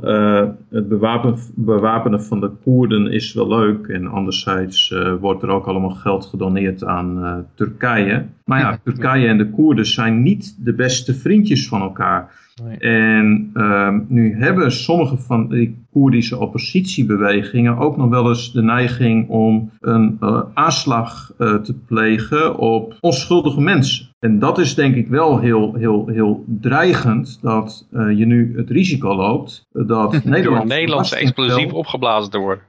het bewapen, bewapenen van de Koerden is wel leuk. En anderzijds wordt er ook allemaal geld gedoneerd aan Turkije. Maar ja, Turkije en de Koerden zijn niet de beste vriendjes van elkaar. Nee. En uh, nu hebben sommige van die Koerdische oppositiebewegingen ook nog wel eens de neiging om een uh, aanslag uh, te plegen op onschuldige mensen. En dat is denk ik wel heel, heel, heel dreigend dat uh, je nu het risico loopt dat Nederland Nederlandse explosief opgeblazen te worden.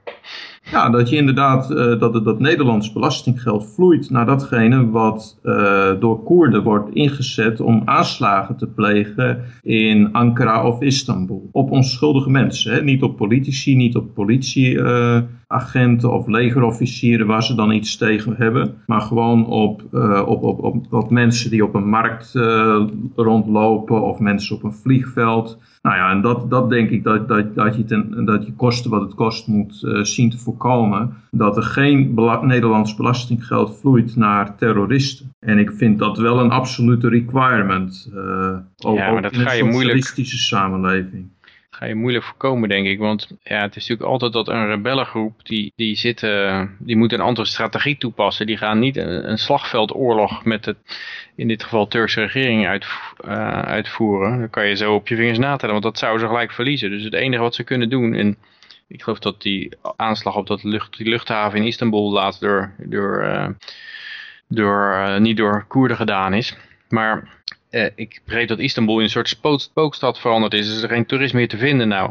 Ja, dat je inderdaad, uh, dat, dat Nederlands belastinggeld vloeit naar datgene wat uh, door Koerden wordt ingezet om aanslagen te plegen in Ankara of Istanbul. Op onschuldige mensen, hè? niet op politici, niet op politie. Uh, agenten of legerofficieren waar ze dan iets tegen hebben. Maar gewoon op, uh, op, op, op, op mensen die op een markt uh, rondlopen of mensen op een vliegveld. Nou ja, en dat, dat denk ik dat, dat, dat, je ten, dat je kosten wat het kost moet uh, zien te voorkomen. Dat er geen bela Nederlands belastinggeld vloeit naar terroristen. En ik vind dat wel een absolute requirement. Uh, ja, maar dat in ga je een moeilijk samenleving ga je moeilijk voorkomen, denk ik. Want ja, het is natuurlijk altijd dat een rebellengroep, die, die, zitten, die moet een andere strategie toepassen. Die gaan niet een, slagveldoorlog met het, in dit geval Turkse regering uit, uh, uitvoeren. Dan kan je zo op je vingers natellen, want dat zouden ze gelijk verliezen. Dus het enige wat ze kunnen doen, en ik geloof dat die aanslag op dat lucht, die luchthaven in Istanbul laatst door, door, uh, door uh, niet door Koerden gedaan is. Maar uh, ik begreep dat Istanbul in een soort spookstad veranderd is. Dus er is geen toerist meer te vinden nou.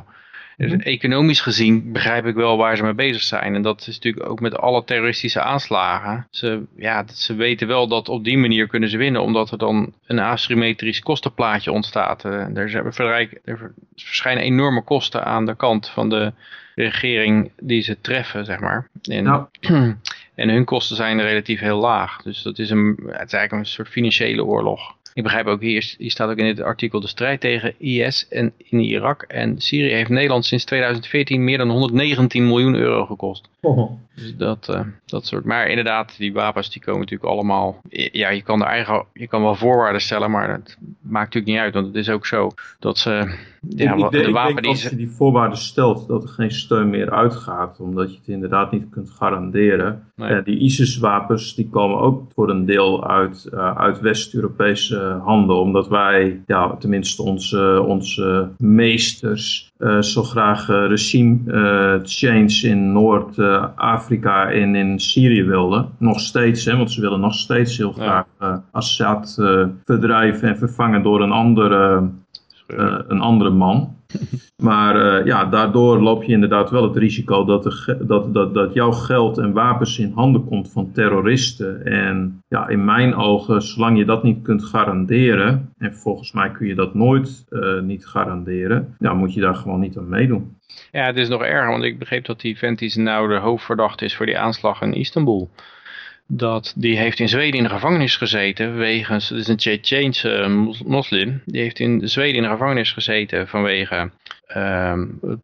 Dus Mhm. economisch gezien begrijp ik wel waar ze mee bezig zijn. En dat is natuurlijk ook met alle terroristische aanslagen. Ze, ja, ze weten wel dat op die manier kunnen ze winnen. Omdat er dan een asymmetrisch kostenplaatje ontstaat. Uh, er, er verschijnen enorme kosten aan de kant van de regering die ze treffen, zeg maar. En, Ja. en hun kosten zijn relatief heel laag. Dus dat is een, het is eigenlijk een soort financiële oorlog. Ik begrijp ook, hier, hier staat ook in dit artikel de strijd tegen IS en in Irak en Syrië heeft Nederland sinds 2014 meer dan 119 miljoen euro gekost. Oh. Dus dat, uh, dat soort. Maar inderdaad, die wapens die komen natuurlijk allemaal. Ja, je kan, de eigen, je kan wel voorwaarden stellen, maar dat maakt natuurlijk niet uit. Want het is ook zo dat ze. Ja, ik, de wapen ik die als je die voorwaarden stelt dat er geen steun meer uitgaat, omdat je het inderdaad niet kunt garanderen. Nee. Die ISIS-wapens die komen ook voor een deel uit, uh, uit West-Europese handen, omdat wij, ja, tenminste onze, onze meesters, uh, zo graag regime change in Noord-Afrika en in Syrië wilden. Nog steeds, hè, want ze willen nog steeds heel graag. Assad verdrijven en vervangen door een andere. Een andere man. maar uh, ja, daardoor loop je inderdaad wel het risico dat, dat, dat, dat jouw geld en wapens in handen komt van terroristen. En ja, in mijn ogen, zolang je dat niet kunt garanderen, en volgens mij kun je dat nooit uh, niet garanderen, ja, moet je daar gewoon niet aan meedoen. Ja, het is nog erger, want ik begreep dat die Ventis nou de hoofdverdachte is voor die aanslag in Istanbul dat die heeft in Zweden in de gevangenis gezeten wegens, het is een Tsjetsjeense moslim, die heeft in Zweden in de gevangenis gezeten vanwege uh,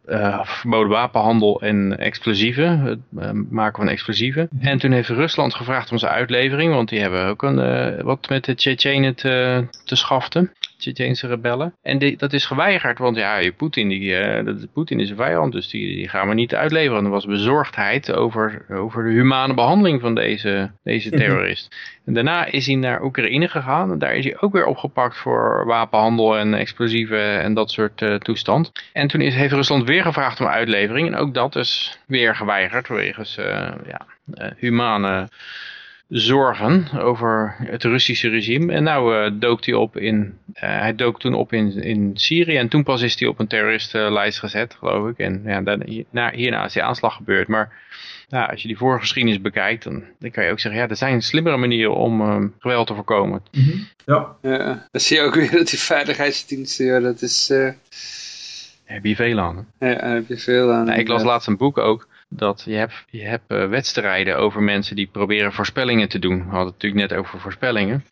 uh, verboden wapenhandel en explosieven, het uh, maken van explosieven. En toen heeft Rusland gevraagd om zijn uitlevering, want die hebben ook een, eh, wat met de Tsjetsjenen te, te schaften. Tsjetsjeense rebellen. En die, dat is geweigerd, want ja, Poetin, die, Poetin is een vijand, dus die, die gaan we niet uitleveren. Er was bezorgdheid over, over de humane behandeling van deze, deze terrorist. En daarna is hij naar Oekraïne gegaan en daar is hij ook weer opgepakt voor wapenhandel en explosieven en dat soort toestand. En toen is, heeft Rusland weer gevraagd om uitlevering en ook dat is weer geweigerd wegens uh, ja, humane zorgen over het Russische regime. En nou uh, dook hij op in, uh, hij dook toen op in, in Syrië en toen pas is hij op een terroristenlijst gezet, geloof ik. En ja, dan, hierna, hierna is die aanslag gebeurd. Maar ja, als je die voorgeschiedenis bekijkt, dan, dan kan je ook zeggen, ja, er zijn slimmere manieren om uh, geweld te voorkomen. Mm -hmm. Ja. ja. Dan zie je ook weer dat die veiligheidsdiensten, ja, dat is... Heb je veel aan. Hè? Ja, daar heb je veel aan. Nou, ik las laatst een boek ook dat je hebt, je hebt uh, wedstrijden over mensen die proberen voorspellingen te doen. We hadden het natuurlijk net over voorspellingen.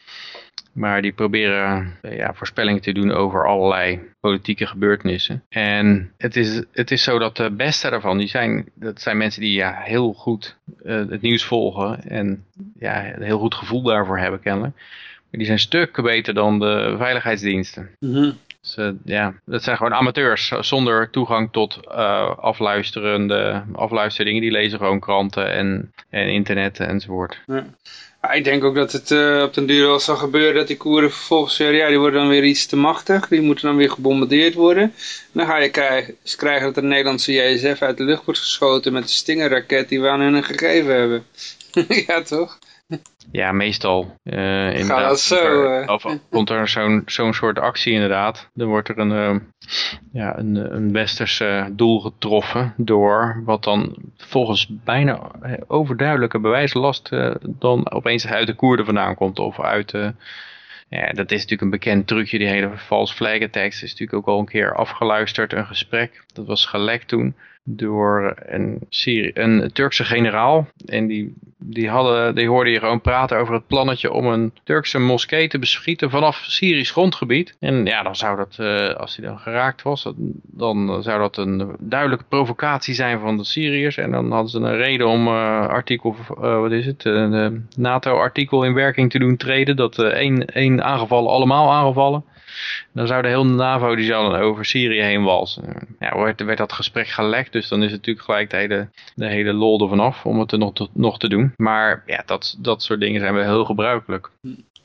Maar die proberen uh, ja, voorspellingen te doen over allerlei politieke gebeurtenissen. En het is, het is zo dat de beste daarvan, die zijn, dat zijn mensen die ja, heel goed uh, het nieuws volgen. En ja, een heel goed gevoel daarvoor hebben kennelijk. Maar die zijn stukken beter dan de veiligheidsdiensten. Mm -hmm. Dus, uh, ja, dat zijn gewoon amateurs zonder toegang tot uh, afluisterende afluisterdingen. Die lezen gewoon kranten en, en internet enzovoort. Ja. Ik denk ook dat het op den duur wel zal gebeuren dat die Koeren vervolgens zeggen, ja, die worden dan weer iets te machtig. Die moeten dan weer gebombardeerd worden. En dan ga je krijgen, krijgen dat de Nederlandse JSF uit de lucht wordt geschoten met de Stinger-raket die we aan hen gegeven hebben. ja, toch? Ja, meestal. Uh, dat zo? Uh... Of komt er zo'n zo'n soort actie inderdaad. Dan wordt er een, uh, ja, een, een westers doel getroffen door wat dan volgens bijna overduidelijke bewijslast dan opeens uit de Koerden vandaan komt. Of uit... ja, dat is natuurlijk een bekend trucje, die hele false flag attacks is natuurlijk ook al een keer afgeluisterd, een gesprek. Dat was gelekt toen door een, Syri een Turkse generaal. En die, die, hadden, die hoorde je gewoon praten over het plannetje om een Turkse moskee te beschieten vanaf Syrisch grondgebied. En ja, dan zou dat, uh, als hij dan geraakt was, dan zou dat een duidelijke provocatie zijn van de Syriërs. En dan hadden ze een reden om uh, artikel, uh, wat is het, een NATO-artikel in werking te doen treden. Dat één, één aangevallen allemaal aangevallen. Dan zou de hele NAVO die dan over Syrië heen walsen. Ja, werd, werd dat gesprek gelekt, dus dan is het natuurlijk gelijk de hele, de hele lol ervan af om het er nog te, nog te doen. Maar ja, dat, dat soort dingen zijn wel heel gebruikelijk.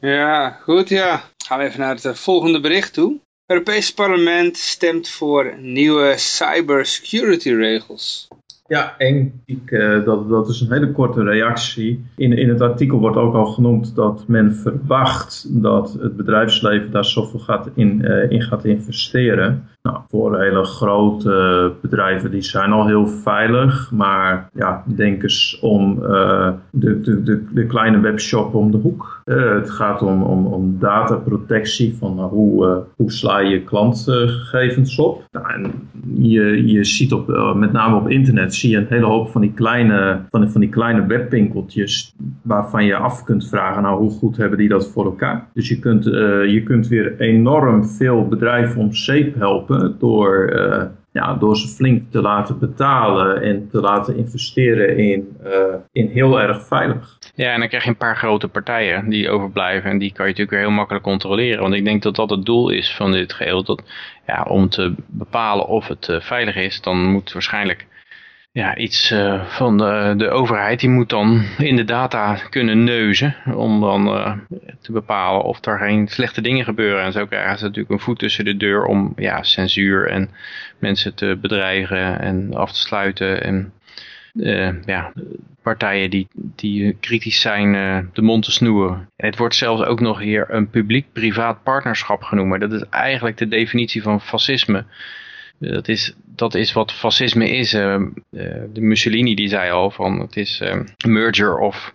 Ja, goed ja. Gaan we even naar het volgende bericht toe. Het Europees Parlement stemt voor nieuwe cybersecurity regels. Ja, eng. Ik, uh, dat, dat is een hele korte reactie. In, in het artikel wordt ook al genoemd dat men verwacht dat het bedrijfsleven daar zoveel gaat in, uh, in gaat investeren. Nou, voor hele grote bedrijven, die zijn al heel veilig. Maar ja, denk eens om de, de, de, de, kleine webshop om de hoek. Het gaat om, om, om dataprotectie, van hoe, hoe sla je klantgegevens op. Nou, en je, je ziet op, met name op internet zie je een hele hoop van die kleine, van, van die kleine webwinkeltjes waarvan je af kunt vragen, nou hoe goed hebben die dat voor elkaar? Dus je kunt, je kunt weer enorm veel bedrijven om zeep helpen door, ja, door ze flink te laten betalen en te laten investeren in, in heel erg veilig. Ja, en dan krijg je een paar grote partijen die overblijven en die kan je natuurlijk weer heel makkelijk controleren. Want ik denk dat dat het doel is van dit geheel. Dat, ja, om te bepalen of het veilig is, dan moet waarschijnlijk ja, iets uh, van de, de overheid. Die moet dan in de data kunnen neuzen. Om dan uh, te bepalen of er geen slechte dingen gebeuren. En zo krijgen ze natuurlijk een voet tussen de deur om ja, censuur en mensen te bedreigen en af te sluiten. En ja, partijen die, die kritisch zijn de mond te snoeren. En het wordt zelfs ook nog hier een publiek-privaat partnerschap genoemd. Dat is eigenlijk de definitie van fascisme. Dat is, dat is wat fascisme is. Uh, de Mussolini die zei al van het is een merger of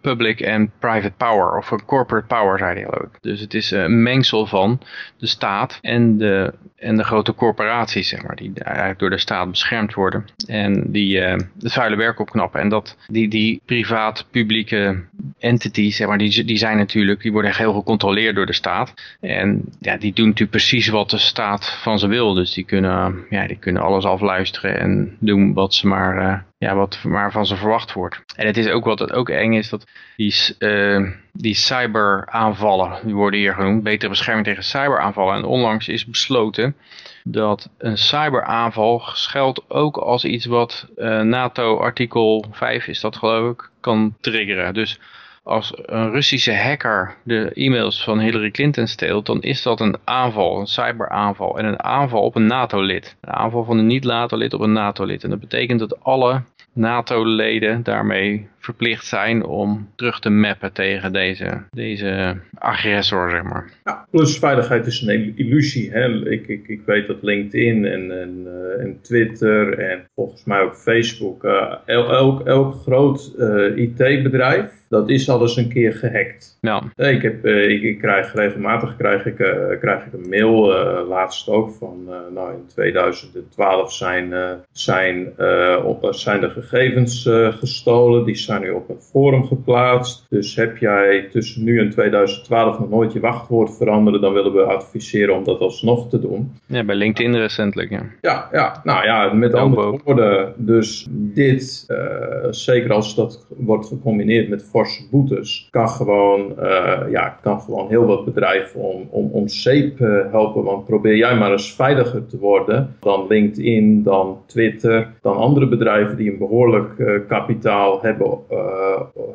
public and private power. Of corporate power zei hij ook. Dus het is een mengsel van de staat en de, en de grote corporaties zeg maar. Die eigenlijk door de staat beschermd worden. En die het vuile werk opknappen. En dat die, die privaat-publieke entities zeg maar, die, die zijn natuurlijk, die worden heel gecontroleerd door de staat. En ja, die doen natuurlijk precies wat de staat van ze wil. Dus die kunnen, ja, die kunnen alles afluisteren en doen wat ze maar, uh, ja, wat maar van ze verwacht wordt. En het is ook wat het ook eng is, dat die, uh, die cyberaanvallen, die worden hier genoemd, betere bescherming tegen cyberaanvallen. En onlangs is besloten dat een cyberaanval geldt ook als iets wat uh, NATO artikel 5 is dat geloof ik, kan triggeren. Dus als een Russische hacker de e-mails van Hillary Clinton steelt, dan is dat een aanval, een cyberaanval. En een aanval op een NATO-lid. Een aanval van een niet-NATO-lid op een NATO-lid. En dat betekent dat alle NATO-leden daarmee verplicht zijn om terug te mappen tegen deze, deze agressor, zeg maar. Ja, plus veiligheid is een illusie. Hè? Ik, ik, ik weet dat LinkedIn en, en, uh, en Twitter en volgens mij ook Facebook, uh, elk, elk groot uh, IT-bedrijf, dat is al eens een keer gehackt. Ja. Ik, heb, ik, ik, krijg regelmatig krijg ik, krijg ik een mail, laatst ook, van nou in 2012 zijn, zijn, op, zijn de gegevens gestolen, die zijn nu op een forum geplaatst. Dus heb jij tussen nu en 2012 nog nooit je wachtwoord veranderen, dan willen we adviseren om dat alsnog te doen. Ja, bij LinkedIn recentelijk, ja. Ja, ja nou ja, met andere woorden, dus dit, uh, zeker als dat wordt gecombineerd met boetes, kan gewoon, uh, ja, kan gewoon heel wat bedrijven om, om, om zeep uh, helpen. Want probeer jij maar eens veiliger te worden dan LinkedIn, dan Twitter, dan andere bedrijven die een behoorlijk kapitaal hebben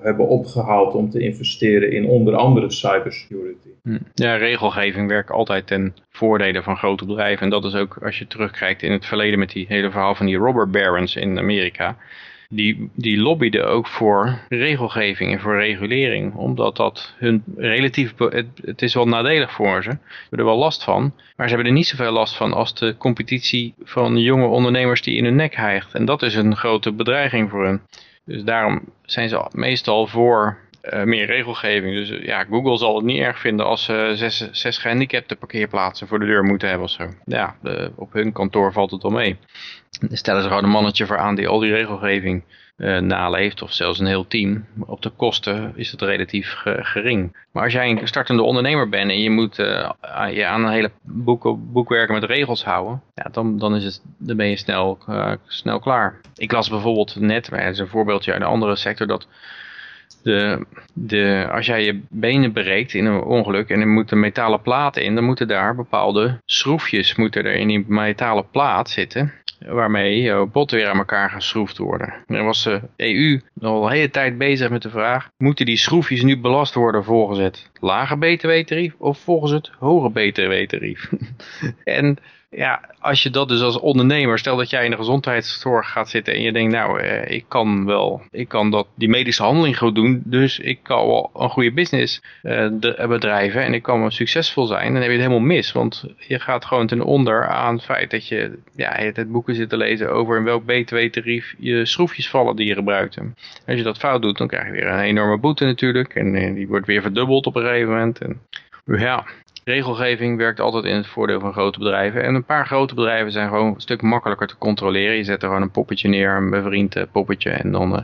hebben opgehaald om te investeren in onder andere cybersecurity. Hm. Ja, regelgeving werkt altijd ten voordele van grote bedrijven. En dat is ook als je terugkijkt in het verleden met die hele verhaal van die robber barons in Amerika. Die, die lobbyden ook voor regelgeving en voor regulering. Omdat dat hun relatief, het, is wel nadelig voor ze. Ze hebben er wel last van. Maar ze hebben er niet zoveel last van als de competitie van jonge ondernemers die in hun nek hijgt. En dat is een grote bedreiging voor hen. Dus daarom zijn ze meestal voor uh, meer regelgeving. Dus uh, ja, Google zal het niet erg vinden als ze zes, zes gehandicapte parkeerplaatsen voor de deur moeten hebben of zo. Ja, de, op hun kantoor valt het al mee. Stellen ze gewoon een mannetje voor aan die al die regelgeving uh, naleeft, of zelfs een heel team. Op de kosten is het relatief gering. Maar als jij een startende ondernemer bent en je moet uh, je aan een hele boek, boekwerken met regels houden, ja, dan, dan, is het, dan ben je snel, uh, snel klaar. Ik las bijvoorbeeld net, maar is een voorbeeldje uit een andere sector, dat de, de, als jij je benen breekt in een ongeluk en er moeten metalen platen in, dan moeten daar bepaalde schroefjes moeten er in die metalen plaat zitten waarmee botten weer aan elkaar geschroefd worden. Er was de EU al een hele tijd bezig met de vraag, moeten die schroefjes nu belast worden volgens het lage btw-tarief of volgens het hoge btw-tarief? en ja, als je dat dus als ondernemer, stel dat jij in de gezondheidszorg gaat zitten en je denkt, nou, eh, ik kan wel, ik kan dat, die medische handeling goed doen, dus ik kan wel een goede business eh, bedrijven en ik kan wel succesvol zijn, dan heb je het helemaal mis, want je gaat gewoon ten onder aan het feit dat je, ja, het boeken zit te lezen over in welk btw-tarief je schroefjes vallen die je gebruikt. Als je dat fout doet, dan krijg je weer een enorme boete natuurlijk en die wordt weer verdubbeld op een gegeven moment. En, ja, regelgeving werkt altijd in het voordeel van grote bedrijven. En een paar grote bedrijven zijn gewoon een stuk makkelijker te controleren. Je zet er gewoon een poppetje neer, een bevriend eh, poppetje. En dan, uh,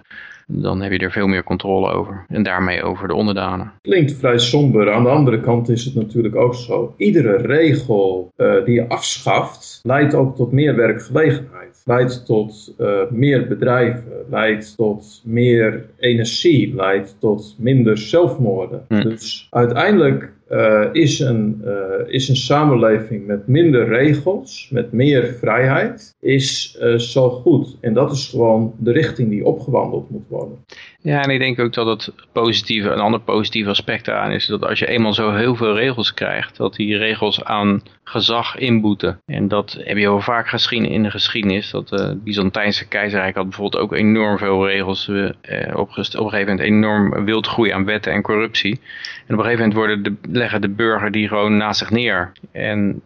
dan heb je er veel meer controle over. En daarmee over de onderdanen. Klinkt vrij somber. Aan de andere kant is het natuurlijk ook zo. Iedere regel uh, die je afschaft, leidt ook tot meer werkgelegenheid. Leidt tot meer bedrijven. Leidt tot meer energie. Leidt tot minder zelfmoorden. Hm. Dus uiteindelijk uh, is, een, uh, is een samenleving met minder regels, met meer vrijheid, is uh, zo goed. En dat is gewoon de richting die opgewandeld moet worden. Ja, en ik denk ook dat het positieve, een ander positief aspect daaraan is dat als je eenmaal zo heel veel regels krijgt, dat die regels aan gezag inboeten. En dat heb je wel vaak gezien in de geschiedenis. Dat het Byzantijnse keizerrijk had bijvoorbeeld ook enorm veel regels. Eh, op, een gegeven moment enorm wild groei aan wetten en corruptie. En op een gegeven moment worden de, leggen de burger die gewoon naast zich neer. En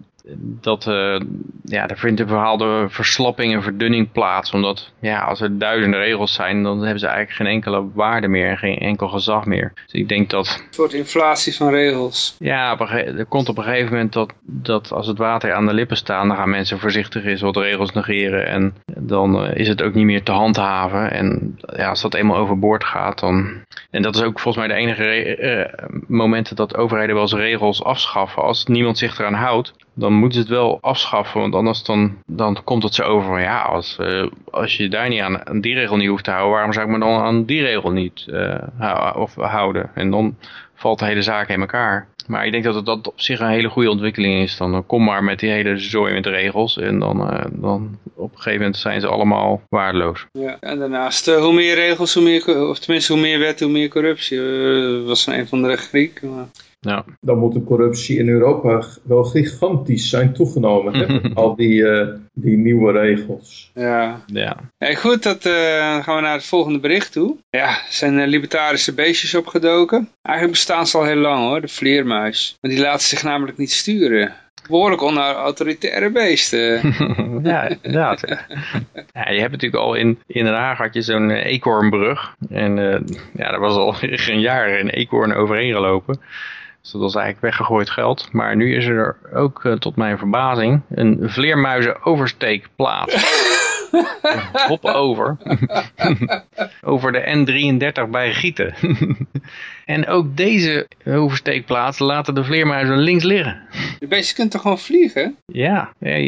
dat uh, ja, er vindt een verhaalde verslapping en verdunning plaats. Omdat ja, als er duizenden regels zijn, dan hebben ze eigenlijk geen enkele waarde meer en geen enkel gezag meer. Dus ik denk dat... Een soort inflatie van regels. Ja, er komt op een gegeven moment dat, dat als het water aan de lippen staat, dan gaan mensen voorzichtig eens wat regels negeren. En dan uh, is het ook niet meer te handhaven. En ja, als dat eenmaal overboord gaat, dan... En dat is ook volgens mij de enige uh, momenten dat overheden wel eens regels afschaffen. Als niemand zich eraan houdt, dan moeten ze het wel afschaffen. Want anders dan, dan komt het zo over van ja, als, uh, als je daar niet aan, die regel niet hoeft te houden, waarom zou ik me dan aan die regel niet uh, of houden? En dan valt de hele zaak in elkaar. Maar ik denk dat het dat op zich een hele goede ontwikkeling is. Dan kom maar met die hele zooi met regels. En dan, dan op een gegeven moment zijn ze allemaal waardeloos. Ja, en daarnaast hoe meer regels, hoe meer, of tenminste hoe meer wet, hoe meer corruptie. Was een van de Griek. Maar... Ja. Dan moet de corruptie in Europa wel gigantisch zijn toegenomen. Hè? Al die, uh, die nieuwe regels. Ja. ja. Hey, goed, dat, uh, dan gaan we naar het volgende bericht toe. Ja, er zijn uh, libertarische beestjes opgedoken. Eigenlijk bestaan ze al heel lang hoor, de vleermuis. Maar die laten zich namelijk niet sturen. Behoorlijk onautoritaire beesten. ja, inderdaad. ja, je hebt natuurlijk al in, in Den Haag had je zo'n eekhoornbrug. En ja, daar was al een jaar een eekhoorn overheen gelopen. Dus dat was eigenlijk weggegooid geld. Maar nu is er ook, uh, tot mijn verbazing, een vleermuizenoversteekplaats. Hop over. over de N33 bij Gieten. en ook deze oversteekplaats laten de vleermuizen links liggen. De beestje kunt toch gewoon vliegen? Ja, hey,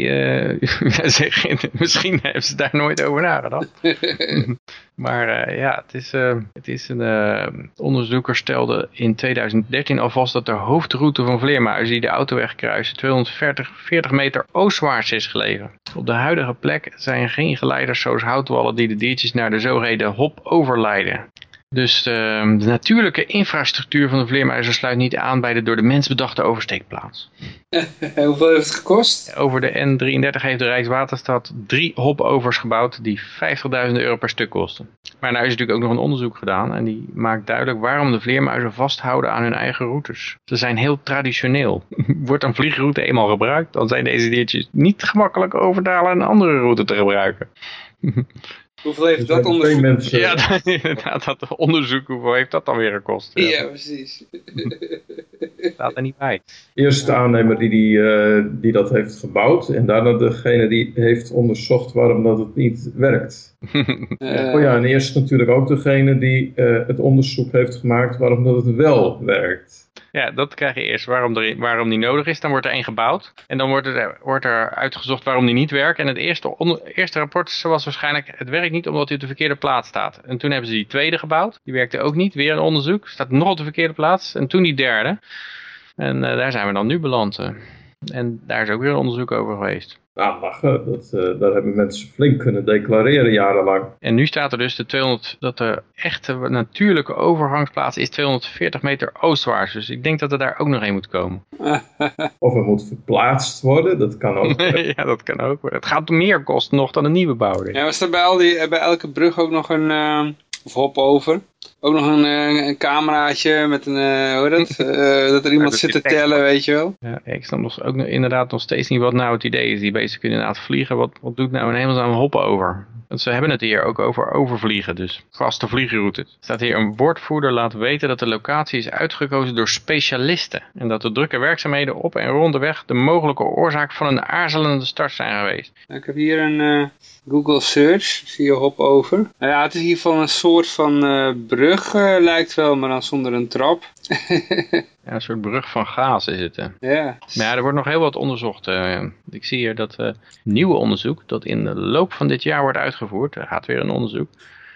uh, misschien hebben ze daar nooit over nagedacht. maar uh, ja, het is, uh, het is een onderzoeker stelde in 2013 al vast dat de hoofdroute van vleermuizen die de autoweg kruisen 240 40 meter oostwaarts is gelegen. Op de huidige plek zijn geen geleiders zoals houtwallen die de diertjes naar de zogeheten hop-over leiden. Dus de, de natuurlijke infrastructuur van de vleermuizen sluit niet aan bij de door de mens bedachte oversteekplaats. Hoeveel heeft het gekost? Over de N33 heeft de Rijkswaterstaat drie hopovers gebouwd die 50.000 euro per stuk kosten. Maar nou is natuurlijk ook nog een onderzoek gedaan en die maakt duidelijk waarom de vleermuizen vasthouden aan hun eigen routes. Ze zijn heel traditioneel. Wordt een vliegroute eenmaal gebruikt, dan zijn deze diertjes niet gemakkelijk over te halen een andere route te gebruiken. Hoeveel heeft Dus dat onderzoek? mensen. Ja, inderdaad, dat onderzoek, hoeveel heeft dat dan weer gekost? Ja, Ja, precies. Dat staat er niet bij. Eerst de aannemer die, die, eh, die dat heeft gebouwd. En daarna degene die heeft onderzocht waarom dat het niet werkt. Eh, oh ja, en eerst natuurlijk ook degene die eh, het onderzoek heeft gemaakt waarom dat het wel werkt. Ja, dat krijg je eerst waarom, er, waarom die nodig is. Dan wordt er één gebouwd. En dan wordt er, wordt er uitgezocht waarom die niet werkt. En het eerste, eerste rapport was waarschijnlijk... het werkt niet omdat hij op de verkeerde plaats staat. En toen hebben ze die tweede gebouwd. Die werkte ook niet. Weer een onderzoek. Staat nog op de verkeerde plaats. En toen die derde. En eh, daar zijn we dan nu beland. eh. En daar is ook weer een onderzoek over geweest. Nou, lachen. Dat, eh, daar hebben mensen flink kunnen declareren jarenlang. En nu staat er dus de 200, dat de echte natuurlijke overgangsplaats is 240 meter oostwaarts. Dus ik denk dat er daar ook nog een moet komen. Of er moet verplaatst worden, dat kan ook. ja, dat kan ook. Het gaat meer kosten nog dan een nieuwe bouw. Ja, was er bij, al die, bij elke brug ook nog een, eh, of hop over, ook nog een, eh, een cameraatje met een, eh, hoe heet dat, Eh, dat er iemand dat zit te tellen, weet je wel. Ja, ik snap nog, ook nog- inderdaad nog steeds niet wat nou het idee is. Die beesten kunnen inderdaad vliegen. Wat, wat doet nou een hemelsnaam hoppen over? Want ze hebben het hier ook over overvliegen, dus vaste vliegroute. Er staat hier een woordvoerder laat weten dat de locatie is uitgekozen door specialisten. En dat de drukke werkzaamheden op en rond de weg de mogelijke oorzaak van een aarzelende start zijn geweest. Nou, ik heb hier een eh, Google search, zie je hop over. Nou ja, het is ieder geval een soort van eh, brug, eh, lijkt wel, maar dan zonder een trap. Ja, een soort brug van gaas is het. Hè. Ja, Maar ja, er wordt nog heel wat onderzocht. eh. ik zie hier dat eh, nieuwe onderzoek, dat in de loop van dit jaar wordt uitgevoerd, er gaat weer een onderzoek,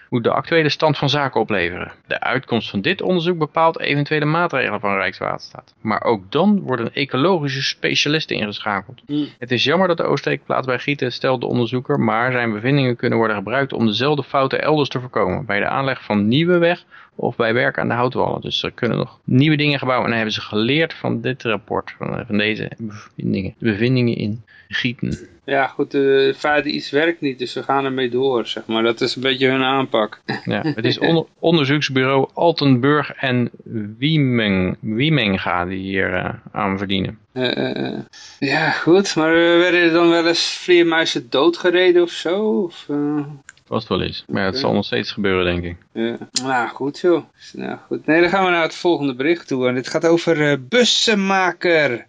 moet de actuele stand van zaken opleveren. De uitkomst van dit onderzoek bepaalt eventuele maatregelen van Rijkswaterstaat. Maar ook dan worden ecologische specialisten ingeschakeld. Mm. Het is jammer dat de Ooststeek plaats bij Gieten, stelt de onderzoeker, maar zijn bevindingen kunnen worden gebruikt om dezelfde fouten elders te voorkomen. Bij de aanleg van nieuwe weg of bij werk aan de houtwallen. Dus er kunnen nog nieuwe dingen gebouwd. En dan hebben ze geleerd van dit rapport, van, van deze bevindingen, de bevindingen in Gieten. ja goed, eh, feit dat iets werkt niet, dus we gaan ermee door, zeg maar. Dat is een beetje hun aanpak. Ja, het is onder- onderzoeksbureau Altenburg en Wiemeng, Wiemenga die hier eh, aan verdienen. Eh, eh, eh. ja, goed, maar eh, werden er dan wel eens vleermuizen doodgereden of zo? Of, eh, Vast wel eens. Maar het zal nog steeds gebeuren, denk ik. Ja, nou goed joh. Nou, goed. Nee, dan gaan we naar het volgende bericht toe. En dit gaat over eh, bussenmaker.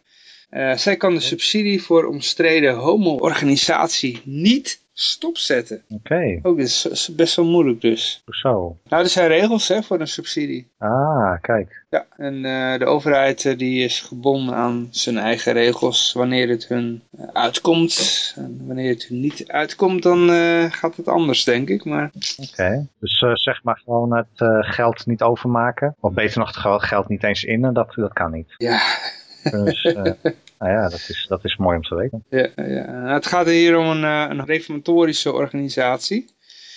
Eh, zij kan de subsidie voor omstreden homo-organisatie niet stopzetten. Oké, Ook dit is is best wel moeilijk dus. zo. Nou, er zijn regels hè, voor een subsidie. Ah, kijk. Ja, en eh, de overheid eh, die is gebonden aan zijn eigen regels wanneer het hun eh, uitkomt. En wanneer het hun niet uitkomt, dan gaat het anders, denk ik. Maar Oké. Dus zeg maar gewoon het geld niet overmaken. Of beter nog het ge- geld niet eens innen. Dat, dat kan niet. ja, Dus eh, nou ja, dat is, dat is mooi om te weten. ja, ja. Nou, het gaat hier om een, eh, een reformatorische organisatie.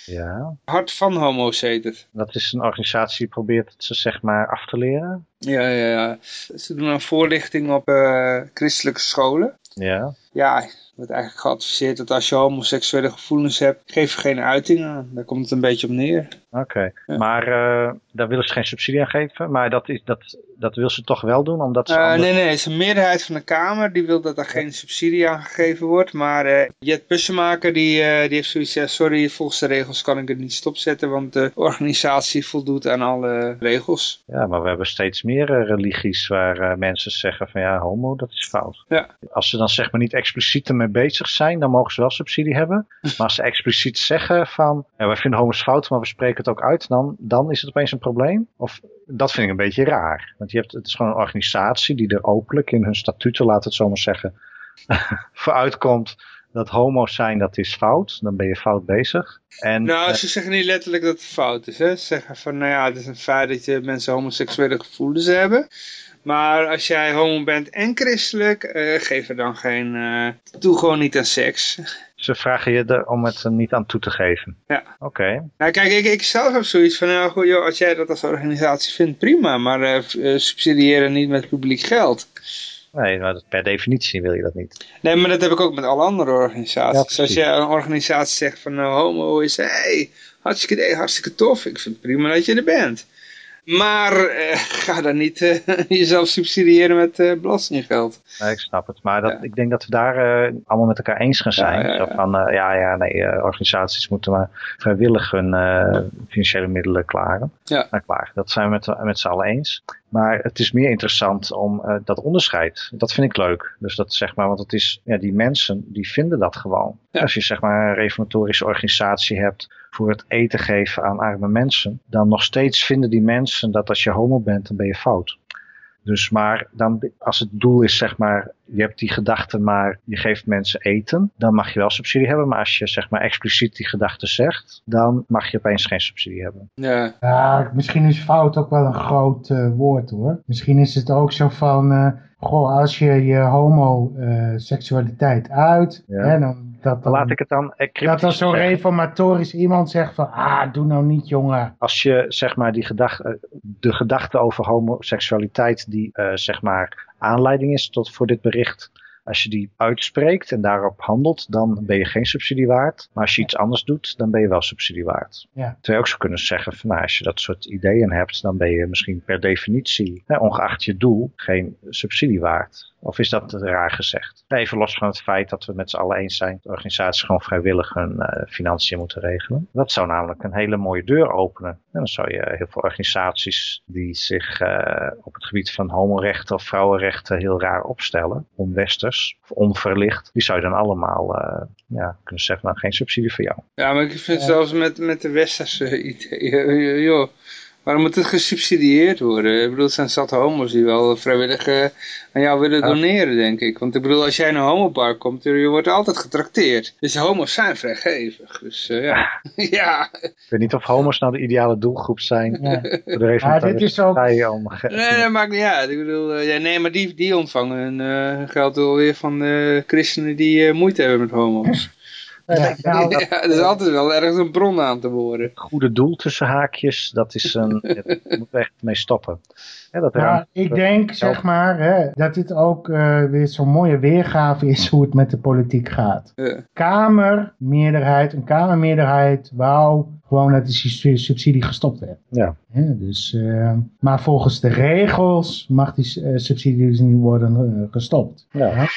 Ja. Hart van homo's heet het. Dat is een organisatie die probeert het ze zeg maar af te leren. Ja, ja, ja. Ze doen een voorlichting op eh, christelijke scholen. Ja. Ja, wordt eigenlijk geadviseerd dat als je homoseksuele gevoelens hebt, geef er geen uiting aan. Daar komt het een beetje op neer. Oké. Ja. Maar eh, daar willen ze geen subsidie aan geven. Maar dat, is, dat, dat wil ze toch wel doen, omdat ze... Eh, anders- nee, nee, het is een meerderheid van de Kamer die wil dat er geen subsidie aan gegeven wordt. Maar eh Jet Bussemaker die, die heeft zoiets gezegd, sorry, volgens de regels kan ik het niet stopzetten, want de organisatie voldoet aan alle regels. Ja, maar we hebben steeds meer religies waar mensen zeggen van ja, homo, dat is fout. Ja. Als ze dan zeg maar niet expliciet ermee bezig zijn, dan mogen ze wel subsidie hebben. Maar als ze expliciet zeggen van, ja, wij vinden homo's fout, maar we spreken het ook uit, dan, dan is het opeens een probleem. Of dat vind ik een beetje raar. Want je hebt, het is gewoon een organisatie die er openlijk in hun statuten, laat het zo maar zeggen, voor uitkomt dat homo's zijn, dat is fout. Dan ben je fout bezig. En, Nou, eh, ze zeggen niet letterlijk dat het fout is. Hè? Ze zeggen van, nou ja, het is een feit dat je mensen homoseksuele gevoelens hebben. Maar als jij homo bent en christelijk, eh, geef er dan geen, eh, doe gewoon niet aan seks. ze vragen je er om het er niet aan toe te geven. Ja. Oké. Nou kijk, ik, ik zelf heb zoiets van, nou goed joh, als jij dat als organisatie vindt, prima. Maar eh, eh, subsidiëren niet met publiek geld. Nee, maar dat- per definitie wil je dat niet. Nee, maar dat heb ik ook met alle andere organisaties. als jij een organisatie zegt van, nou homo is, hey, hartstikke, hartstikke tof. Ik vind het prima dat je er bent. Maar eh, ga dan niet eh, jezelf subsidiëren met eh, belastinggeld. Nee, ik snap het. Maar dat, ik denk dat we daar allemaal met elkaar eens gaan zijn. Ja, ja, ja. van, ja, ja, nee, organisaties moeten maar vrijwillig hun financiële middelen klaren. Ja. Nou, klaar. Dat zijn we met, met z'n allen eens. Maar het is meer interessant om dat onderscheid. Dat vind ik leuk. Dus dat zeg maar, want het is, ja, die mensen die vinden dat gewoon. Ja. Als je zeg maar een reformatorische organisatie hebt voor het eten geven aan arme mensen, dan nog steeds vinden die mensen dat als je homo bent, dan ben je fout. Dus maar dan, als het doel is, zeg maar, je hebt die gedachte, maar je geeft mensen eten, dan mag je wel subsidie hebben. Maar als je zeg maar expliciet die gedachte zegt, dan mag je opeens geen subsidie hebben. Ja, Ja, misschien is fout ook wel een groot eh, woord hoor. Misschien is het ook zo van, eh, goh, als je je homoseksualiteit uit, Ja. hè, dan, dat, Dan laat ik het dan eh, dat als zo'n reformatorisch iemand zegt van, ah, doe nou niet jongen. Als je zeg maar die gedachte, eh, de gedachte over homoseksualiteit die eh, zeg maar aanleiding is tot voor dit bericht. Als je die uitspreekt en daarop handelt, dan ben je geen subsidie waard. Maar als je iets anders doet, dan ben je wel subsidie waard. Ja. Terwijl je ook zou kunnen zeggen, van, nou, als je dat soort ideeën hebt, dan ben je misschien per definitie, hè, ongeacht je doel, geen subsidie waard. Of is dat raar gezegd? Even los van het feit dat we met z'n allen eens zijn dat organisaties gewoon vrijwillig hun eh, financiën moeten regelen. Dat zou namelijk een hele mooie deur openen. En dan zou je heel veel organisaties die zich eh, op het gebied van homorechten of vrouwenrechten heel raar opstellen, onwesters of onverlicht, die zou je dan allemaal eh, ja, kunnen zeggen, nou geen subsidie voor jou. ja maar ik vind zelfs met, met de westerse ideeën, joh, waarom moet het gesubsidieerd worden? Ik bedoel, het zijn zat homo's die wel vrijwillig eh, aan jou willen Ja. doneren, denk ik. Want ik bedoel, als jij in een homobar komt, je wordt altijd getrakteerd. Dus homo's zijn vrijgevig. Dus eh, ja. ja. Ik weet niet of homo's nou de ideale doelgroep zijn Ja. voor de reformatorische dit is ook- om Nee, dat maakt niet uit. Ik bedoel, eh, ja, nee, maar die, die ontvangen hun eh, geld wel weer van eh, christenen die eh, moeite hebben met homo's. Ja, nou, ja, er is altijd wel ergens een bron aan te boren. goede doel tussen haakjes, dat is een, daar moeten we echt mee stoppen. Ja, dat ik denk zeg maar hè, dat dit ook eh, weer zo'n mooie weergave is hoe het met de politiek gaat. Ja. Kamermeerderheid, een kamermeerderheid wou gewoon dat die su- subsidie gestopt werd. Ja. Hè, dus, eh, maar volgens de regels mag die eh, subsidie dus niet worden gestopt. Ja.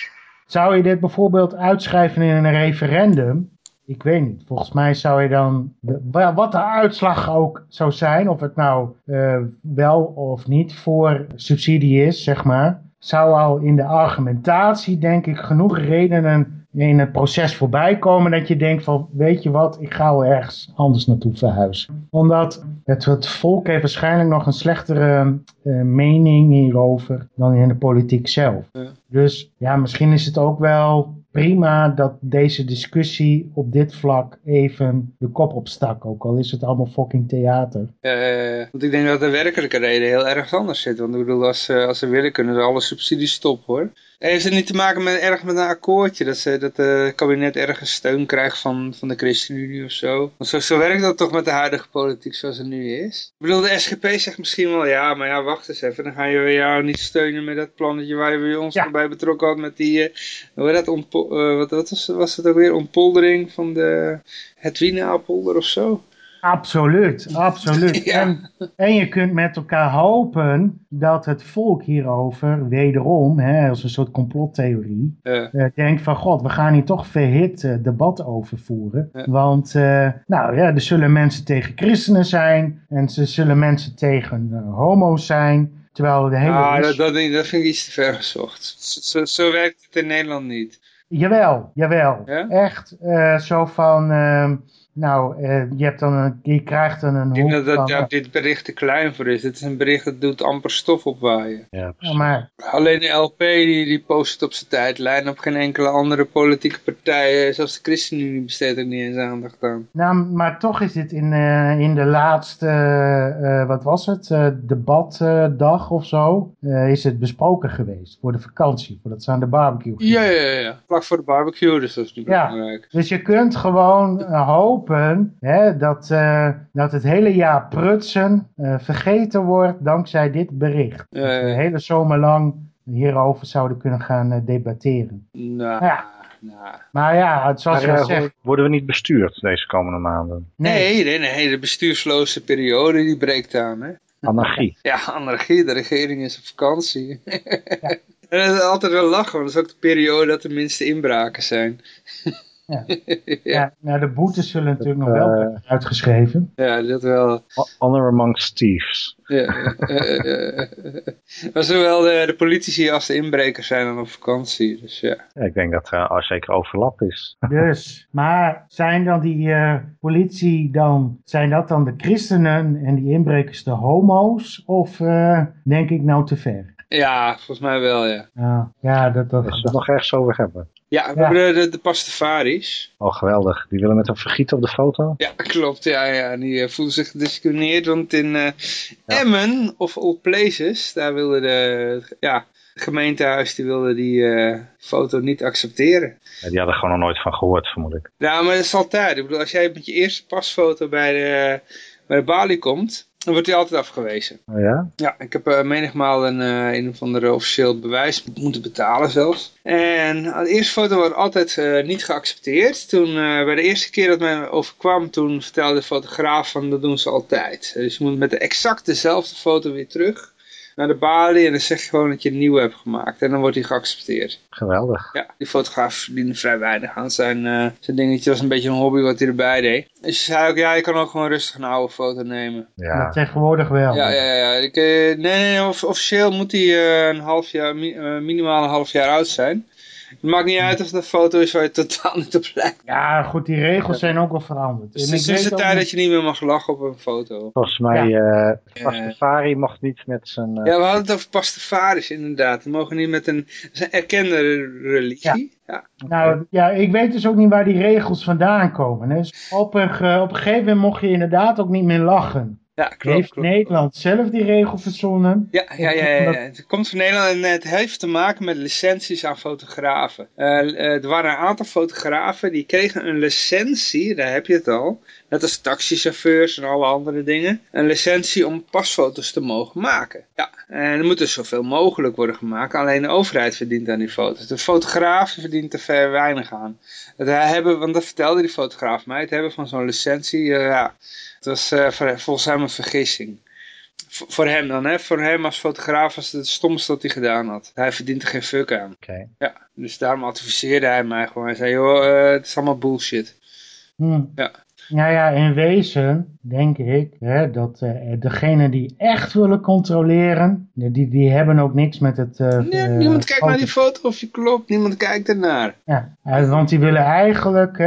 Zou je dit bijvoorbeeld uitschrijven in een referendum? Ik weet niet. Volgens mij zou je dan, de- wa- wat de uitslag ook zou zijn, of het nou eh, wel of niet voor subsidie is, zeg maar, zou al in de argumentatie, denk ik, genoeg redenen in het proces voorbij komen dat je denkt van, weet je wat, ik ga wel ergens anders naartoe verhuizen. Omdat het, het volk heeft waarschijnlijk nog een slechtere eh, mening hierover dan in de politiek zelf. Dus ja, misschien is het ook wel prima dat deze discussie op dit vlak even de kop opstak. Ook al is het allemaal fucking theater. Eh, want ik denk dat de werkelijke reden heel erg anders zit. Want ik bedoel, als, ze- als ze willen kunnen ze alle subsidies stoppen hoor. Heeft het niet te maken met erg met een akkoordje? Dat, ze, dat het kabinet ergens steun krijgt van, van de ChristenUnie of zo? Want zo, zo werkt dat toch met de huidige politiek zoals het nu is? Ik bedoel, de SGP zegt misschien wel, ja, maar ja, wacht eens even. Dan gaan je jou niet steunen met dat plannetje waar je ons Ja. bij betrokken had met die, eh, dat, eh, wat, wat was, was het ook weer, ontpoldering van de Hetwienaapolder of zo? Absoluut, absoluut. Ja. En, en je kunt met elkaar hopen dat het volk hierover wederom, hè, als een soort complottheorie, Eh, denkt van god, we gaan hier toch verhit eh, debat over voeren. Want eh, nou ja, er zullen mensen tegen christenen zijn en ze zullen mensen tegen homo's zijn. Terwijl de hele... ah, dat, dat, dat vind ik iets te ver gezocht. Zo, zo werkt het in Nederland niet. Jawel, jawel. Ja? Echt zo van, ehm, nou, eh, je, hebt dan een, je krijgt dan een Ik denk dat, dat ja, dit bericht te klein voor is. Het is een bericht dat doet amper stof opwaaien. Ja, maar Alleen de LP die, die post het op zijn tijdlijn. Op geen enkele andere politieke partij. Zelfs de ChristenUnie besteedt er niet eens aandacht aan. Nou, maar toch is dit in, eh, in de laatste, eh, wat was het, eh, debatdag of zo, eh, is het besproken geweest voor de vakantie, voordat ze aan de barbecue gingen. Ja, ja, ja. Vlak voor de barbecue, dus dat is niet Ja. belangrijk. Dus je kunt gewoon eh, hopen hè, dat, eh, dat het hele jaar prutsen eh, vergeten wordt dankzij dit bericht. Ja, Dat we ja. de hele zomer lang hierover zouden kunnen gaan eh, debatteren. Nou, Ja. nou. Maar ja, het- zoals Maar, je zegt, worden we niet bestuurd deze komende maanden? Nee, nee, nee. De bestuursloze periode die breekt aan. Hè? Anarchie. Ja, anarchie, de regering is op vakantie. En dat is altijd wel lachen, want dat is ook de periode dat de minste inbraken zijn. Ja. ja, Ja, nou, de boetes zullen natuurlijk nog Dat, wel eh, uitgeschreven. ja, dat wel. Honor amongst thieves. Ja, eh, eh, eh, maar zowel de, de politici als de inbrekers zijn dan op vakantie. Dus ja. Ja, ik denk dat er al zeker overlap is. Dus, maar zijn dan die eh, politie dan, zijn dat dan de christenen en die inbrekers de homo's? Of eh, denk ik nou te ver? ja, volgens mij wel, ja. Ja, ja dat, dat, Als we het nog ergens over hebben. Ja, we Ja. hebben de, de, de Pastafaris. Oh, geweldig. Die willen met een vergiet op de foto? Ja, klopt. Ja, ja. Die eh, voelden zich gediscrimineerd, want in eh, Emmen, of all places, daar wilde de, ja, het gemeentehuis die wilde die eh, foto niet accepteren. Ja, die hadden gewoon nog nooit van gehoord, vermoed ik. Ja, maar dat is altijd. Ik bedoel, als jij met je eerste pasfoto bij de, bij de balie komt, dan wordt die altijd afgewezen. Oh ja? Ja, ik heb eh, menigmaal een, eh, een of ander officieel bewijs moeten betalen zelfs. En de eerste foto wordt altijd eh, niet geaccepteerd. Toen, eh, bij de eerste keer dat mij overkwam, toen vertelde de fotograaf van dat doen ze altijd. Dus je moet met de exact dezelfde foto weer terug naar de balie en dan zeg je gewoon dat je een nieuwe hebt gemaakt. En dan wordt die geaccepteerd. Geweldig. Ja, die fotograaf verdiende vrij weinig aan zijn, eh, zijn dingetje. was een beetje een hobby wat hij erbij deed. Dus je zei ook, ja, je kan ook gewoon rustig een oude foto nemen. ja. Ja. tegenwoordig wel. Ja, ja, ja. Ik, eh, nee, nee, nee, of- officieel moet hij eh, een half jaar, mi- eh, minimaal een half jaar oud zijn. Het maakt niet uit of de foto is waar je totaal niet op lijkt. Ja, goed, die regels zijn ook wel veranderd. Dus het weet de tijd niet- dat je niet meer mag lachen op een foto. Volgens mij, eh Pastafari mocht niet met zijn... eh, Ja, we hadden het over pastafaris inderdaad. Die mogen niet met een, een erkende religie. Ja. Nou ja, ik weet dus ook niet waar die regels vandaan komen. Dus op een, op een gegeven moment mocht je inderdaad ook niet meer lachen. Ja, klopt. Heeft klopt. Nederland zelf die regel verzonnen? Ja, ja, ja, ja. Het komt van Nederland en het heeft te maken met licenties aan fotografen. Eh, eh, er waren een aantal fotografen die kregen een licentie, daar heb je het al. Net als taxichauffeurs en alle andere dingen. Een licentie om pasfoto's te mogen maken. Ja, en er moet dus zoveel mogelijk worden gemaakt. Alleen de overheid verdient aan die foto's. De fotograaf verdient er ver weinig aan. Het hebben, want dat vertelde die fotograaf mij. Het hebben van zo'n licentie, eh, ja, het was eh, voor- volgens hem een vergissing. V- voor hem dan, hè? Voor hem als fotograaf was het het stomste wat hij gedaan had. Hij verdient er geen fuck aan. Ja, dus daarom adviseerde hij mij gewoon. Hij zei, joh, eh, het is allemaal bullshit. Hm. Ja. Nou ja, in wezen denk ik hè, dat eh degenen die echt willen controleren, die, die hebben ook niks met het... eh, Nee, niemand kijkt naar die foto of je klopt. Niemand kijkt ernaar. Ja, eh, want die willen eigenlijk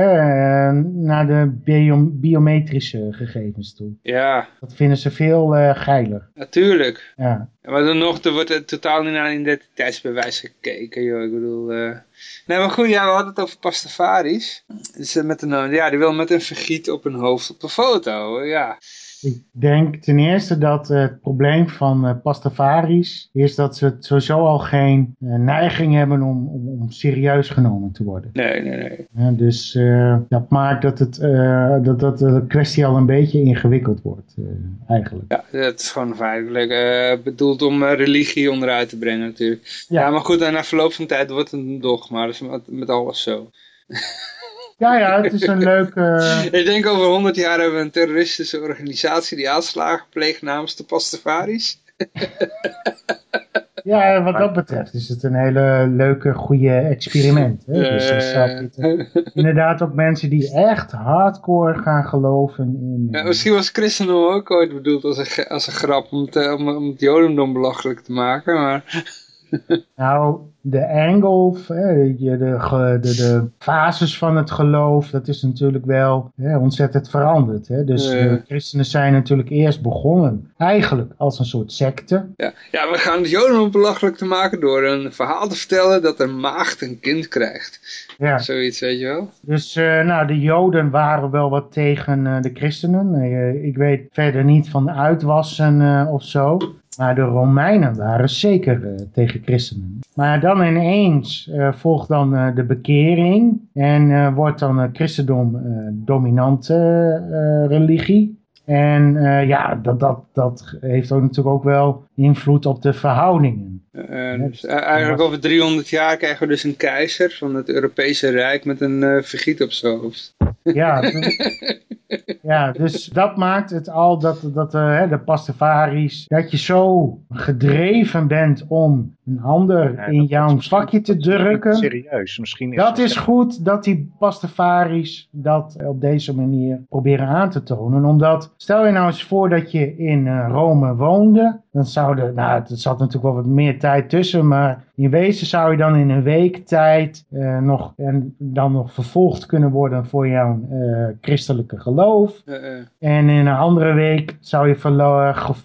naar de bio- biometrische gegevens toe. Ja, Dat vinden ze veel geiler. natuurlijk. Ja. Maar dan nog, er wordt er totaal niet naar een identiteitsbewijs gekeken, joh. Ik bedoel... Nee, maar goed, ja, we hadden het over pastafaris. Dus eh, met een, ja, die wil met een vergiet op hun hoofd op de foto. Ja, Ik denk ten eerste dat het probleem van eh pastafaris is dat ze sowieso al geen eh, neiging hebben om, om, om serieus genomen te worden. nee, nee, nee. Ja, dus eh, dat maakt dat, het, dat, dat de kwestie al een beetje ingewikkeld wordt, eigenlijk. Ja, dat is gewoon feitelijk bedoeld om religie onderuit te brengen natuurlijk. Ja, Ja. maar goed, en na verloop van tijd wordt het een dogma. Is met, met alles zo. Ja, ja, het is een leuke... Ik denk over 100 jaar hebben we een terroristische organisatie die aanslagen pleegt namens de Pastafaris. Ja, wat dat betreft is het een hele leuke, goede experiment. Hè? Dus Eh, inderdaad ook mensen die echt hardcore gaan geloven in... ja, misschien was christendom ook ooit bedoeld als een, als een grap om het, eh, om, om het jodendom belachelijk te maken. Maar Nou, de angle, je- de, ge- de, de fases van het geloof, dat is natuurlijk wel hè, ontzettend veranderd. Hè? Dus de christenen zijn natuurlijk eerst begonnen, eigenlijk als een soort secte. ja, ja, we gaan het jodendom belachelijk te maken door een verhaal te vertellen dat een maagd een kind krijgt. Ja. Zoiets, weet je wel. Dus eh, nou, de Joden waren wel wat tegen eh, de christenen. Eh, ik weet verder niet van uitwassen of zo. Maar de Romeinen waren zeker eh, tegen christenen. Maar dan ineens eh, volgt dan eh, de bekering. En wordt dan christendom dominante religie. En ja, dat, dat, dat heeft ook natuurlijk ook wel invloed op de verhoudingen. Eh, dus, eh, eigenlijk over 300 jaar krijgen we dus een keizer van het Europese Rijk met een eh vergiet op zijn hoofd. Ja, het- ja, dus dat maakt het al dat, dat uh, hè, de pastafaris, dat je zo gedreven bent om een ander Ja, in jouw vakje te drukken. Serieus, misschien is Dat is goed dat die pastafaris dat op deze manier proberen aan te tonen. Omdat, stel je nou eens voor dat je in Rome woonde. Dan zou er, nou er zat natuurlijk wel wat meer tijd tussen. Maar in wezen zou je dan in een week tijd eh, nog, en dan nog vervolgd kunnen worden voor jouw eh, christelijke geloof. En in een andere week zou je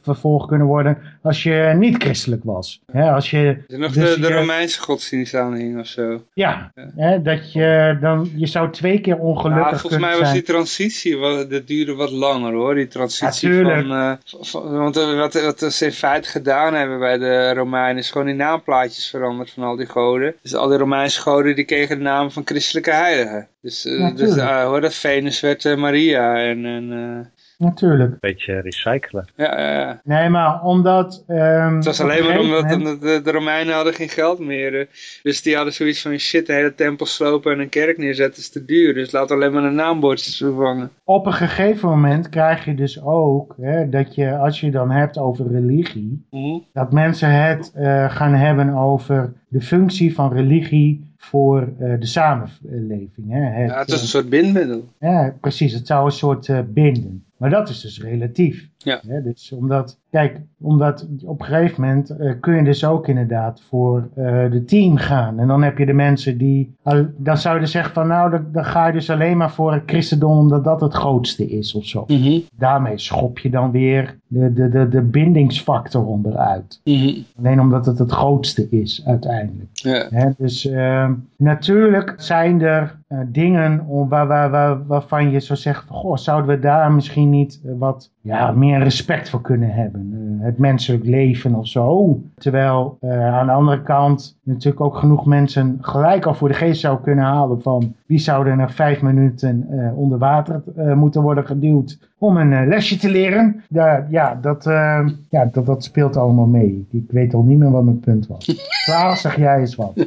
vervolgd kunnen worden als je niet christelijk was. Hè, als je, er nog Dus de, de Romeinse godsdienst aanhing of zo? ja, hè, dat je dan, je zou twee keer ongelukkig Nou, volgens mij was zijn. die transitie, dat duurde wat langer hoor, die transitie Ja, van, eh, van- want wat, wat ze in feite gedaan hebben bij de Romeinen is gewoon die naamplaatjes veranderd van al die goden. Dus al die Romeinse goden die kregen de naam van christelijke heiligen. Dus, eh, Ja, dus tuurlijk. eh, hoor, dat Venus werd eh, Maria en, en eh, Natuurlijk. een beetje recyclen. ja, ja, ja. Nee, maar omdat... ehm, Het was een alleen maar omdat moment- de, Romeinen hadden geen geld meer. eh. Dus die hadden zoiets van, shit, de hele tempel slopen en een kerk neerzetten is te duur. Dus laten we alleen maar de naambordjes vervangen. Op een gegeven moment krijg je dus ook hè, dat je, als je dan hebt over religie, Mhm. dat mensen het eh, gaan hebben over de functie van religie voor eh, de samenleving. Hè. Het, Ja, het is een soort bindmiddel. Ja, precies. Het zou een soort eh, binden. Maar dat is dus relatief. Ja. Dus omdat, kijk, omdat op een gegeven moment eh, kun je dus ook inderdaad voor eh, de team gaan. En dan heb je de mensen die, dan zou je dus zeggen van nou, dan, dan ga je dus alleen maar voor het christendom omdat dat het grootste is of zo. Mhm. Daarmee schop je dan weer de, de, de, de bindingsfactor onderuit. Mhm. Alleen omdat het het grootste is uiteindelijk. Ja. Hè, dus ehm, natuurlijk zijn er eh, dingen om, waar, waar, waar, waarvan je zou zeggen, van, goh, zouden we daar misschien niet wat ja, meer respect voor kunnen hebben. Eh, het menselijk leven of zo. Terwijl eh, aan de andere kant natuurlijk ook genoeg mensen gelijk al voor de geest zou kunnen halen van wie zou er na vijf minuten eh, onder water eh, moeten worden geduwd om een lesje te leren. Daar, ja, dat, eh, ja dat, dat speelt allemaal mee. Ik weet al niet meer wat mijn punt was. Klaar, zeg jij eens wat. Nee,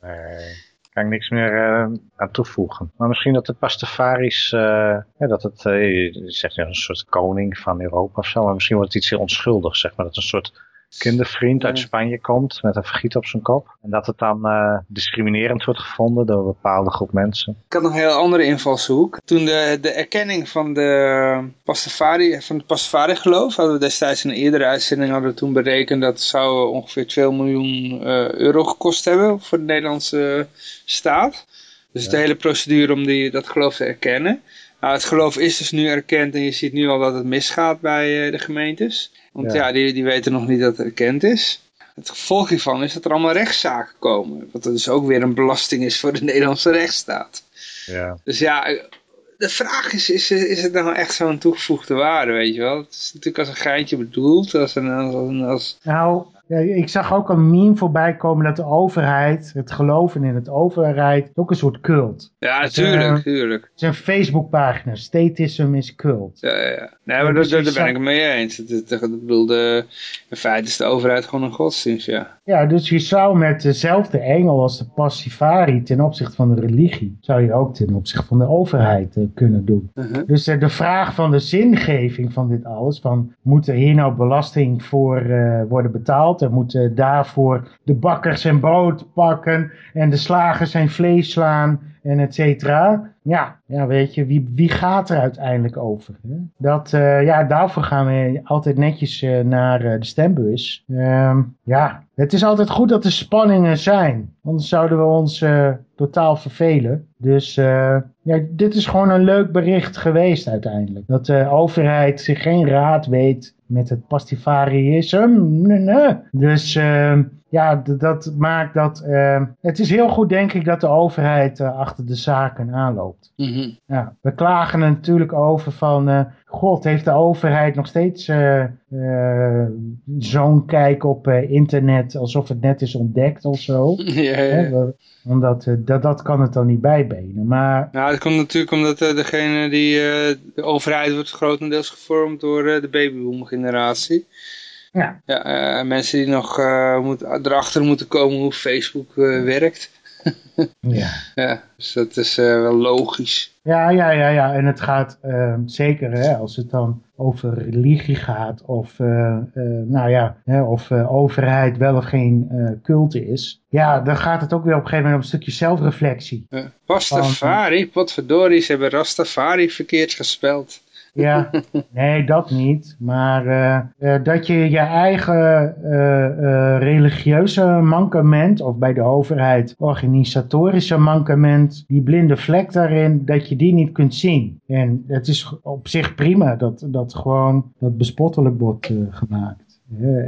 kan ik niks meer eh, aan toevoegen. Maar misschien dat de Pastafaris, eh, ja, dat het, eh, je zegt een soort koning van Europa of zo, maar misschien wordt het iets heel onschuldigs, zeg maar. Dat een soort kindervriend uit. Spanje komt met een vergiet op zijn kop. En dat het dan eh, discriminerend wordt gevonden door een bepaalde groep mensen. Ik had nog een heel andere invalshoek. Toen de, de erkenning van de Pastafari, van het Pastafari geloof, hadden we destijds in een eerdere uitzending hadden we toen berekend dat zou ongeveer 2 miljoen eh, euro gekost hebben voor de Nederlandse staat. Dus de hele procedure om die, dat geloof te erkennen. Nou, het geloof is dus nu erkend en je ziet nu al dat het misgaat bij eh, de gemeentes. Want ja, Ja. die, die weten nog niet dat het erkend is. Het gevolg hiervan is dat er allemaal rechtszaken komen. Wat dus ook weer een belasting is voor de Nederlandse rechtsstaat. Ja. Dus ja, de vraag is, is, is het nou echt zo'n toegevoegde waarde, weet je wel? Het is natuurlijk als een geintje bedoeld, als een... Als, als, Nou, ja, ik zag ook een meme voorbij komen dat de overheid, het geloven in het overheid, ook een soort cult. ja, Dus, tuurlijk, eh, tuurlijk. Het is een Facebookpagina, Statism is cult. Ja, ja, ja. Nee, maar Ja, daar, ben ik het mee eens. Ik bedoel, de, in feite is de overheid gewoon een godsdienst, ja. Ja, dus je zou met dezelfde engel als de Passifari ten opzichte van de religie, zou je ook ten opzichte van de overheid eh, kunnen doen. Uh-huh. Dus eh, de vraag van de zingeving van dit alles, van moet er hier nou belasting voor worden betaald? En moeten daarvoor de bakkers zijn brood pakken en de slagers zijn vlees slaan en et cetera? Ja, ja, weet je, wie, wie gaat er uiteindelijk over? Hè? Dat, eh, ja, daarvoor gaan we altijd netjes eh, naar eh, de stembus. Ehm, ja, het is altijd goed dat er spanningen zijn. Anders zouden we ons totaal vervelen. Dus ja, dit is gewoon een leuk bericht geweest uiteindelijk. Dat de overheid zich geen raad weet met het pastifariïsme. Dus eh, ja, dat maakt dat... eh, het is heel goed denk ik dat de overheid eh, achter de zaken aanloopt. Mhm. Ja, we klagen er natuurlijk over van, eh, god, heeft de overheid nog steeds eh, zo'n kijk op internet alsof het net is ontdekt of zo. ja, Hè, omdat dat, dat kan het dan niet bijbenen. Maar Nou, het komt natuurlijk omdat degene die, de overheid wordt grotendeels gevormd door de babyboom generatie. Ja, Ja, eh, mensen die nog eh, moet, erachter moeten komen hoe Facebook eh, werkt. ja. Ja, dus dat is eh, wel logisch. Ja, ja, ja, ja. En het gaat uh, zeker hè, als het dan over religie gaat of, uh, uh, nou ja, hè, of overheid wel of geen cult is. Ja, dan gaat het ook weer op een gegeven moment om een stukje zelfreflectie. Uh, Rastafari, potverdorie, ze hebben Rastafari verkeerd gespeld. Ja, nee, dat niet. Maar uh, uh, dat je je eigen uh, religieuze mankement, of bij de overheid organisatorische mankement, die blinde vlek daarin, dat je die niet kunt zien. En het is op zich prima dat, dat gewoon dat bespottelijk wordt gemaakt.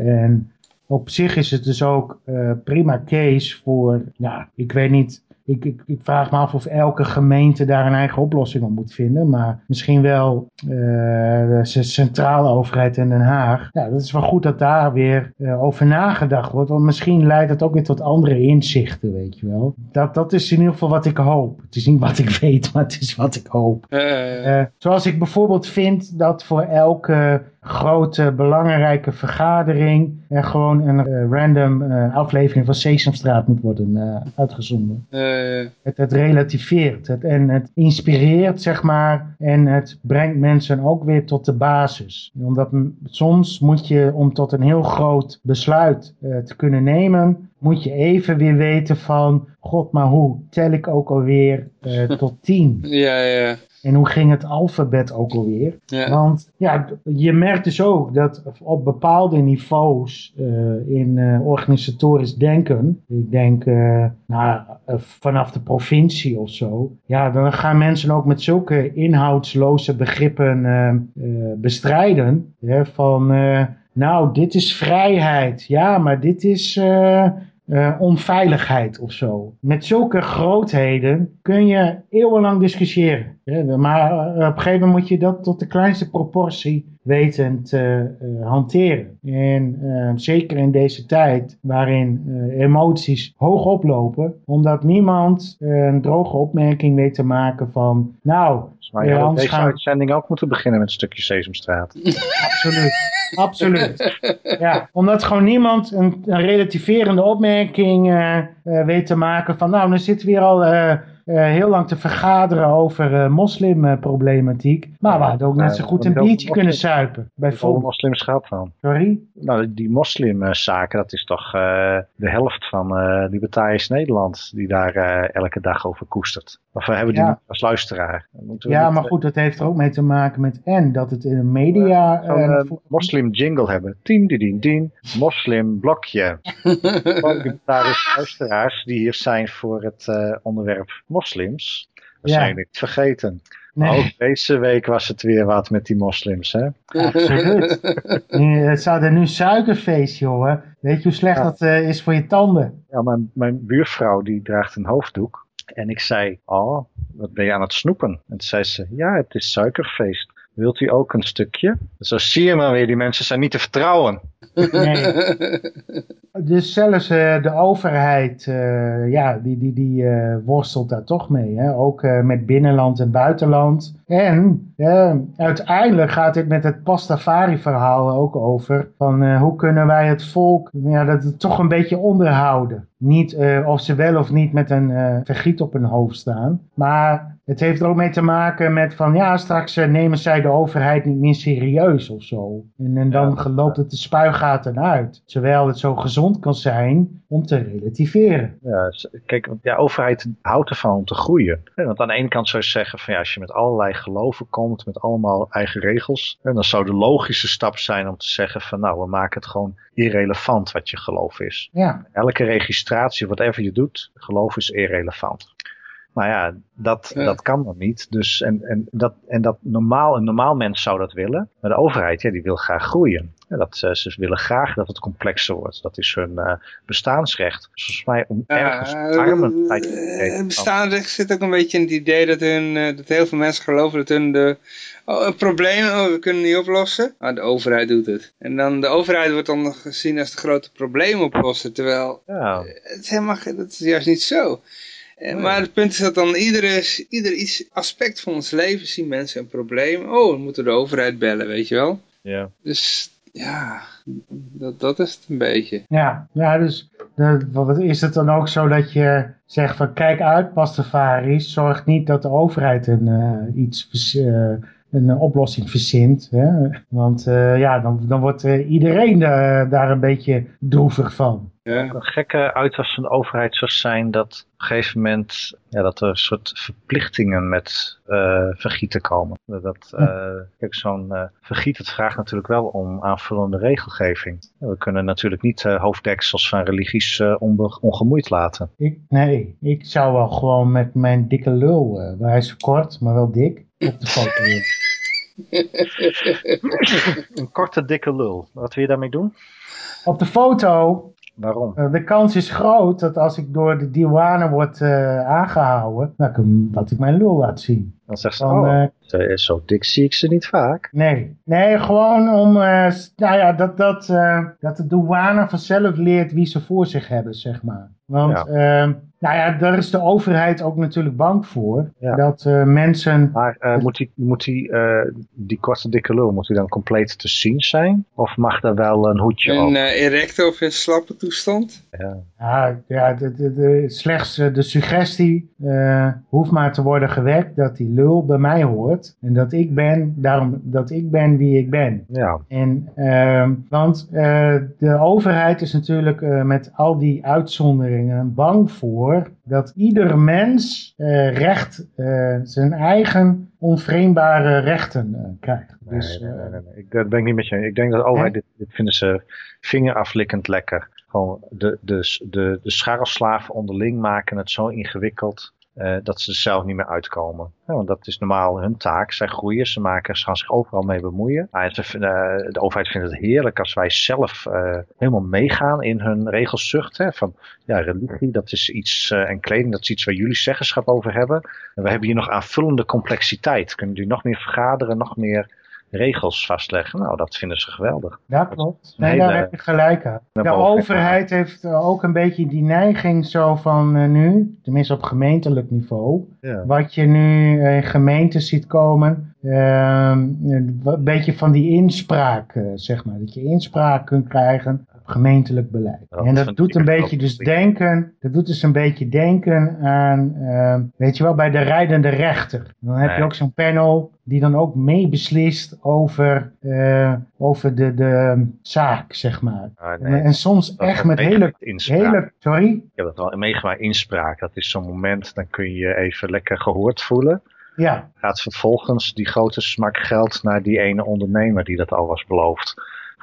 en op zich is het dus ook prima case voor, ja, ik weet niet ik, ik, ik, vraag me af of elke gemeente daar een eigen oplossing op moet vinden. Maar misschien wel uh, de centrale overheid in Den Haag. Ja, dat is wel goed dat daar weer uh, over nagedacht wordt. Want misschien leidt het ook weer tot andere inzichten, weet je wel. Dat, dat is in ieder geval wat ik hoop. Het is niet wat ik weet, maar het is wat ik hoop. Uh, zoals ik bijvoorbeeld vind dat voor elke grote belangrijke vergadering er gewoon een uh, random uh, aflevering van Sesamstraat moet worden uh, uitgezonden. Het, het, relativeert het, en het inspireert, zeg maar, en het brengt mensen ook weer tot de basis. Omdat soms moet je, om tot een heel groot besluit te kunnen nemen, moet je even weer weten van, god, maar hoe tel ik ook alweer tot tien? Ja, ja. En hoe ging het alfabet ook alweer? Ja. Want ja, je merkt dus ook dat op bepaalde niveaus uh, in uh, organisatorisch denken, ik denk uh, nou, vanaf de provincie of zo, ja, dan gaan mensen ook met zulke inhoudsloze begrippen bestrijden. Hè, van, nou, dit is vrijheid, ja, maar dit is uh, onveiligheid of zo. Met zulke grootheden kun je eeuwenlang discussiëren. maar uh, op een gegeven moment moet je dat tot de kleinste proportie weten te uh, hanteren. En zeker in deze tijd waarin emoties hoog oplopen, omdat niemand een droge opmerking weet te maken van, nou... Maar je had deze gaan... uitzending ook moeten beginnen met een stukje Sesamstraat. Absoluut. Absoluut. Ja, omdat gewoon niemand een, een relativerende opmerking uh, uh, weet te maken van, nou, dan zitten we weer al uh, heel lang te vergaderen over moslimproblematiek. Maar we hadden ook net zo goed een biertje kunnen suipen. Bijvoorbeeld. moslims gaat van. Sorry? Nou, die moslimzaken, dat is toch de helft van Libertarisch Nederland die daar elke dag over koestert. Of hebben we die ja. als luisteraar? Ja, maar goed, dat heeft er ook mee te maken met en dat het in de media... Uh, moslim jingle hebben. Tien, dien, dien, moslim blokje. Libertarische luisteraars die hier zijn voor het uh, onderwerp moslims. Dat ja. zijn niet vergeten. Nee. Ook deze week was het weer wat met die moslims, hè? Absoluut. het zou er nu suikerfeest, jongen. Weet je hoe slecht ja. dat uh, is voor je tanden? Ja, mijn, mijn buurvrouw die draagt een hoofddoek. En ik zei, oh, wat ben je aan het snoepen? En toen zei ze, ja, het is suikerfeest. Wilt u ook een stukje? Zo zie je maar weer, die mensen zijn niet te vertrouwen. Nee. Dus zelfs uh, de overheid, uh, ja, die, die, die uh, worstelt daar toch mee. Hè? Ook met binnenland en buitenland. En uiteindelijk gaat dit met het Pastafari verhaal ook over. Van hoe kunnen wij het volk ja, dat het toch een beetje onderhouden. Niet of ze wel of niet met een vergiet op hun hoofd staan. Maar het heeft er ook mee te maken met van ja, straks nemen zij de overheid niet meer serieus of zo. En, en dan ja, loopt het de spuigaten uit. Terwijl het zo gezond kan zijn om te relativeren. Ja, kijk, de overheid houdt ervan om te groeien. Want aan de ene kant zou je zeggen van ja, als je met allerlei geloven komt, met allemaal eigen regels, dan zou de logische stap zijn om te zeggen van nou, we maken het gewoon irrelevant wat je geloof is. Ja. Elke registratie, whatever je doet, geloof is irrelevant. Maar ja, dat, dat kan dan niet. Dus, en, en, dat, en dat normaal, een normaal mens zou dat willen. Maar de overheid, ja, die wil graag groeien. Dat, uh, ze willen graag dat het complexer wordt. Dat is hun uh, bestaansrecht. Dus volgens mij om ergens uh, armen te geven. Het bestaansrecht zit ook een beetje in het idee dat, hun, dat heel veel mensen geloven dat hun de, oh, een probleem, oh, we kunnen niet oplossen. Maar de overheid doet het. En dan de overheid wordt dan gezien als de grote probleemoplosser. Terwijl ja. het is helemaal, dat is juist niet zo. Oh, maar het punt is dat dan iedere, ieder iets, aspect van ons leven zien mensen een probleem. Oh, we moeten de overheid bellen, weet je wel. Ja. Dus ja, dat, dat is het een beetje. Ja, ja dus wat is het dan ook zo dat je zegt van kijk uit Pastafaris, zorg niet dat de overheid een, eh, iets, eh, een oplossing verzint. Hè? Want eh, ja, dan, dan wordt iedereen daar een beetje droevig van. Een gekke uitwas van de overheid zou zijn dat op een gegeven moment ja, dat er een soort verplichtingen met eh, vergieten komen. Dat, eh, kijk, zo'n eh vergiet het vraagt natuurlijk wel om aanvullende regelgeving. We kunnen natuurlijk niet hoofddeksels van religies ongemoeid laten. Ik, nee, ik zou wel gewoon met mijn dikke lul, hij is kort, maar wel dik, op de foto. Een korte dikke lul. Wat wil je daarmee doen? Op de foto Waarom? Uh, de kans is groot dat als ik door de douane word uh, aangehouden, dat ik, hem, dat ik mijn lul laat zien. Dan zegt ze, Dan, oh, uh, zo dik zie ik ze niet vaak. Nee, nee gewoon om, uh, nou ja, dat, dat, dat de douane vanzelf leert wie ze voor zich hebben, zeg maar. Want, ja. Nou ja, daar is de overheid ook natuurlijk bang voor. Ja. Dat uh, mensen... Maar uh, moet die, moet die, uh, die korte dikke lul, moet die dan compleet te zien zijn? Of mag er wel een hoedje een, op? Een erecte of in slappe toestand? Ja, ja, ja de, de, de, slechts de suggestie hoeft maar te worden gewekt dat die lul bij mij hoort. En dat ik ben, daarom, dat ik ben wie ik ben. Ja. En, want de overheid is natuurlijk met al die uitzonderingen bang voor dat ieder mens uh, recht, uh, zijn eigen onvreembare rechten uh, krijgt. Nee, Dus, nee, nee, nee, nee. Ik, dat ben ik niet met je. Ik denk dat de overheid, dit, dit, vinden ze vingeraflikkend lekker. Gewoon de, de, de, de scharrelslaven onderling maken het zo ingewikkeld uh, dat ze er zelf niet meer uitkomen. Want dat is normaal hun taak. Zij groeien, ze, maken, ze gaan zich overal mee bemoeien. Uh, de overheid vindt het heerlijk als wij zelf uh, helemaal meegaan in hun regelzucht. Hè, van ja, religie, dat is iets, en kleding, dat is iets waar jullie zeggenschap over hebben. En we hebben hier nog aanvullende complexiteit. Kunnen jullie nog meer vergaderen, nog meer regels vastleggen. Nou, dat vinden ze geweldig. Ja, klopt. Nee, daar heb je gelijk aan. De overheid heeft ook een beetje die neiging zo van uh, nu, tenminste op gemeentelijk niveau, ja. wat je nu in gemeentes ziet komen, uh, een beetje van die inspraak, uh, zeg maar. Dat je inspraak kunt krijgen gemeentelijk beleid. En dat doet een beetje dus denken, dat doet dus een beetje denken aan, uh, weet je wel, bij de rijdende rechter. Dan heb Nee. je ook zo'n panel die dan ook meebeslist over, uh, over de, de zaak, zeg maar. Ah, nee. En soms Dat echt met hele, inspraak. hele, sorry? Ik heb dat wel meegemaakt, inspraak. Dat is zo'n moment, dan kun je je even lekker gehoord voelen. Ja, Gaat vervolgens die grote smak geld naar die ene ondernemer die dat al was beloofd.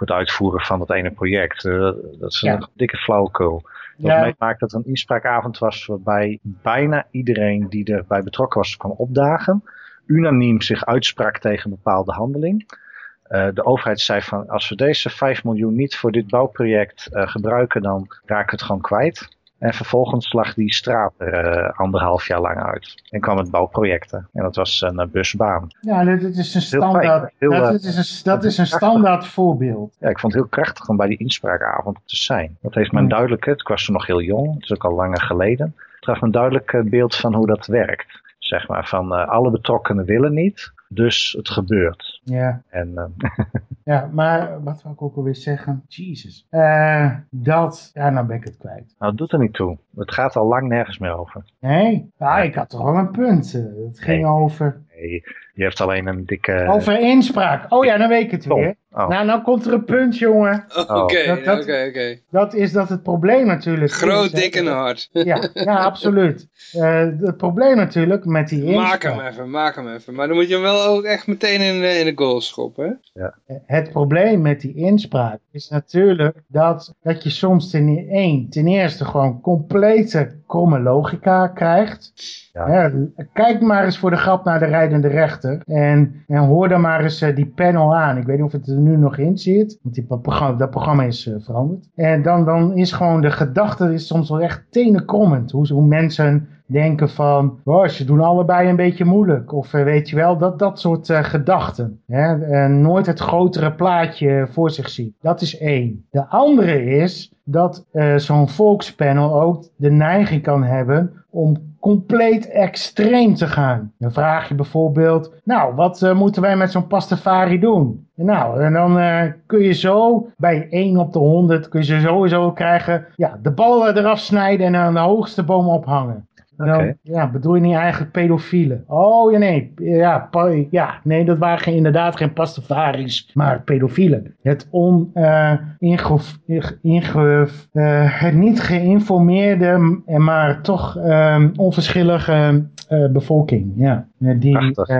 Voor het uitvoeren van dat ene project. Eh, dat is een Ja. dikke flauwekul. Dat Ja. meemaakt dat het een inspraakavond was waarbij bijna iedereen die erbij betrokken was kwam opdagen. Unaniem zich uitsprak tegen een bepaalde handeling. Eh, de overheid zei van als we deze 5 miljoen niet voor dit bouwproject eh, gebruiken dan raken we het gewoon kwijt. En vervolgens lag die straat er eh, anderhalf jaar lang uit. En kwam het bouwprojecten. En dat was een eh, busbaan. ja dat is een standaard, Heel, dat, eh, is een, dat is een standaard voorbeeld. Ja, ik vond het heel krachtig om bij die inspraakavond te zijn. Dat heeft me een duidelijk, ik was toen nog heel jong, het is ook al langer geleden. Het gaf me een duidelijk beeld van hoe dat werkt. Zeg maar, van alle betrokkenen willen niet, dus het gebeurt. Ja. En eh, Ja, maar wat wil ik ook alweer zeggen? Jezus. Eh, dat, ja, nou ben ik het kwijt. nou, het doet er niet toe. Het gaat al lang nergens meer over. Nee, ah, ik had toch wel een punt. Eh, Het ging Nee. over, Nee, je hebt alleen een dikke... over inspraak. Oh ja, dan weet ik het Tom. weer. Oh. Nou, nou komt er een punt, jongen. Oké, Oh. oké, Dat- dat- oké. Dat is dat het probleem natuurlijk Groot, is, dik en hard. Ja, ja absoluut. Eh, het probleem natuurlijk met die Maak inspraak. hem even, maak hem even. Maar dan moet je hem wel ook echt meteen in, de- in de goal schoppen. hè? Het probleem met die inspraak is natuurlijk dat, dat je soms ten, e- één, ten eerste gewoon complete kromme logica krijgt. Ja. Hè, kijk maar eens voor de grap naar de rijdende rechter. En, en hoor dan maar eens eh, die panel aan. Ik weet niet of het er nu nog in zit. Want die programma, dat programma is eh, veranderd. En dan, dan is gewoon de gedachte is soms wel echt tenenkrommend. Hoe, hoe mensen denken van, oh, ze doen allebei een beetje moeilijk. Of eh, weet je wel, dat, dat soort eh, gedachten. Hè? En nooit het grotere plaatje voor zich zien. Dat is één. De andere is dat eh, zo'n volkspanel ook de neiging kan hebben om compleet extreem te gaan. Dan vraag je bijvoorbeeld, nou, wat moeten wij met zo'n pastafari doen? Nou, en dan kun je zo, bij 1 op de 100, kun je sowieso krijgen, ja, de ballen eraf snijden en aan de hoogste boom ophangen. Dan, ja, bedoel je niet eigenlijk pedofielen? Oh ja, nee. Ja, ja, nee, dat waren geen, inderdaad geen pastafaris, maar pedofielen. Het, on, uh, inge, uh, het niet geïnformeerde, maar toch uh, onverschillige bevolking. Ja. Die,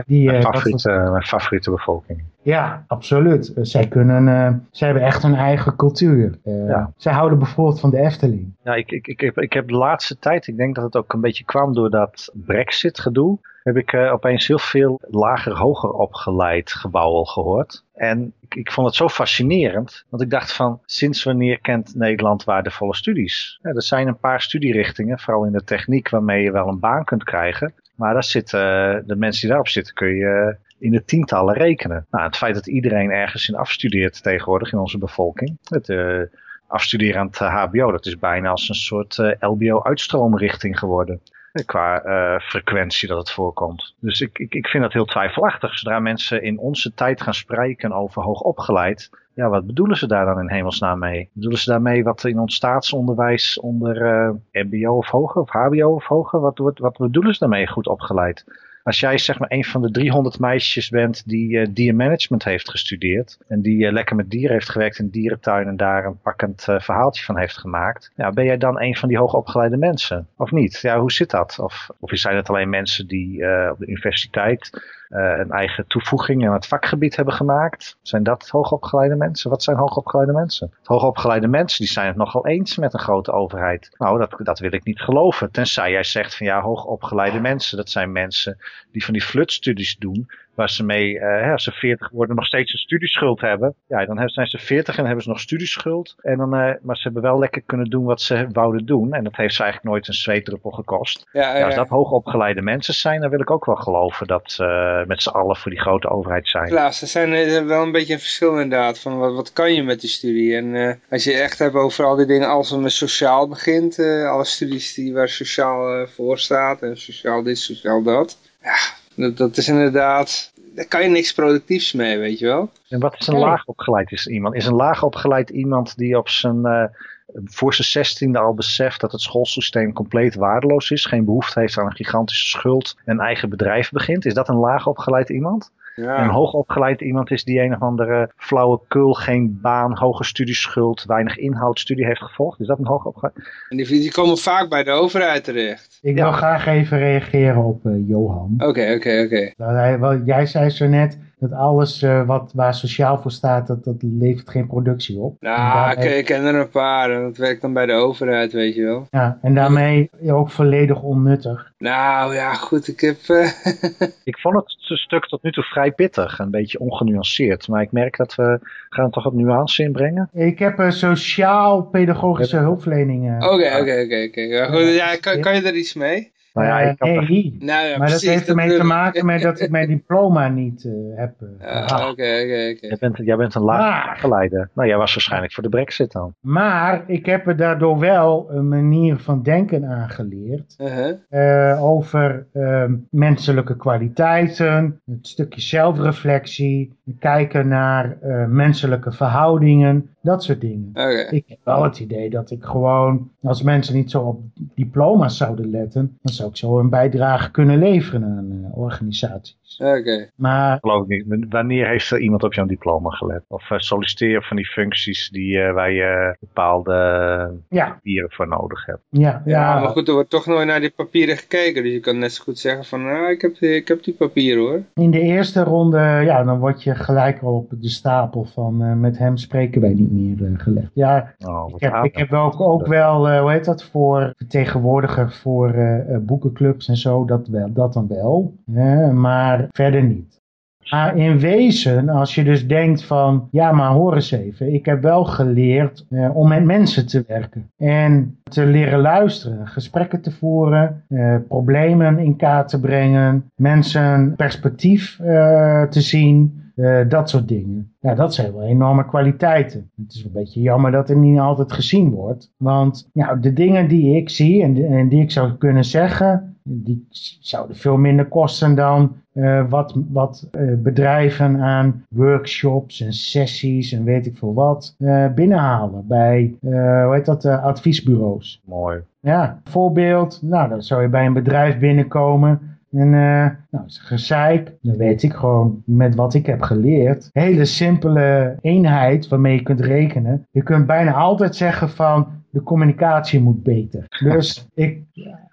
die, mijn, favoriete, mijn favoriete bevolking. Ja, absoluut. Zij, kunnen, uh, zij hebben echt hun eigen cultuur. Uh, ja. Zij houden bijvoorbeeld van de Efteling. Ja, ik, ik, ik, heb, ik heb de laatste tijd, ik denk dat het ook een beetje kwam door dat Brexit gedoe, heb ik uh, opeens heel veel lager, hoger opgeleid gebouwen gehoord. En ik, ik, vond het zo fascinerend, want ik dacht van, sinds wanneer kent Nederland waardevolle studies? Ja, er zijn een paar studierichtingen, vooral in de techniek, waarmee je wel een baan kunt krijgen. Maar daar zitten, de mensen die daarop zitten, kun je in de tientallen rekenen. Nou, het feit dat iedereen ergens in afstudeert tegenwoordig in onze bevolking. Het uh, afstuderen aan het hbo, dat is bijna als een soort uh, LBO-uitstroomrichting geworden. Qua frequentie dat het voorkomt. Dus ik, ik, ik vind dat heel twijfelachtig. Zodra mensen in onze tijd gaan spreken over hoogopgeleid, ja, wat bedoelen ze daar dan in hemelsnaam mee? Bedoelen ze daarmee wat in ons staatsonderwijs onder uh, mbo of hoger, of hbo of hoger? Wat, wat, wat bedoelen ze daarmee goed opgeleid? Als jij zeg maar een van de 300 meisjes bent die uh, diermanagement heeft gestudeerd. En die uh, lekker met dieren heeft gewerkt in dierentuin en daar een pakkend uh, verhaaltje van heeft gemaakt. Ja, ben jij dan een van die hoogopgeleide mensen? Of niet? Ja, hoe zit dat? Of, of zijn het alleen mensen die op de universiteit een eigen toevoeging aan het vakgebied hebben gemaakt. Zijn dat hoogopgeleide mensen? Wat zijn hoogopgeleide mensen? Hoogopgeleide mensen die zijn het nogal eens met een grote overheid. Nou, dat, dat wil ik niet geloven. Tenzij jij zegt van ja, hoogopgeleide mensen, dat zijn mensen die van die flutstudies doen waar ze mee, uh, als ze 40 worden, nog steeds een studieschuld hebben. Ja, dan zijn ze 40 en hebben ze nog studieschuld. En dan, uh, maar ze hebben wel lekker kunnen doen wat ze wouden doen. En dat heeft ze eigenlijk nooit een zweetdruppel gekost. Ja, ja, als dat hoogopgeleide mensen zijn, dan wil ik ook wel geloven dat ze uh, met z'n allen voor die grote overheid zijn. Ja, ze zijn wel een beetje een verschil inderdaad. Van wat, wat kan je met die studie? En als je echt hebt over al die dingen, als het met sociaal begint. alle studies die waar sociaal voor staat. En sociaal dit, sociaal dat. Ja, dat, dat, is inderdaad, daar kan je niks productiefs mee, weet je wel. En wat is een laag opgeleid is iemand? Is een laag opgeleid iemand die op zijn, uh, voor zijn zestiende al beseft dat het schoolsysteem compleet waardeloos is, geen behoefte heeft aan een gigantische schuld en een eigen bedrijf begint? Is dat een laag opgeleid iemand? Ja. Een hoogopgeleid iemand is die een of andere flauwekul, geen baan, hoge studieschuld, weinig inhoudstudie heeft gevolgd. Is dat een hoogopgeleid? En die, die komen vaak bij de overheid terecht. Ik wil graag even reageren op uh, Johan. Oké, oké, oké. Nou, jij zei zo net, dat alles uh, wat, waar sociaal voor staat, dat, dat levert geen productie op. Nou, ik, ik, ken er een paar. Dat werkt dan bij de overheid, weet je wel. Ja, en daarmee ook volledig onnuttig. Nou ja, goed, ik heb... Uh... ik vond het stuk tot nu toe vrij pittig, een beetje ongenuanceerd. Maar ik merk dat we gaan toch wat nuance inbrengen. Ik heb een sociaal-pedagogische hulpverleningen. Oké, oké, oké. Ja, kan, kan je er iets mee? Nou ja, ik nee, niet. Nou ja, maar precies, dat heeft ermee te maken met dat ik mijn diploma niet uh, heb uh, Oké, oké, oké. Jij bent een laag geleider. Nou, jij was waarschijnlijk voor de brexit dan. Maar ik heb er daardoor wel een manier van denken aangeleerd. Uh -huh. uh, over ehm, menselijke kwaliteiten, het stukje zelfreflectie, kijken naar eh, menselijke verhoudingen, dat soort dingen. Okay. Ik heb wel het idee dat ik gewoon, als mensen niet zo op diploma's zouden letten, dan ik zo een bijdrage kunnen leveren aan uh, organisaties. Oké. Maar... Geloof ik niet. Wanneer heeft er iemand op jouw diploma gelet? Of uh, solliciteren van die functies die, uh, waar je bepaalde ja. papieren voor nodig hebt? Ja, ja. ja, maar goed, er wordt toch nooit naar die papieren gekeken. Dus je kan net zo goed zeggen van, nou, ik heb, ik heb die papieren hoor. In de eerste ronde, ja, dan word je gelijk al op de stapel van, uh, met hem spreken wij niet meer gelegd. Ja, oh, ik, heb, ik heb ook, ook wel, hoe heet dat, voor vertegenwoordiger voor boekenclubs en zo, dat, wel, dat dan wel. maar verder niet. Maar in wezen, als je dus denkt van, ja maar hoor eens even, ik heb wel geleerd eh, om met mensen te werken. En te leren luisteren, gesprekken te voeren, eh, problemen in kaart te brengen, mensen perspectief eh, te zien. eh, dat soort dingen. Ja, dat zijn wel enorme kwaliteiten. Het is een beetje jammer dat het niet altijd gezien wordt. Want ja, de dingen die ik zie en die ik zou kunnen zeggen, die zouden veel minder kosten dan eh, wat, wat eh, bedrijven aan workshops en sessies en weet ik veel wat eh, binnenhalen bij, hoe heet dat, adviesbureaus. Mooi. Ja, voorbeeld, nou dan zou je bij een bedrijf binnenkomen en nou, is gezeik, dan weet ik gewoon met wat ik heb geleerd. Hele simpele eenheid waarmee je kunt rekenen. Je kunt bijna altijd zeggen van de communicatie moet beter. Dus ik,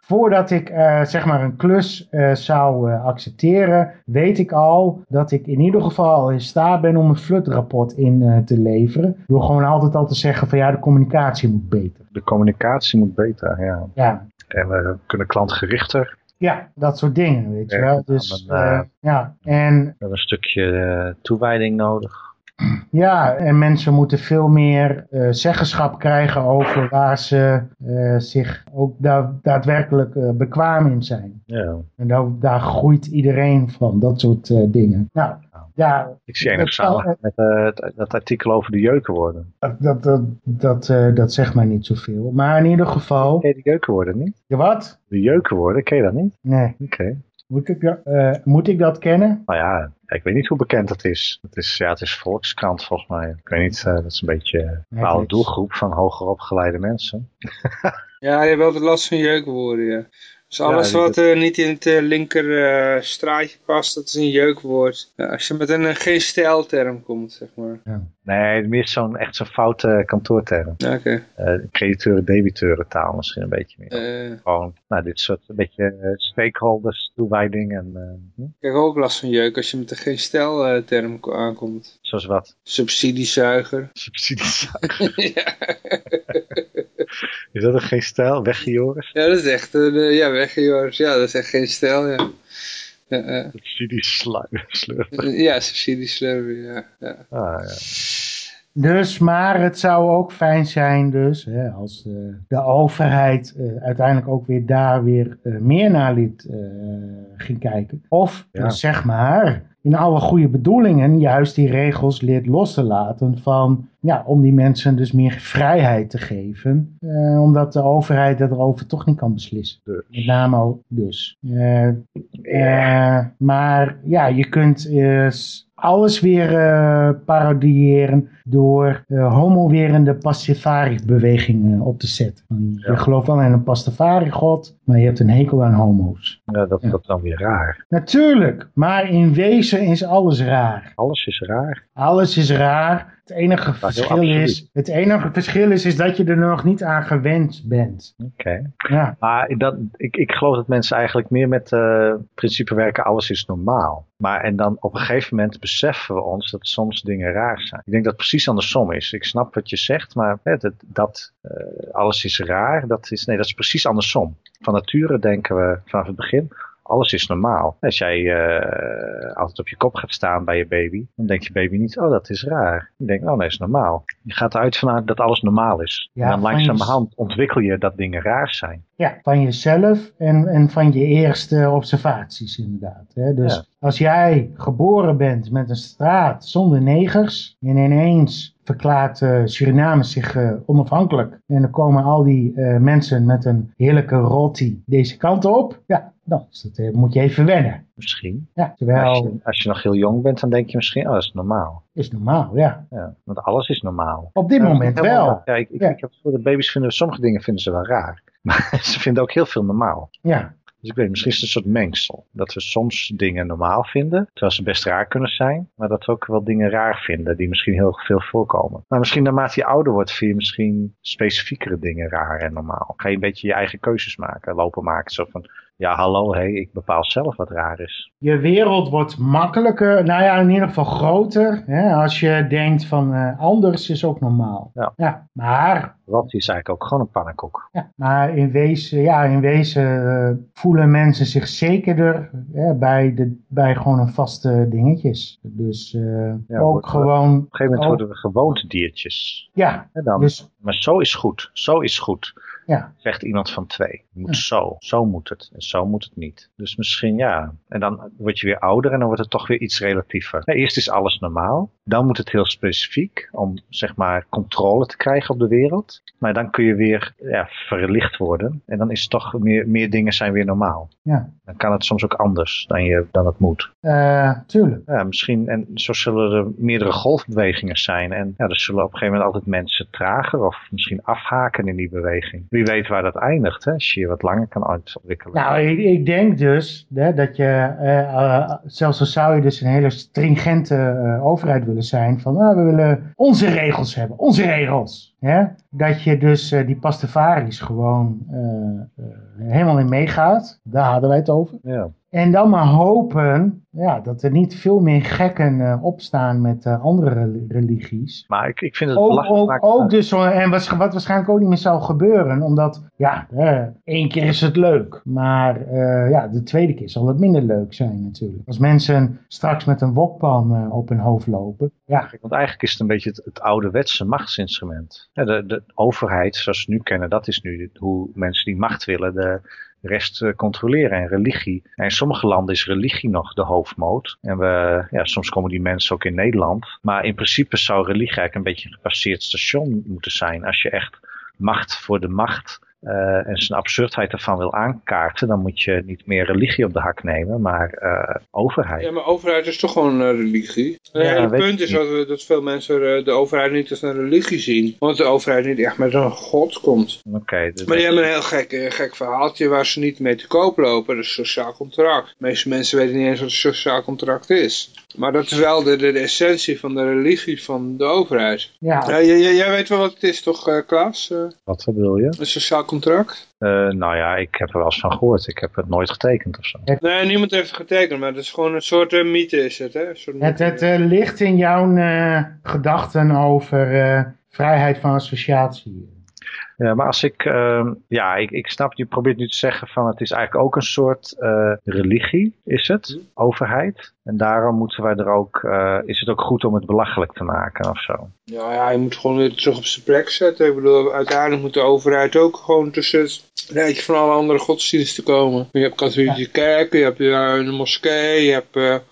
voordat ik eh, zeg maar een klus eh, zou eh, accepteren, weet ik al dat ik in ieder geval al in staat ben om een flutrapport in te leveren. Door gewoon altijd al te zeggen van ja, de communicatie moet beter. De communicatie moet beter, ja. Ja, En we kunnen klantgerichter. ja dat soort dingen, weet je Ja, wel. Dus ja, en We hebben een stukje toewijding nodig. Ja, en mensen moeten veel meer eh, zeggenschap krijgen over waar ze eh, zich ook da daadwerkelijk eh, bekwaam in zijn. Ja. En daar, daar groeit iedereen van, dat soort dingen. Nou, ja, Ik zie zal- samen met dat artikel over de jeukenwoorden. dat, dat, dat, dat, dat zegt mij niet zoveel. Maar in ieder geval, Ken je de jeukenwoorden niet? ja, wat? De jeukenwoorden, ken je dat niet? Nee, Oké. moet ik, moet ik dat kennen? Nou ja, ik weet niet hoe bekend het is. Het is, ja, het is volkskrant volgens mij. Ik weet niet, eh, dat is een beetje een bepaalde doelgroep van hoger opgeleide mensen. Ja, je hebt altijd last van jeukwoorden, ja. Dus alles wat eh, niet in het eh, linker eh, straatje past, dat is een jeukwoord. Ja, als je met een geen stijlterm komt, zeg maar. Nee, meer zo'n echt zo'n foute kantoorterm. Ja, Oké. Eh crediteuren, debiteuren taal misschien een beetje meer. Gewoon, nou, dit soort een beetje eh, stakeholders, toewijding en hm, ik heb ook last van jeuk als je met een geen stijlterm ko- aankomt. Zoals wat. Subsidiezuiger. Subsidies. ja. Is dat een geen stijl? Weggejoris? ja, dat is echt, eh, ja, weg Joris. Ja, dat is echt geen stijl, ja. Ja, eh, Subsidies slurpen. ja subsidieslurven, ja. ja. Ah, ja. Dus, maar het zou ook fijn zijn dus, hè, als de, de overheid eh, uiteindelijk ook weer daar weer eh, meer naar liet eh, ging kijken. Of, Ja. dus zeg maar, in alle goede bedoelingen juist die regels leert los te laten van, ja, om die mensen dus meer vrijheid te geven. eh, omdat de overheid erover toch niet kan beslissen. Dus. Met name ook dus. Eh, eh, maar ja, je kunt eh, alles weer eh, parodiëren door uh, homo-werende Pastafari-bewegingen op te zetten. Je gelooft wel in een Pastafari-god, maar je hebt een hekel aan homo's. Ja, dat, Ja. dat is dan weer raar. Natuurlijk, maar in wezen is alles raar. Alles is raar. Alles is raar. Het enige, verschil is, het enige verschil is, is dat je er nog niet aan gewend bent. Oké. Ja, Maar dat, ik, ik geloof dat mensen eigenlijk meer met eh principe werken, alles is normaal. Maar en dan op een gegeven moment beseffen we ons dat soms dingen raar zijn. Ik denk dat het precies andersom is. Ik snap wat je zegt, maar hè, dat, dat eh, alles is raar, dat is, nee, dat is precies andersom. Van nature denken we vanaf het begin, alles is normaal. Als jij eh, altijd op je kop gaat staan bij je baby, dan denkt je baby niet, oh dat is raar. Je denkt, oh nee, is normaal. Je gaat eruit vanuit dat alles normaal is. Ja, en dan langzamerhand ontwikkel je dat dingen raar zijn. Ja, van jezelf en, en van je eerste observaties inderdaad. Hè? Dus Ja. als jij geboren bent met een straat zonder negers en ineens verklaart eh, Suriname zich eh, onafhankelijk en dan komen al die mensen met een heerlijke roti deze kant op, ja, dan is dat, eh, moet je even wennen. Misschien. Ja, terwijl, Als je, als je nog heel jong bent, dan denk je misschien, oh, dat is normaal. is normaal, ja. Ja, want alles is normaal. Op dit Ja, moment wel. Ja, ik, ik, heb het voor de baby's vinden, sommige dingen vinden ze wel raar. Maar ze vinden ook heel veel normaal. Ja, Dus ik weet, misschien is het een soort mengsel. Dat we soms dingen normaal vinden, terwijl ze best raar kunnen zijn. Maar dat we ook wel dingen raar vinden, die misschien heel veel voorkomen. Maar misschien naarmate je ouder wordt, vind je misschien specifiekere dingen raar en normaal. Ga je een beetje je eigen keuzes maken, lopen maken. Zo van, ja hallo, hé, ik bepaal zelf wat raar is. Je wereld wordt makkelijker, nou ja, in ieder geval groter. Hè, als je denkt van uh, anders is ook normaal. Ja. ja maar... Wat is eigenlijk ook gewoon een pannenkoek. Ja, maar in wezen, ja, in wezen uh, voelen mensen zich zekerder hè, bij, de, bij gewoon een vaste dingetjes. Dus uh, ja, ook gewoon... op een gegeven moment worden we gewoontediertjes. Ja, en dan, dus... Maar zo is goed, zo is goed. Ja. Zegt iemand van twee. Moet zo. Zo moet het. En zo moet het niet. Dus misschien ja. En dan word je weer ouder en dan wordt het toch weer iets relatiever. Ja, eerst is alles normaal. Dan moet het heel specifiek om zeg maar controle te krijgen op de wereld. Maar dan kun je weer ja, verlicht worden. En dan is het toch meer, meer dingen zijn weer normaal. Ja. Dan kan het soms ook anders dan, je, dan het moet. Uh, tuurlijk. Ja, misschien. En zo zullen er meerdere golfbewegingen zijn. En ja, er zullen op een gegeven moment altijd mensen trager of misschien afhaken in die beweging. Wie weet waar dat eindigt, hè, als je je wat langer kan uitwikkelen. Nou, ik, ik denk dus hè, dat je, uh, uh, zelfs al zou je dus een hele stringente uh, overheid willen zijn, van we willen onze regels hebben, onze regels. Hè? Dat je dus die pastafaris gewoon helemaal in meegaat, daar hadden wij het over. Ja. En dan maar hopen ja, dat er niet veel meer gekken uh, opstaan met uh, andere religies. Maar ik, ik vind het ook, belachelijk. Ook, ook dus, en wat, wat, waarschijnlijk ook niet meer zal gebeuren. Omdat, ja, uh, één keer is het leuk. Maar ja, de tweede keer zal het minder leuk zijn natuurlijk. Als mensen straks met een wokpan op hun hoofd lopen. Ja. Want eigenlijk is het een beetje het, het ouderwetse machtsinstrument. Ja, de, de overheid, zoals we nu kennen, dat is nu hoe mensen die macht willen... De, rest uh, controleren. En religie. En in sommige landen is religie nog de hoofdmoot. En we, ja, soms komen die mensen ook in Nederland. Maar in principe zou religie eigenlijk een beetje een gepasseerd station moeten zijn. Als je echt macht voor de macht uh, en zijn absurdheid ervan wil aankaarten, dan moet je niet meer religie op de hak nemen, maar uh, overheid. Ja, maar overheid is toch gewoon uh, religie. Ja, ja, het punt is dat, we, dat veel mensen de overheid niet als een religie zien, omdat de overheid niet echt met een god komt. Oké. Okay, maar die hebben een heel gek, gek verhaaltje waar ze niet mee te koop lopen, dat is sociaal contract. De meeste mensen weten niet eens wat een sociaal contract is. Maar dat is wel de, de, de essentie van de religie van de overheid. Ja. ja jij, jij weet wel wat het is toch, Klaas? Wat bedoel je? Een sociaal contract? Uh, nou ja, ik heb er wel eens van gehoord. Ik heb het nooit getekend of zo. Nee, niemand heeft het getekend, maar het is gewoon een soort uh, mythe is het. Hè? Een soort het het uh, ligt in jouw gedachten over vrijheid van associatie. Ja, maar als ik, uh, ja, ik, ik snap, je probeert nu te zeggen van het is eigenlijk ook een soort uh, religie, is het, overheid. En daarom moeten wij er ook, uh, is het ook goed om het belachelijk te maken of zo. Ja, ja, je moet gewoon weer terug op zijn plek zetten. Ik bedoel, uiteindelijk moet de overheid ook gewoon tussen het rijtje van alle andere godsdiensten komen. Je hebt katholieke ja. kerken, je hebt een moskee, je hebt...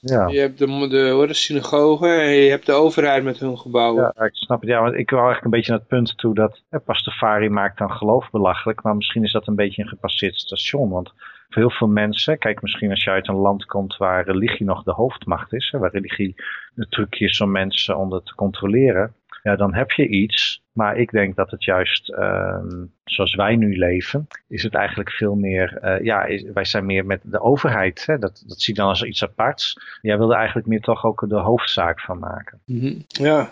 Ja. Je hebt de, de, de synagoge en je hebt de overheid met hun gebouwen. Ja, ik snap het. Ja, want ik wil eigenlijk een beetje naar het punt toe dat hè, Pastafari maakt dan geloof belachelijk, maar misschien is dat een beetje een gepasseerd station. Want voor heel veel mensen, kijk misschien als je uit een land komt waar religie nog de hoofdmacht is, hè, waar religie de trucje is om mensen onder te controleren, ja, dan heb je iets. Maar ik denk dat het juist, uh, zoals wij nu leven, is het eigenlijk veel meer, uh, ja, is, wij zijn meer met de overheid. Hè? Dat, dat zie je dan als iets aparts. Jij wilde eigenlijk meer toch ook de hoofdzaak van maken. Mm -hmm. Ja.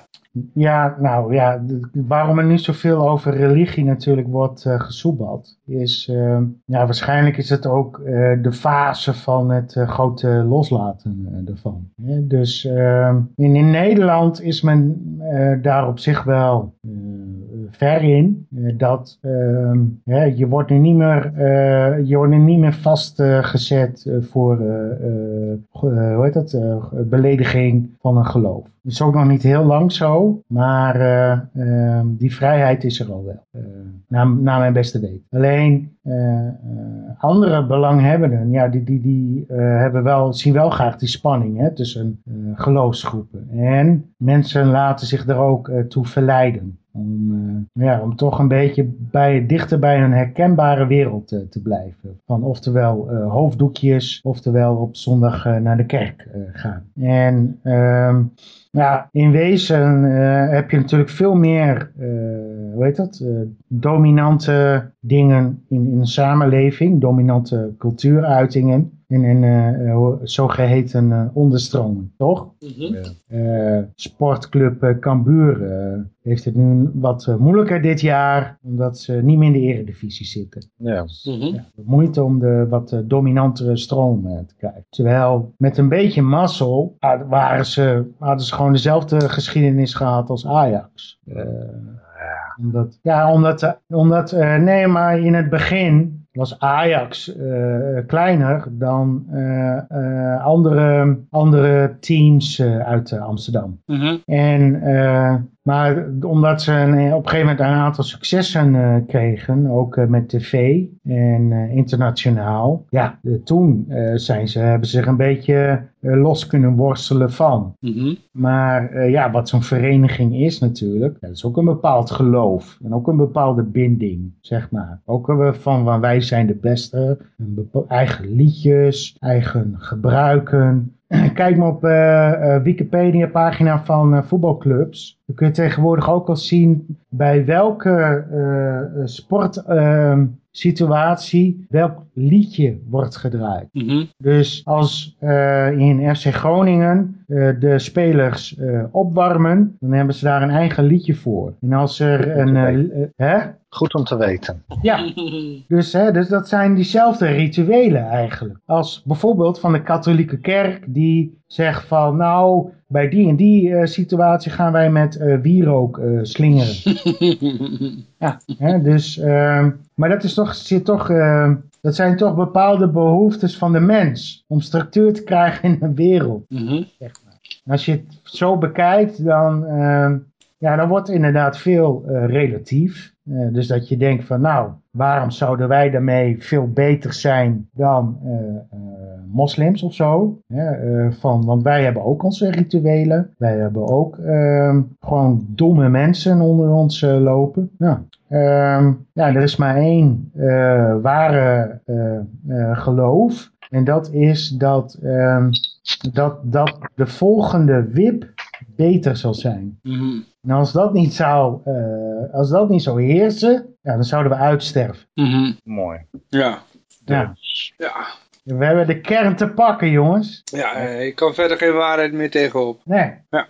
Ja, nou ja, waarom er niet zoveel over religie natuurlijk wordt uh, is, uh, ja, waarschijnlijk is het ook uh, de fase van het grote loslaten ervan. Ja, dus in, in Nederland is men daar op zich wel ver in. dat je wordt nu niet meer, je wordt nu niet meer vastgezet voor hoe heet dat, belediging van een geloof. Het is ook nog niet heel lang zo, maar uh, die vrijheid is er al wel, naar, naar mijn beste weten. Alleen andere belanghebbenden, ja, die, die, die hebben wel, zien wel graag die spanning hè, tussen geloofsgroepen. En mensen laten zich er ook toe verleiden. Om, uh, ja, om toch een beetje bij, dichter bij een herkenbare wereld uh, te blijven. Van oftewel uh, hoofddoekjes, oftewel op zondag naar de kerk gaan. En ehm, ja, in wezen heb je natuurlijk veel meer, hoe heet dat, dominante dingen in, in een samenleving, dominante cultuuruitingen. in een eh, eh, zogeheten uh, onderstroming, toch? Mhm. Uh, sportclub uh, Cambuur heeft het nu wat moeilijker dit jaar, omdat ze niet meer in de eredivisie zitten. Ja. Mhm. Ja, moeite om de wat dominantere stroom te krijgen. Terwijl met een beetje mazzel waren ze, hadden ze gewoon dezelfde geschiedenis gehad als Ajax. Omdat, ja, omdat, omdat nee, maar in het begin was Ajax uh, kleiner dan uh, uh, andere, andere teams uit Amsterdam. Mm -hmm. En, maar omdat ze een, op een gegeven moment een aantal successen kregen, ook met tv en internationaal, ja, toen zijn ze, hebben ze zich een beetje los kunnen worstelen van. Mm -hmm. Maar ja, wat zo'n vereniging is natuurlijk, dat is ook een bepaald geloof en ook een bepaalde binding, zeg maar. Ook van, van wij zijn de beste, eigen liedjes, eigen gebruiken. Kijk maar op uh, uh, Wikipedia pagina van uh, voetbalclubs. Dan kun je tegenwoordig ook al zien bij welke sport situatie welk liedje wordt gedraaid. Mm -hmm. Dus als uh, in FC Groningen uh, de spelers uh, opwarmen, dan hebben ze daar een eigen liedje voor. En als er een... hè? Goed om te weten. Ja, dus, hè, dus dat zijn diezelfde rituelen eigenlijk. Als bijvoorbeeld van de katholieke kerk die zegt van nou, bij die en die uh, situatie gaan wij met uh, wierook uh, slingeren. ja, hè, dus, uh, maar dat is toch, zit toch, dat zijn toch bepaalde behoeftes van de mens. Om structuur te krijgen in een wereld. Mm -hmm. zeg maar. Als je het zo bekijkt, dan, ja, dan wordt inderdaad veel relatief. Uh, dus dat je denkt van nou, waarom zouden wij daarmee veel beter zijn dan uh, uh, moslims of zo? van, want wij hebben ook onze rituelen. Wij hebben ook ehm, gewoon domme mensen onder ons lopen. Ja. ja, er is maar één ware geloof. En dat is dat, ehm, dat, dat de volgende wip beter zal zijn. Mm -hmm. En als dat niet zou, uh, als dat niet zou heersen, ja, dan zouden we uitsterven. Mm -hmm. Mooi. Ja. Ja. Ja. We hebben de kern te pakken, jongens. Ja, ik kan verder geen waarheid meer tegenop. Nee. Ja.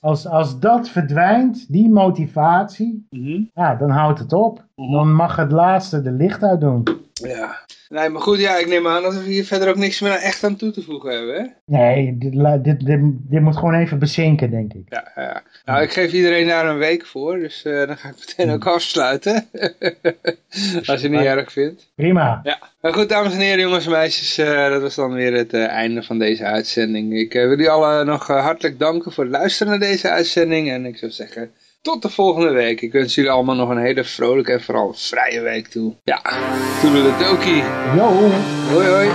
Als, als dat verdwijnt, die motivatie, mm -hmm. ja, dan houdt het op. Mhm. Dan mag het laatste de licht uitdoen. Ja. Nee, maar goed, ja, ik neem aan dat we hier verder ook niks meer echt aan toe te voegen hebben, hè? Nee, dit, dit, dit, dit moet gewoon even bezinken, denk ik. Ja, ja. Nou, ik geef iedereen daar een week voor, dus uh, dan ga ik meteen ook afsluiten. Als je het niet erg vindt. Prima. Ja. Maar goed, dames en heren, jongens en meisjes, uh, dat was dan weer het uh, einde van deze uitzending. Ik wil jullie allen nog hartelijk danken voor het luisteren naar deze uitzending. En ik zou zeggen, tot de volgende week. Ik wens jullie allemaal nog een hele vrolijke en vooral vrije week toe. Ja, voelde de Toki. Yo. Hoi hoi.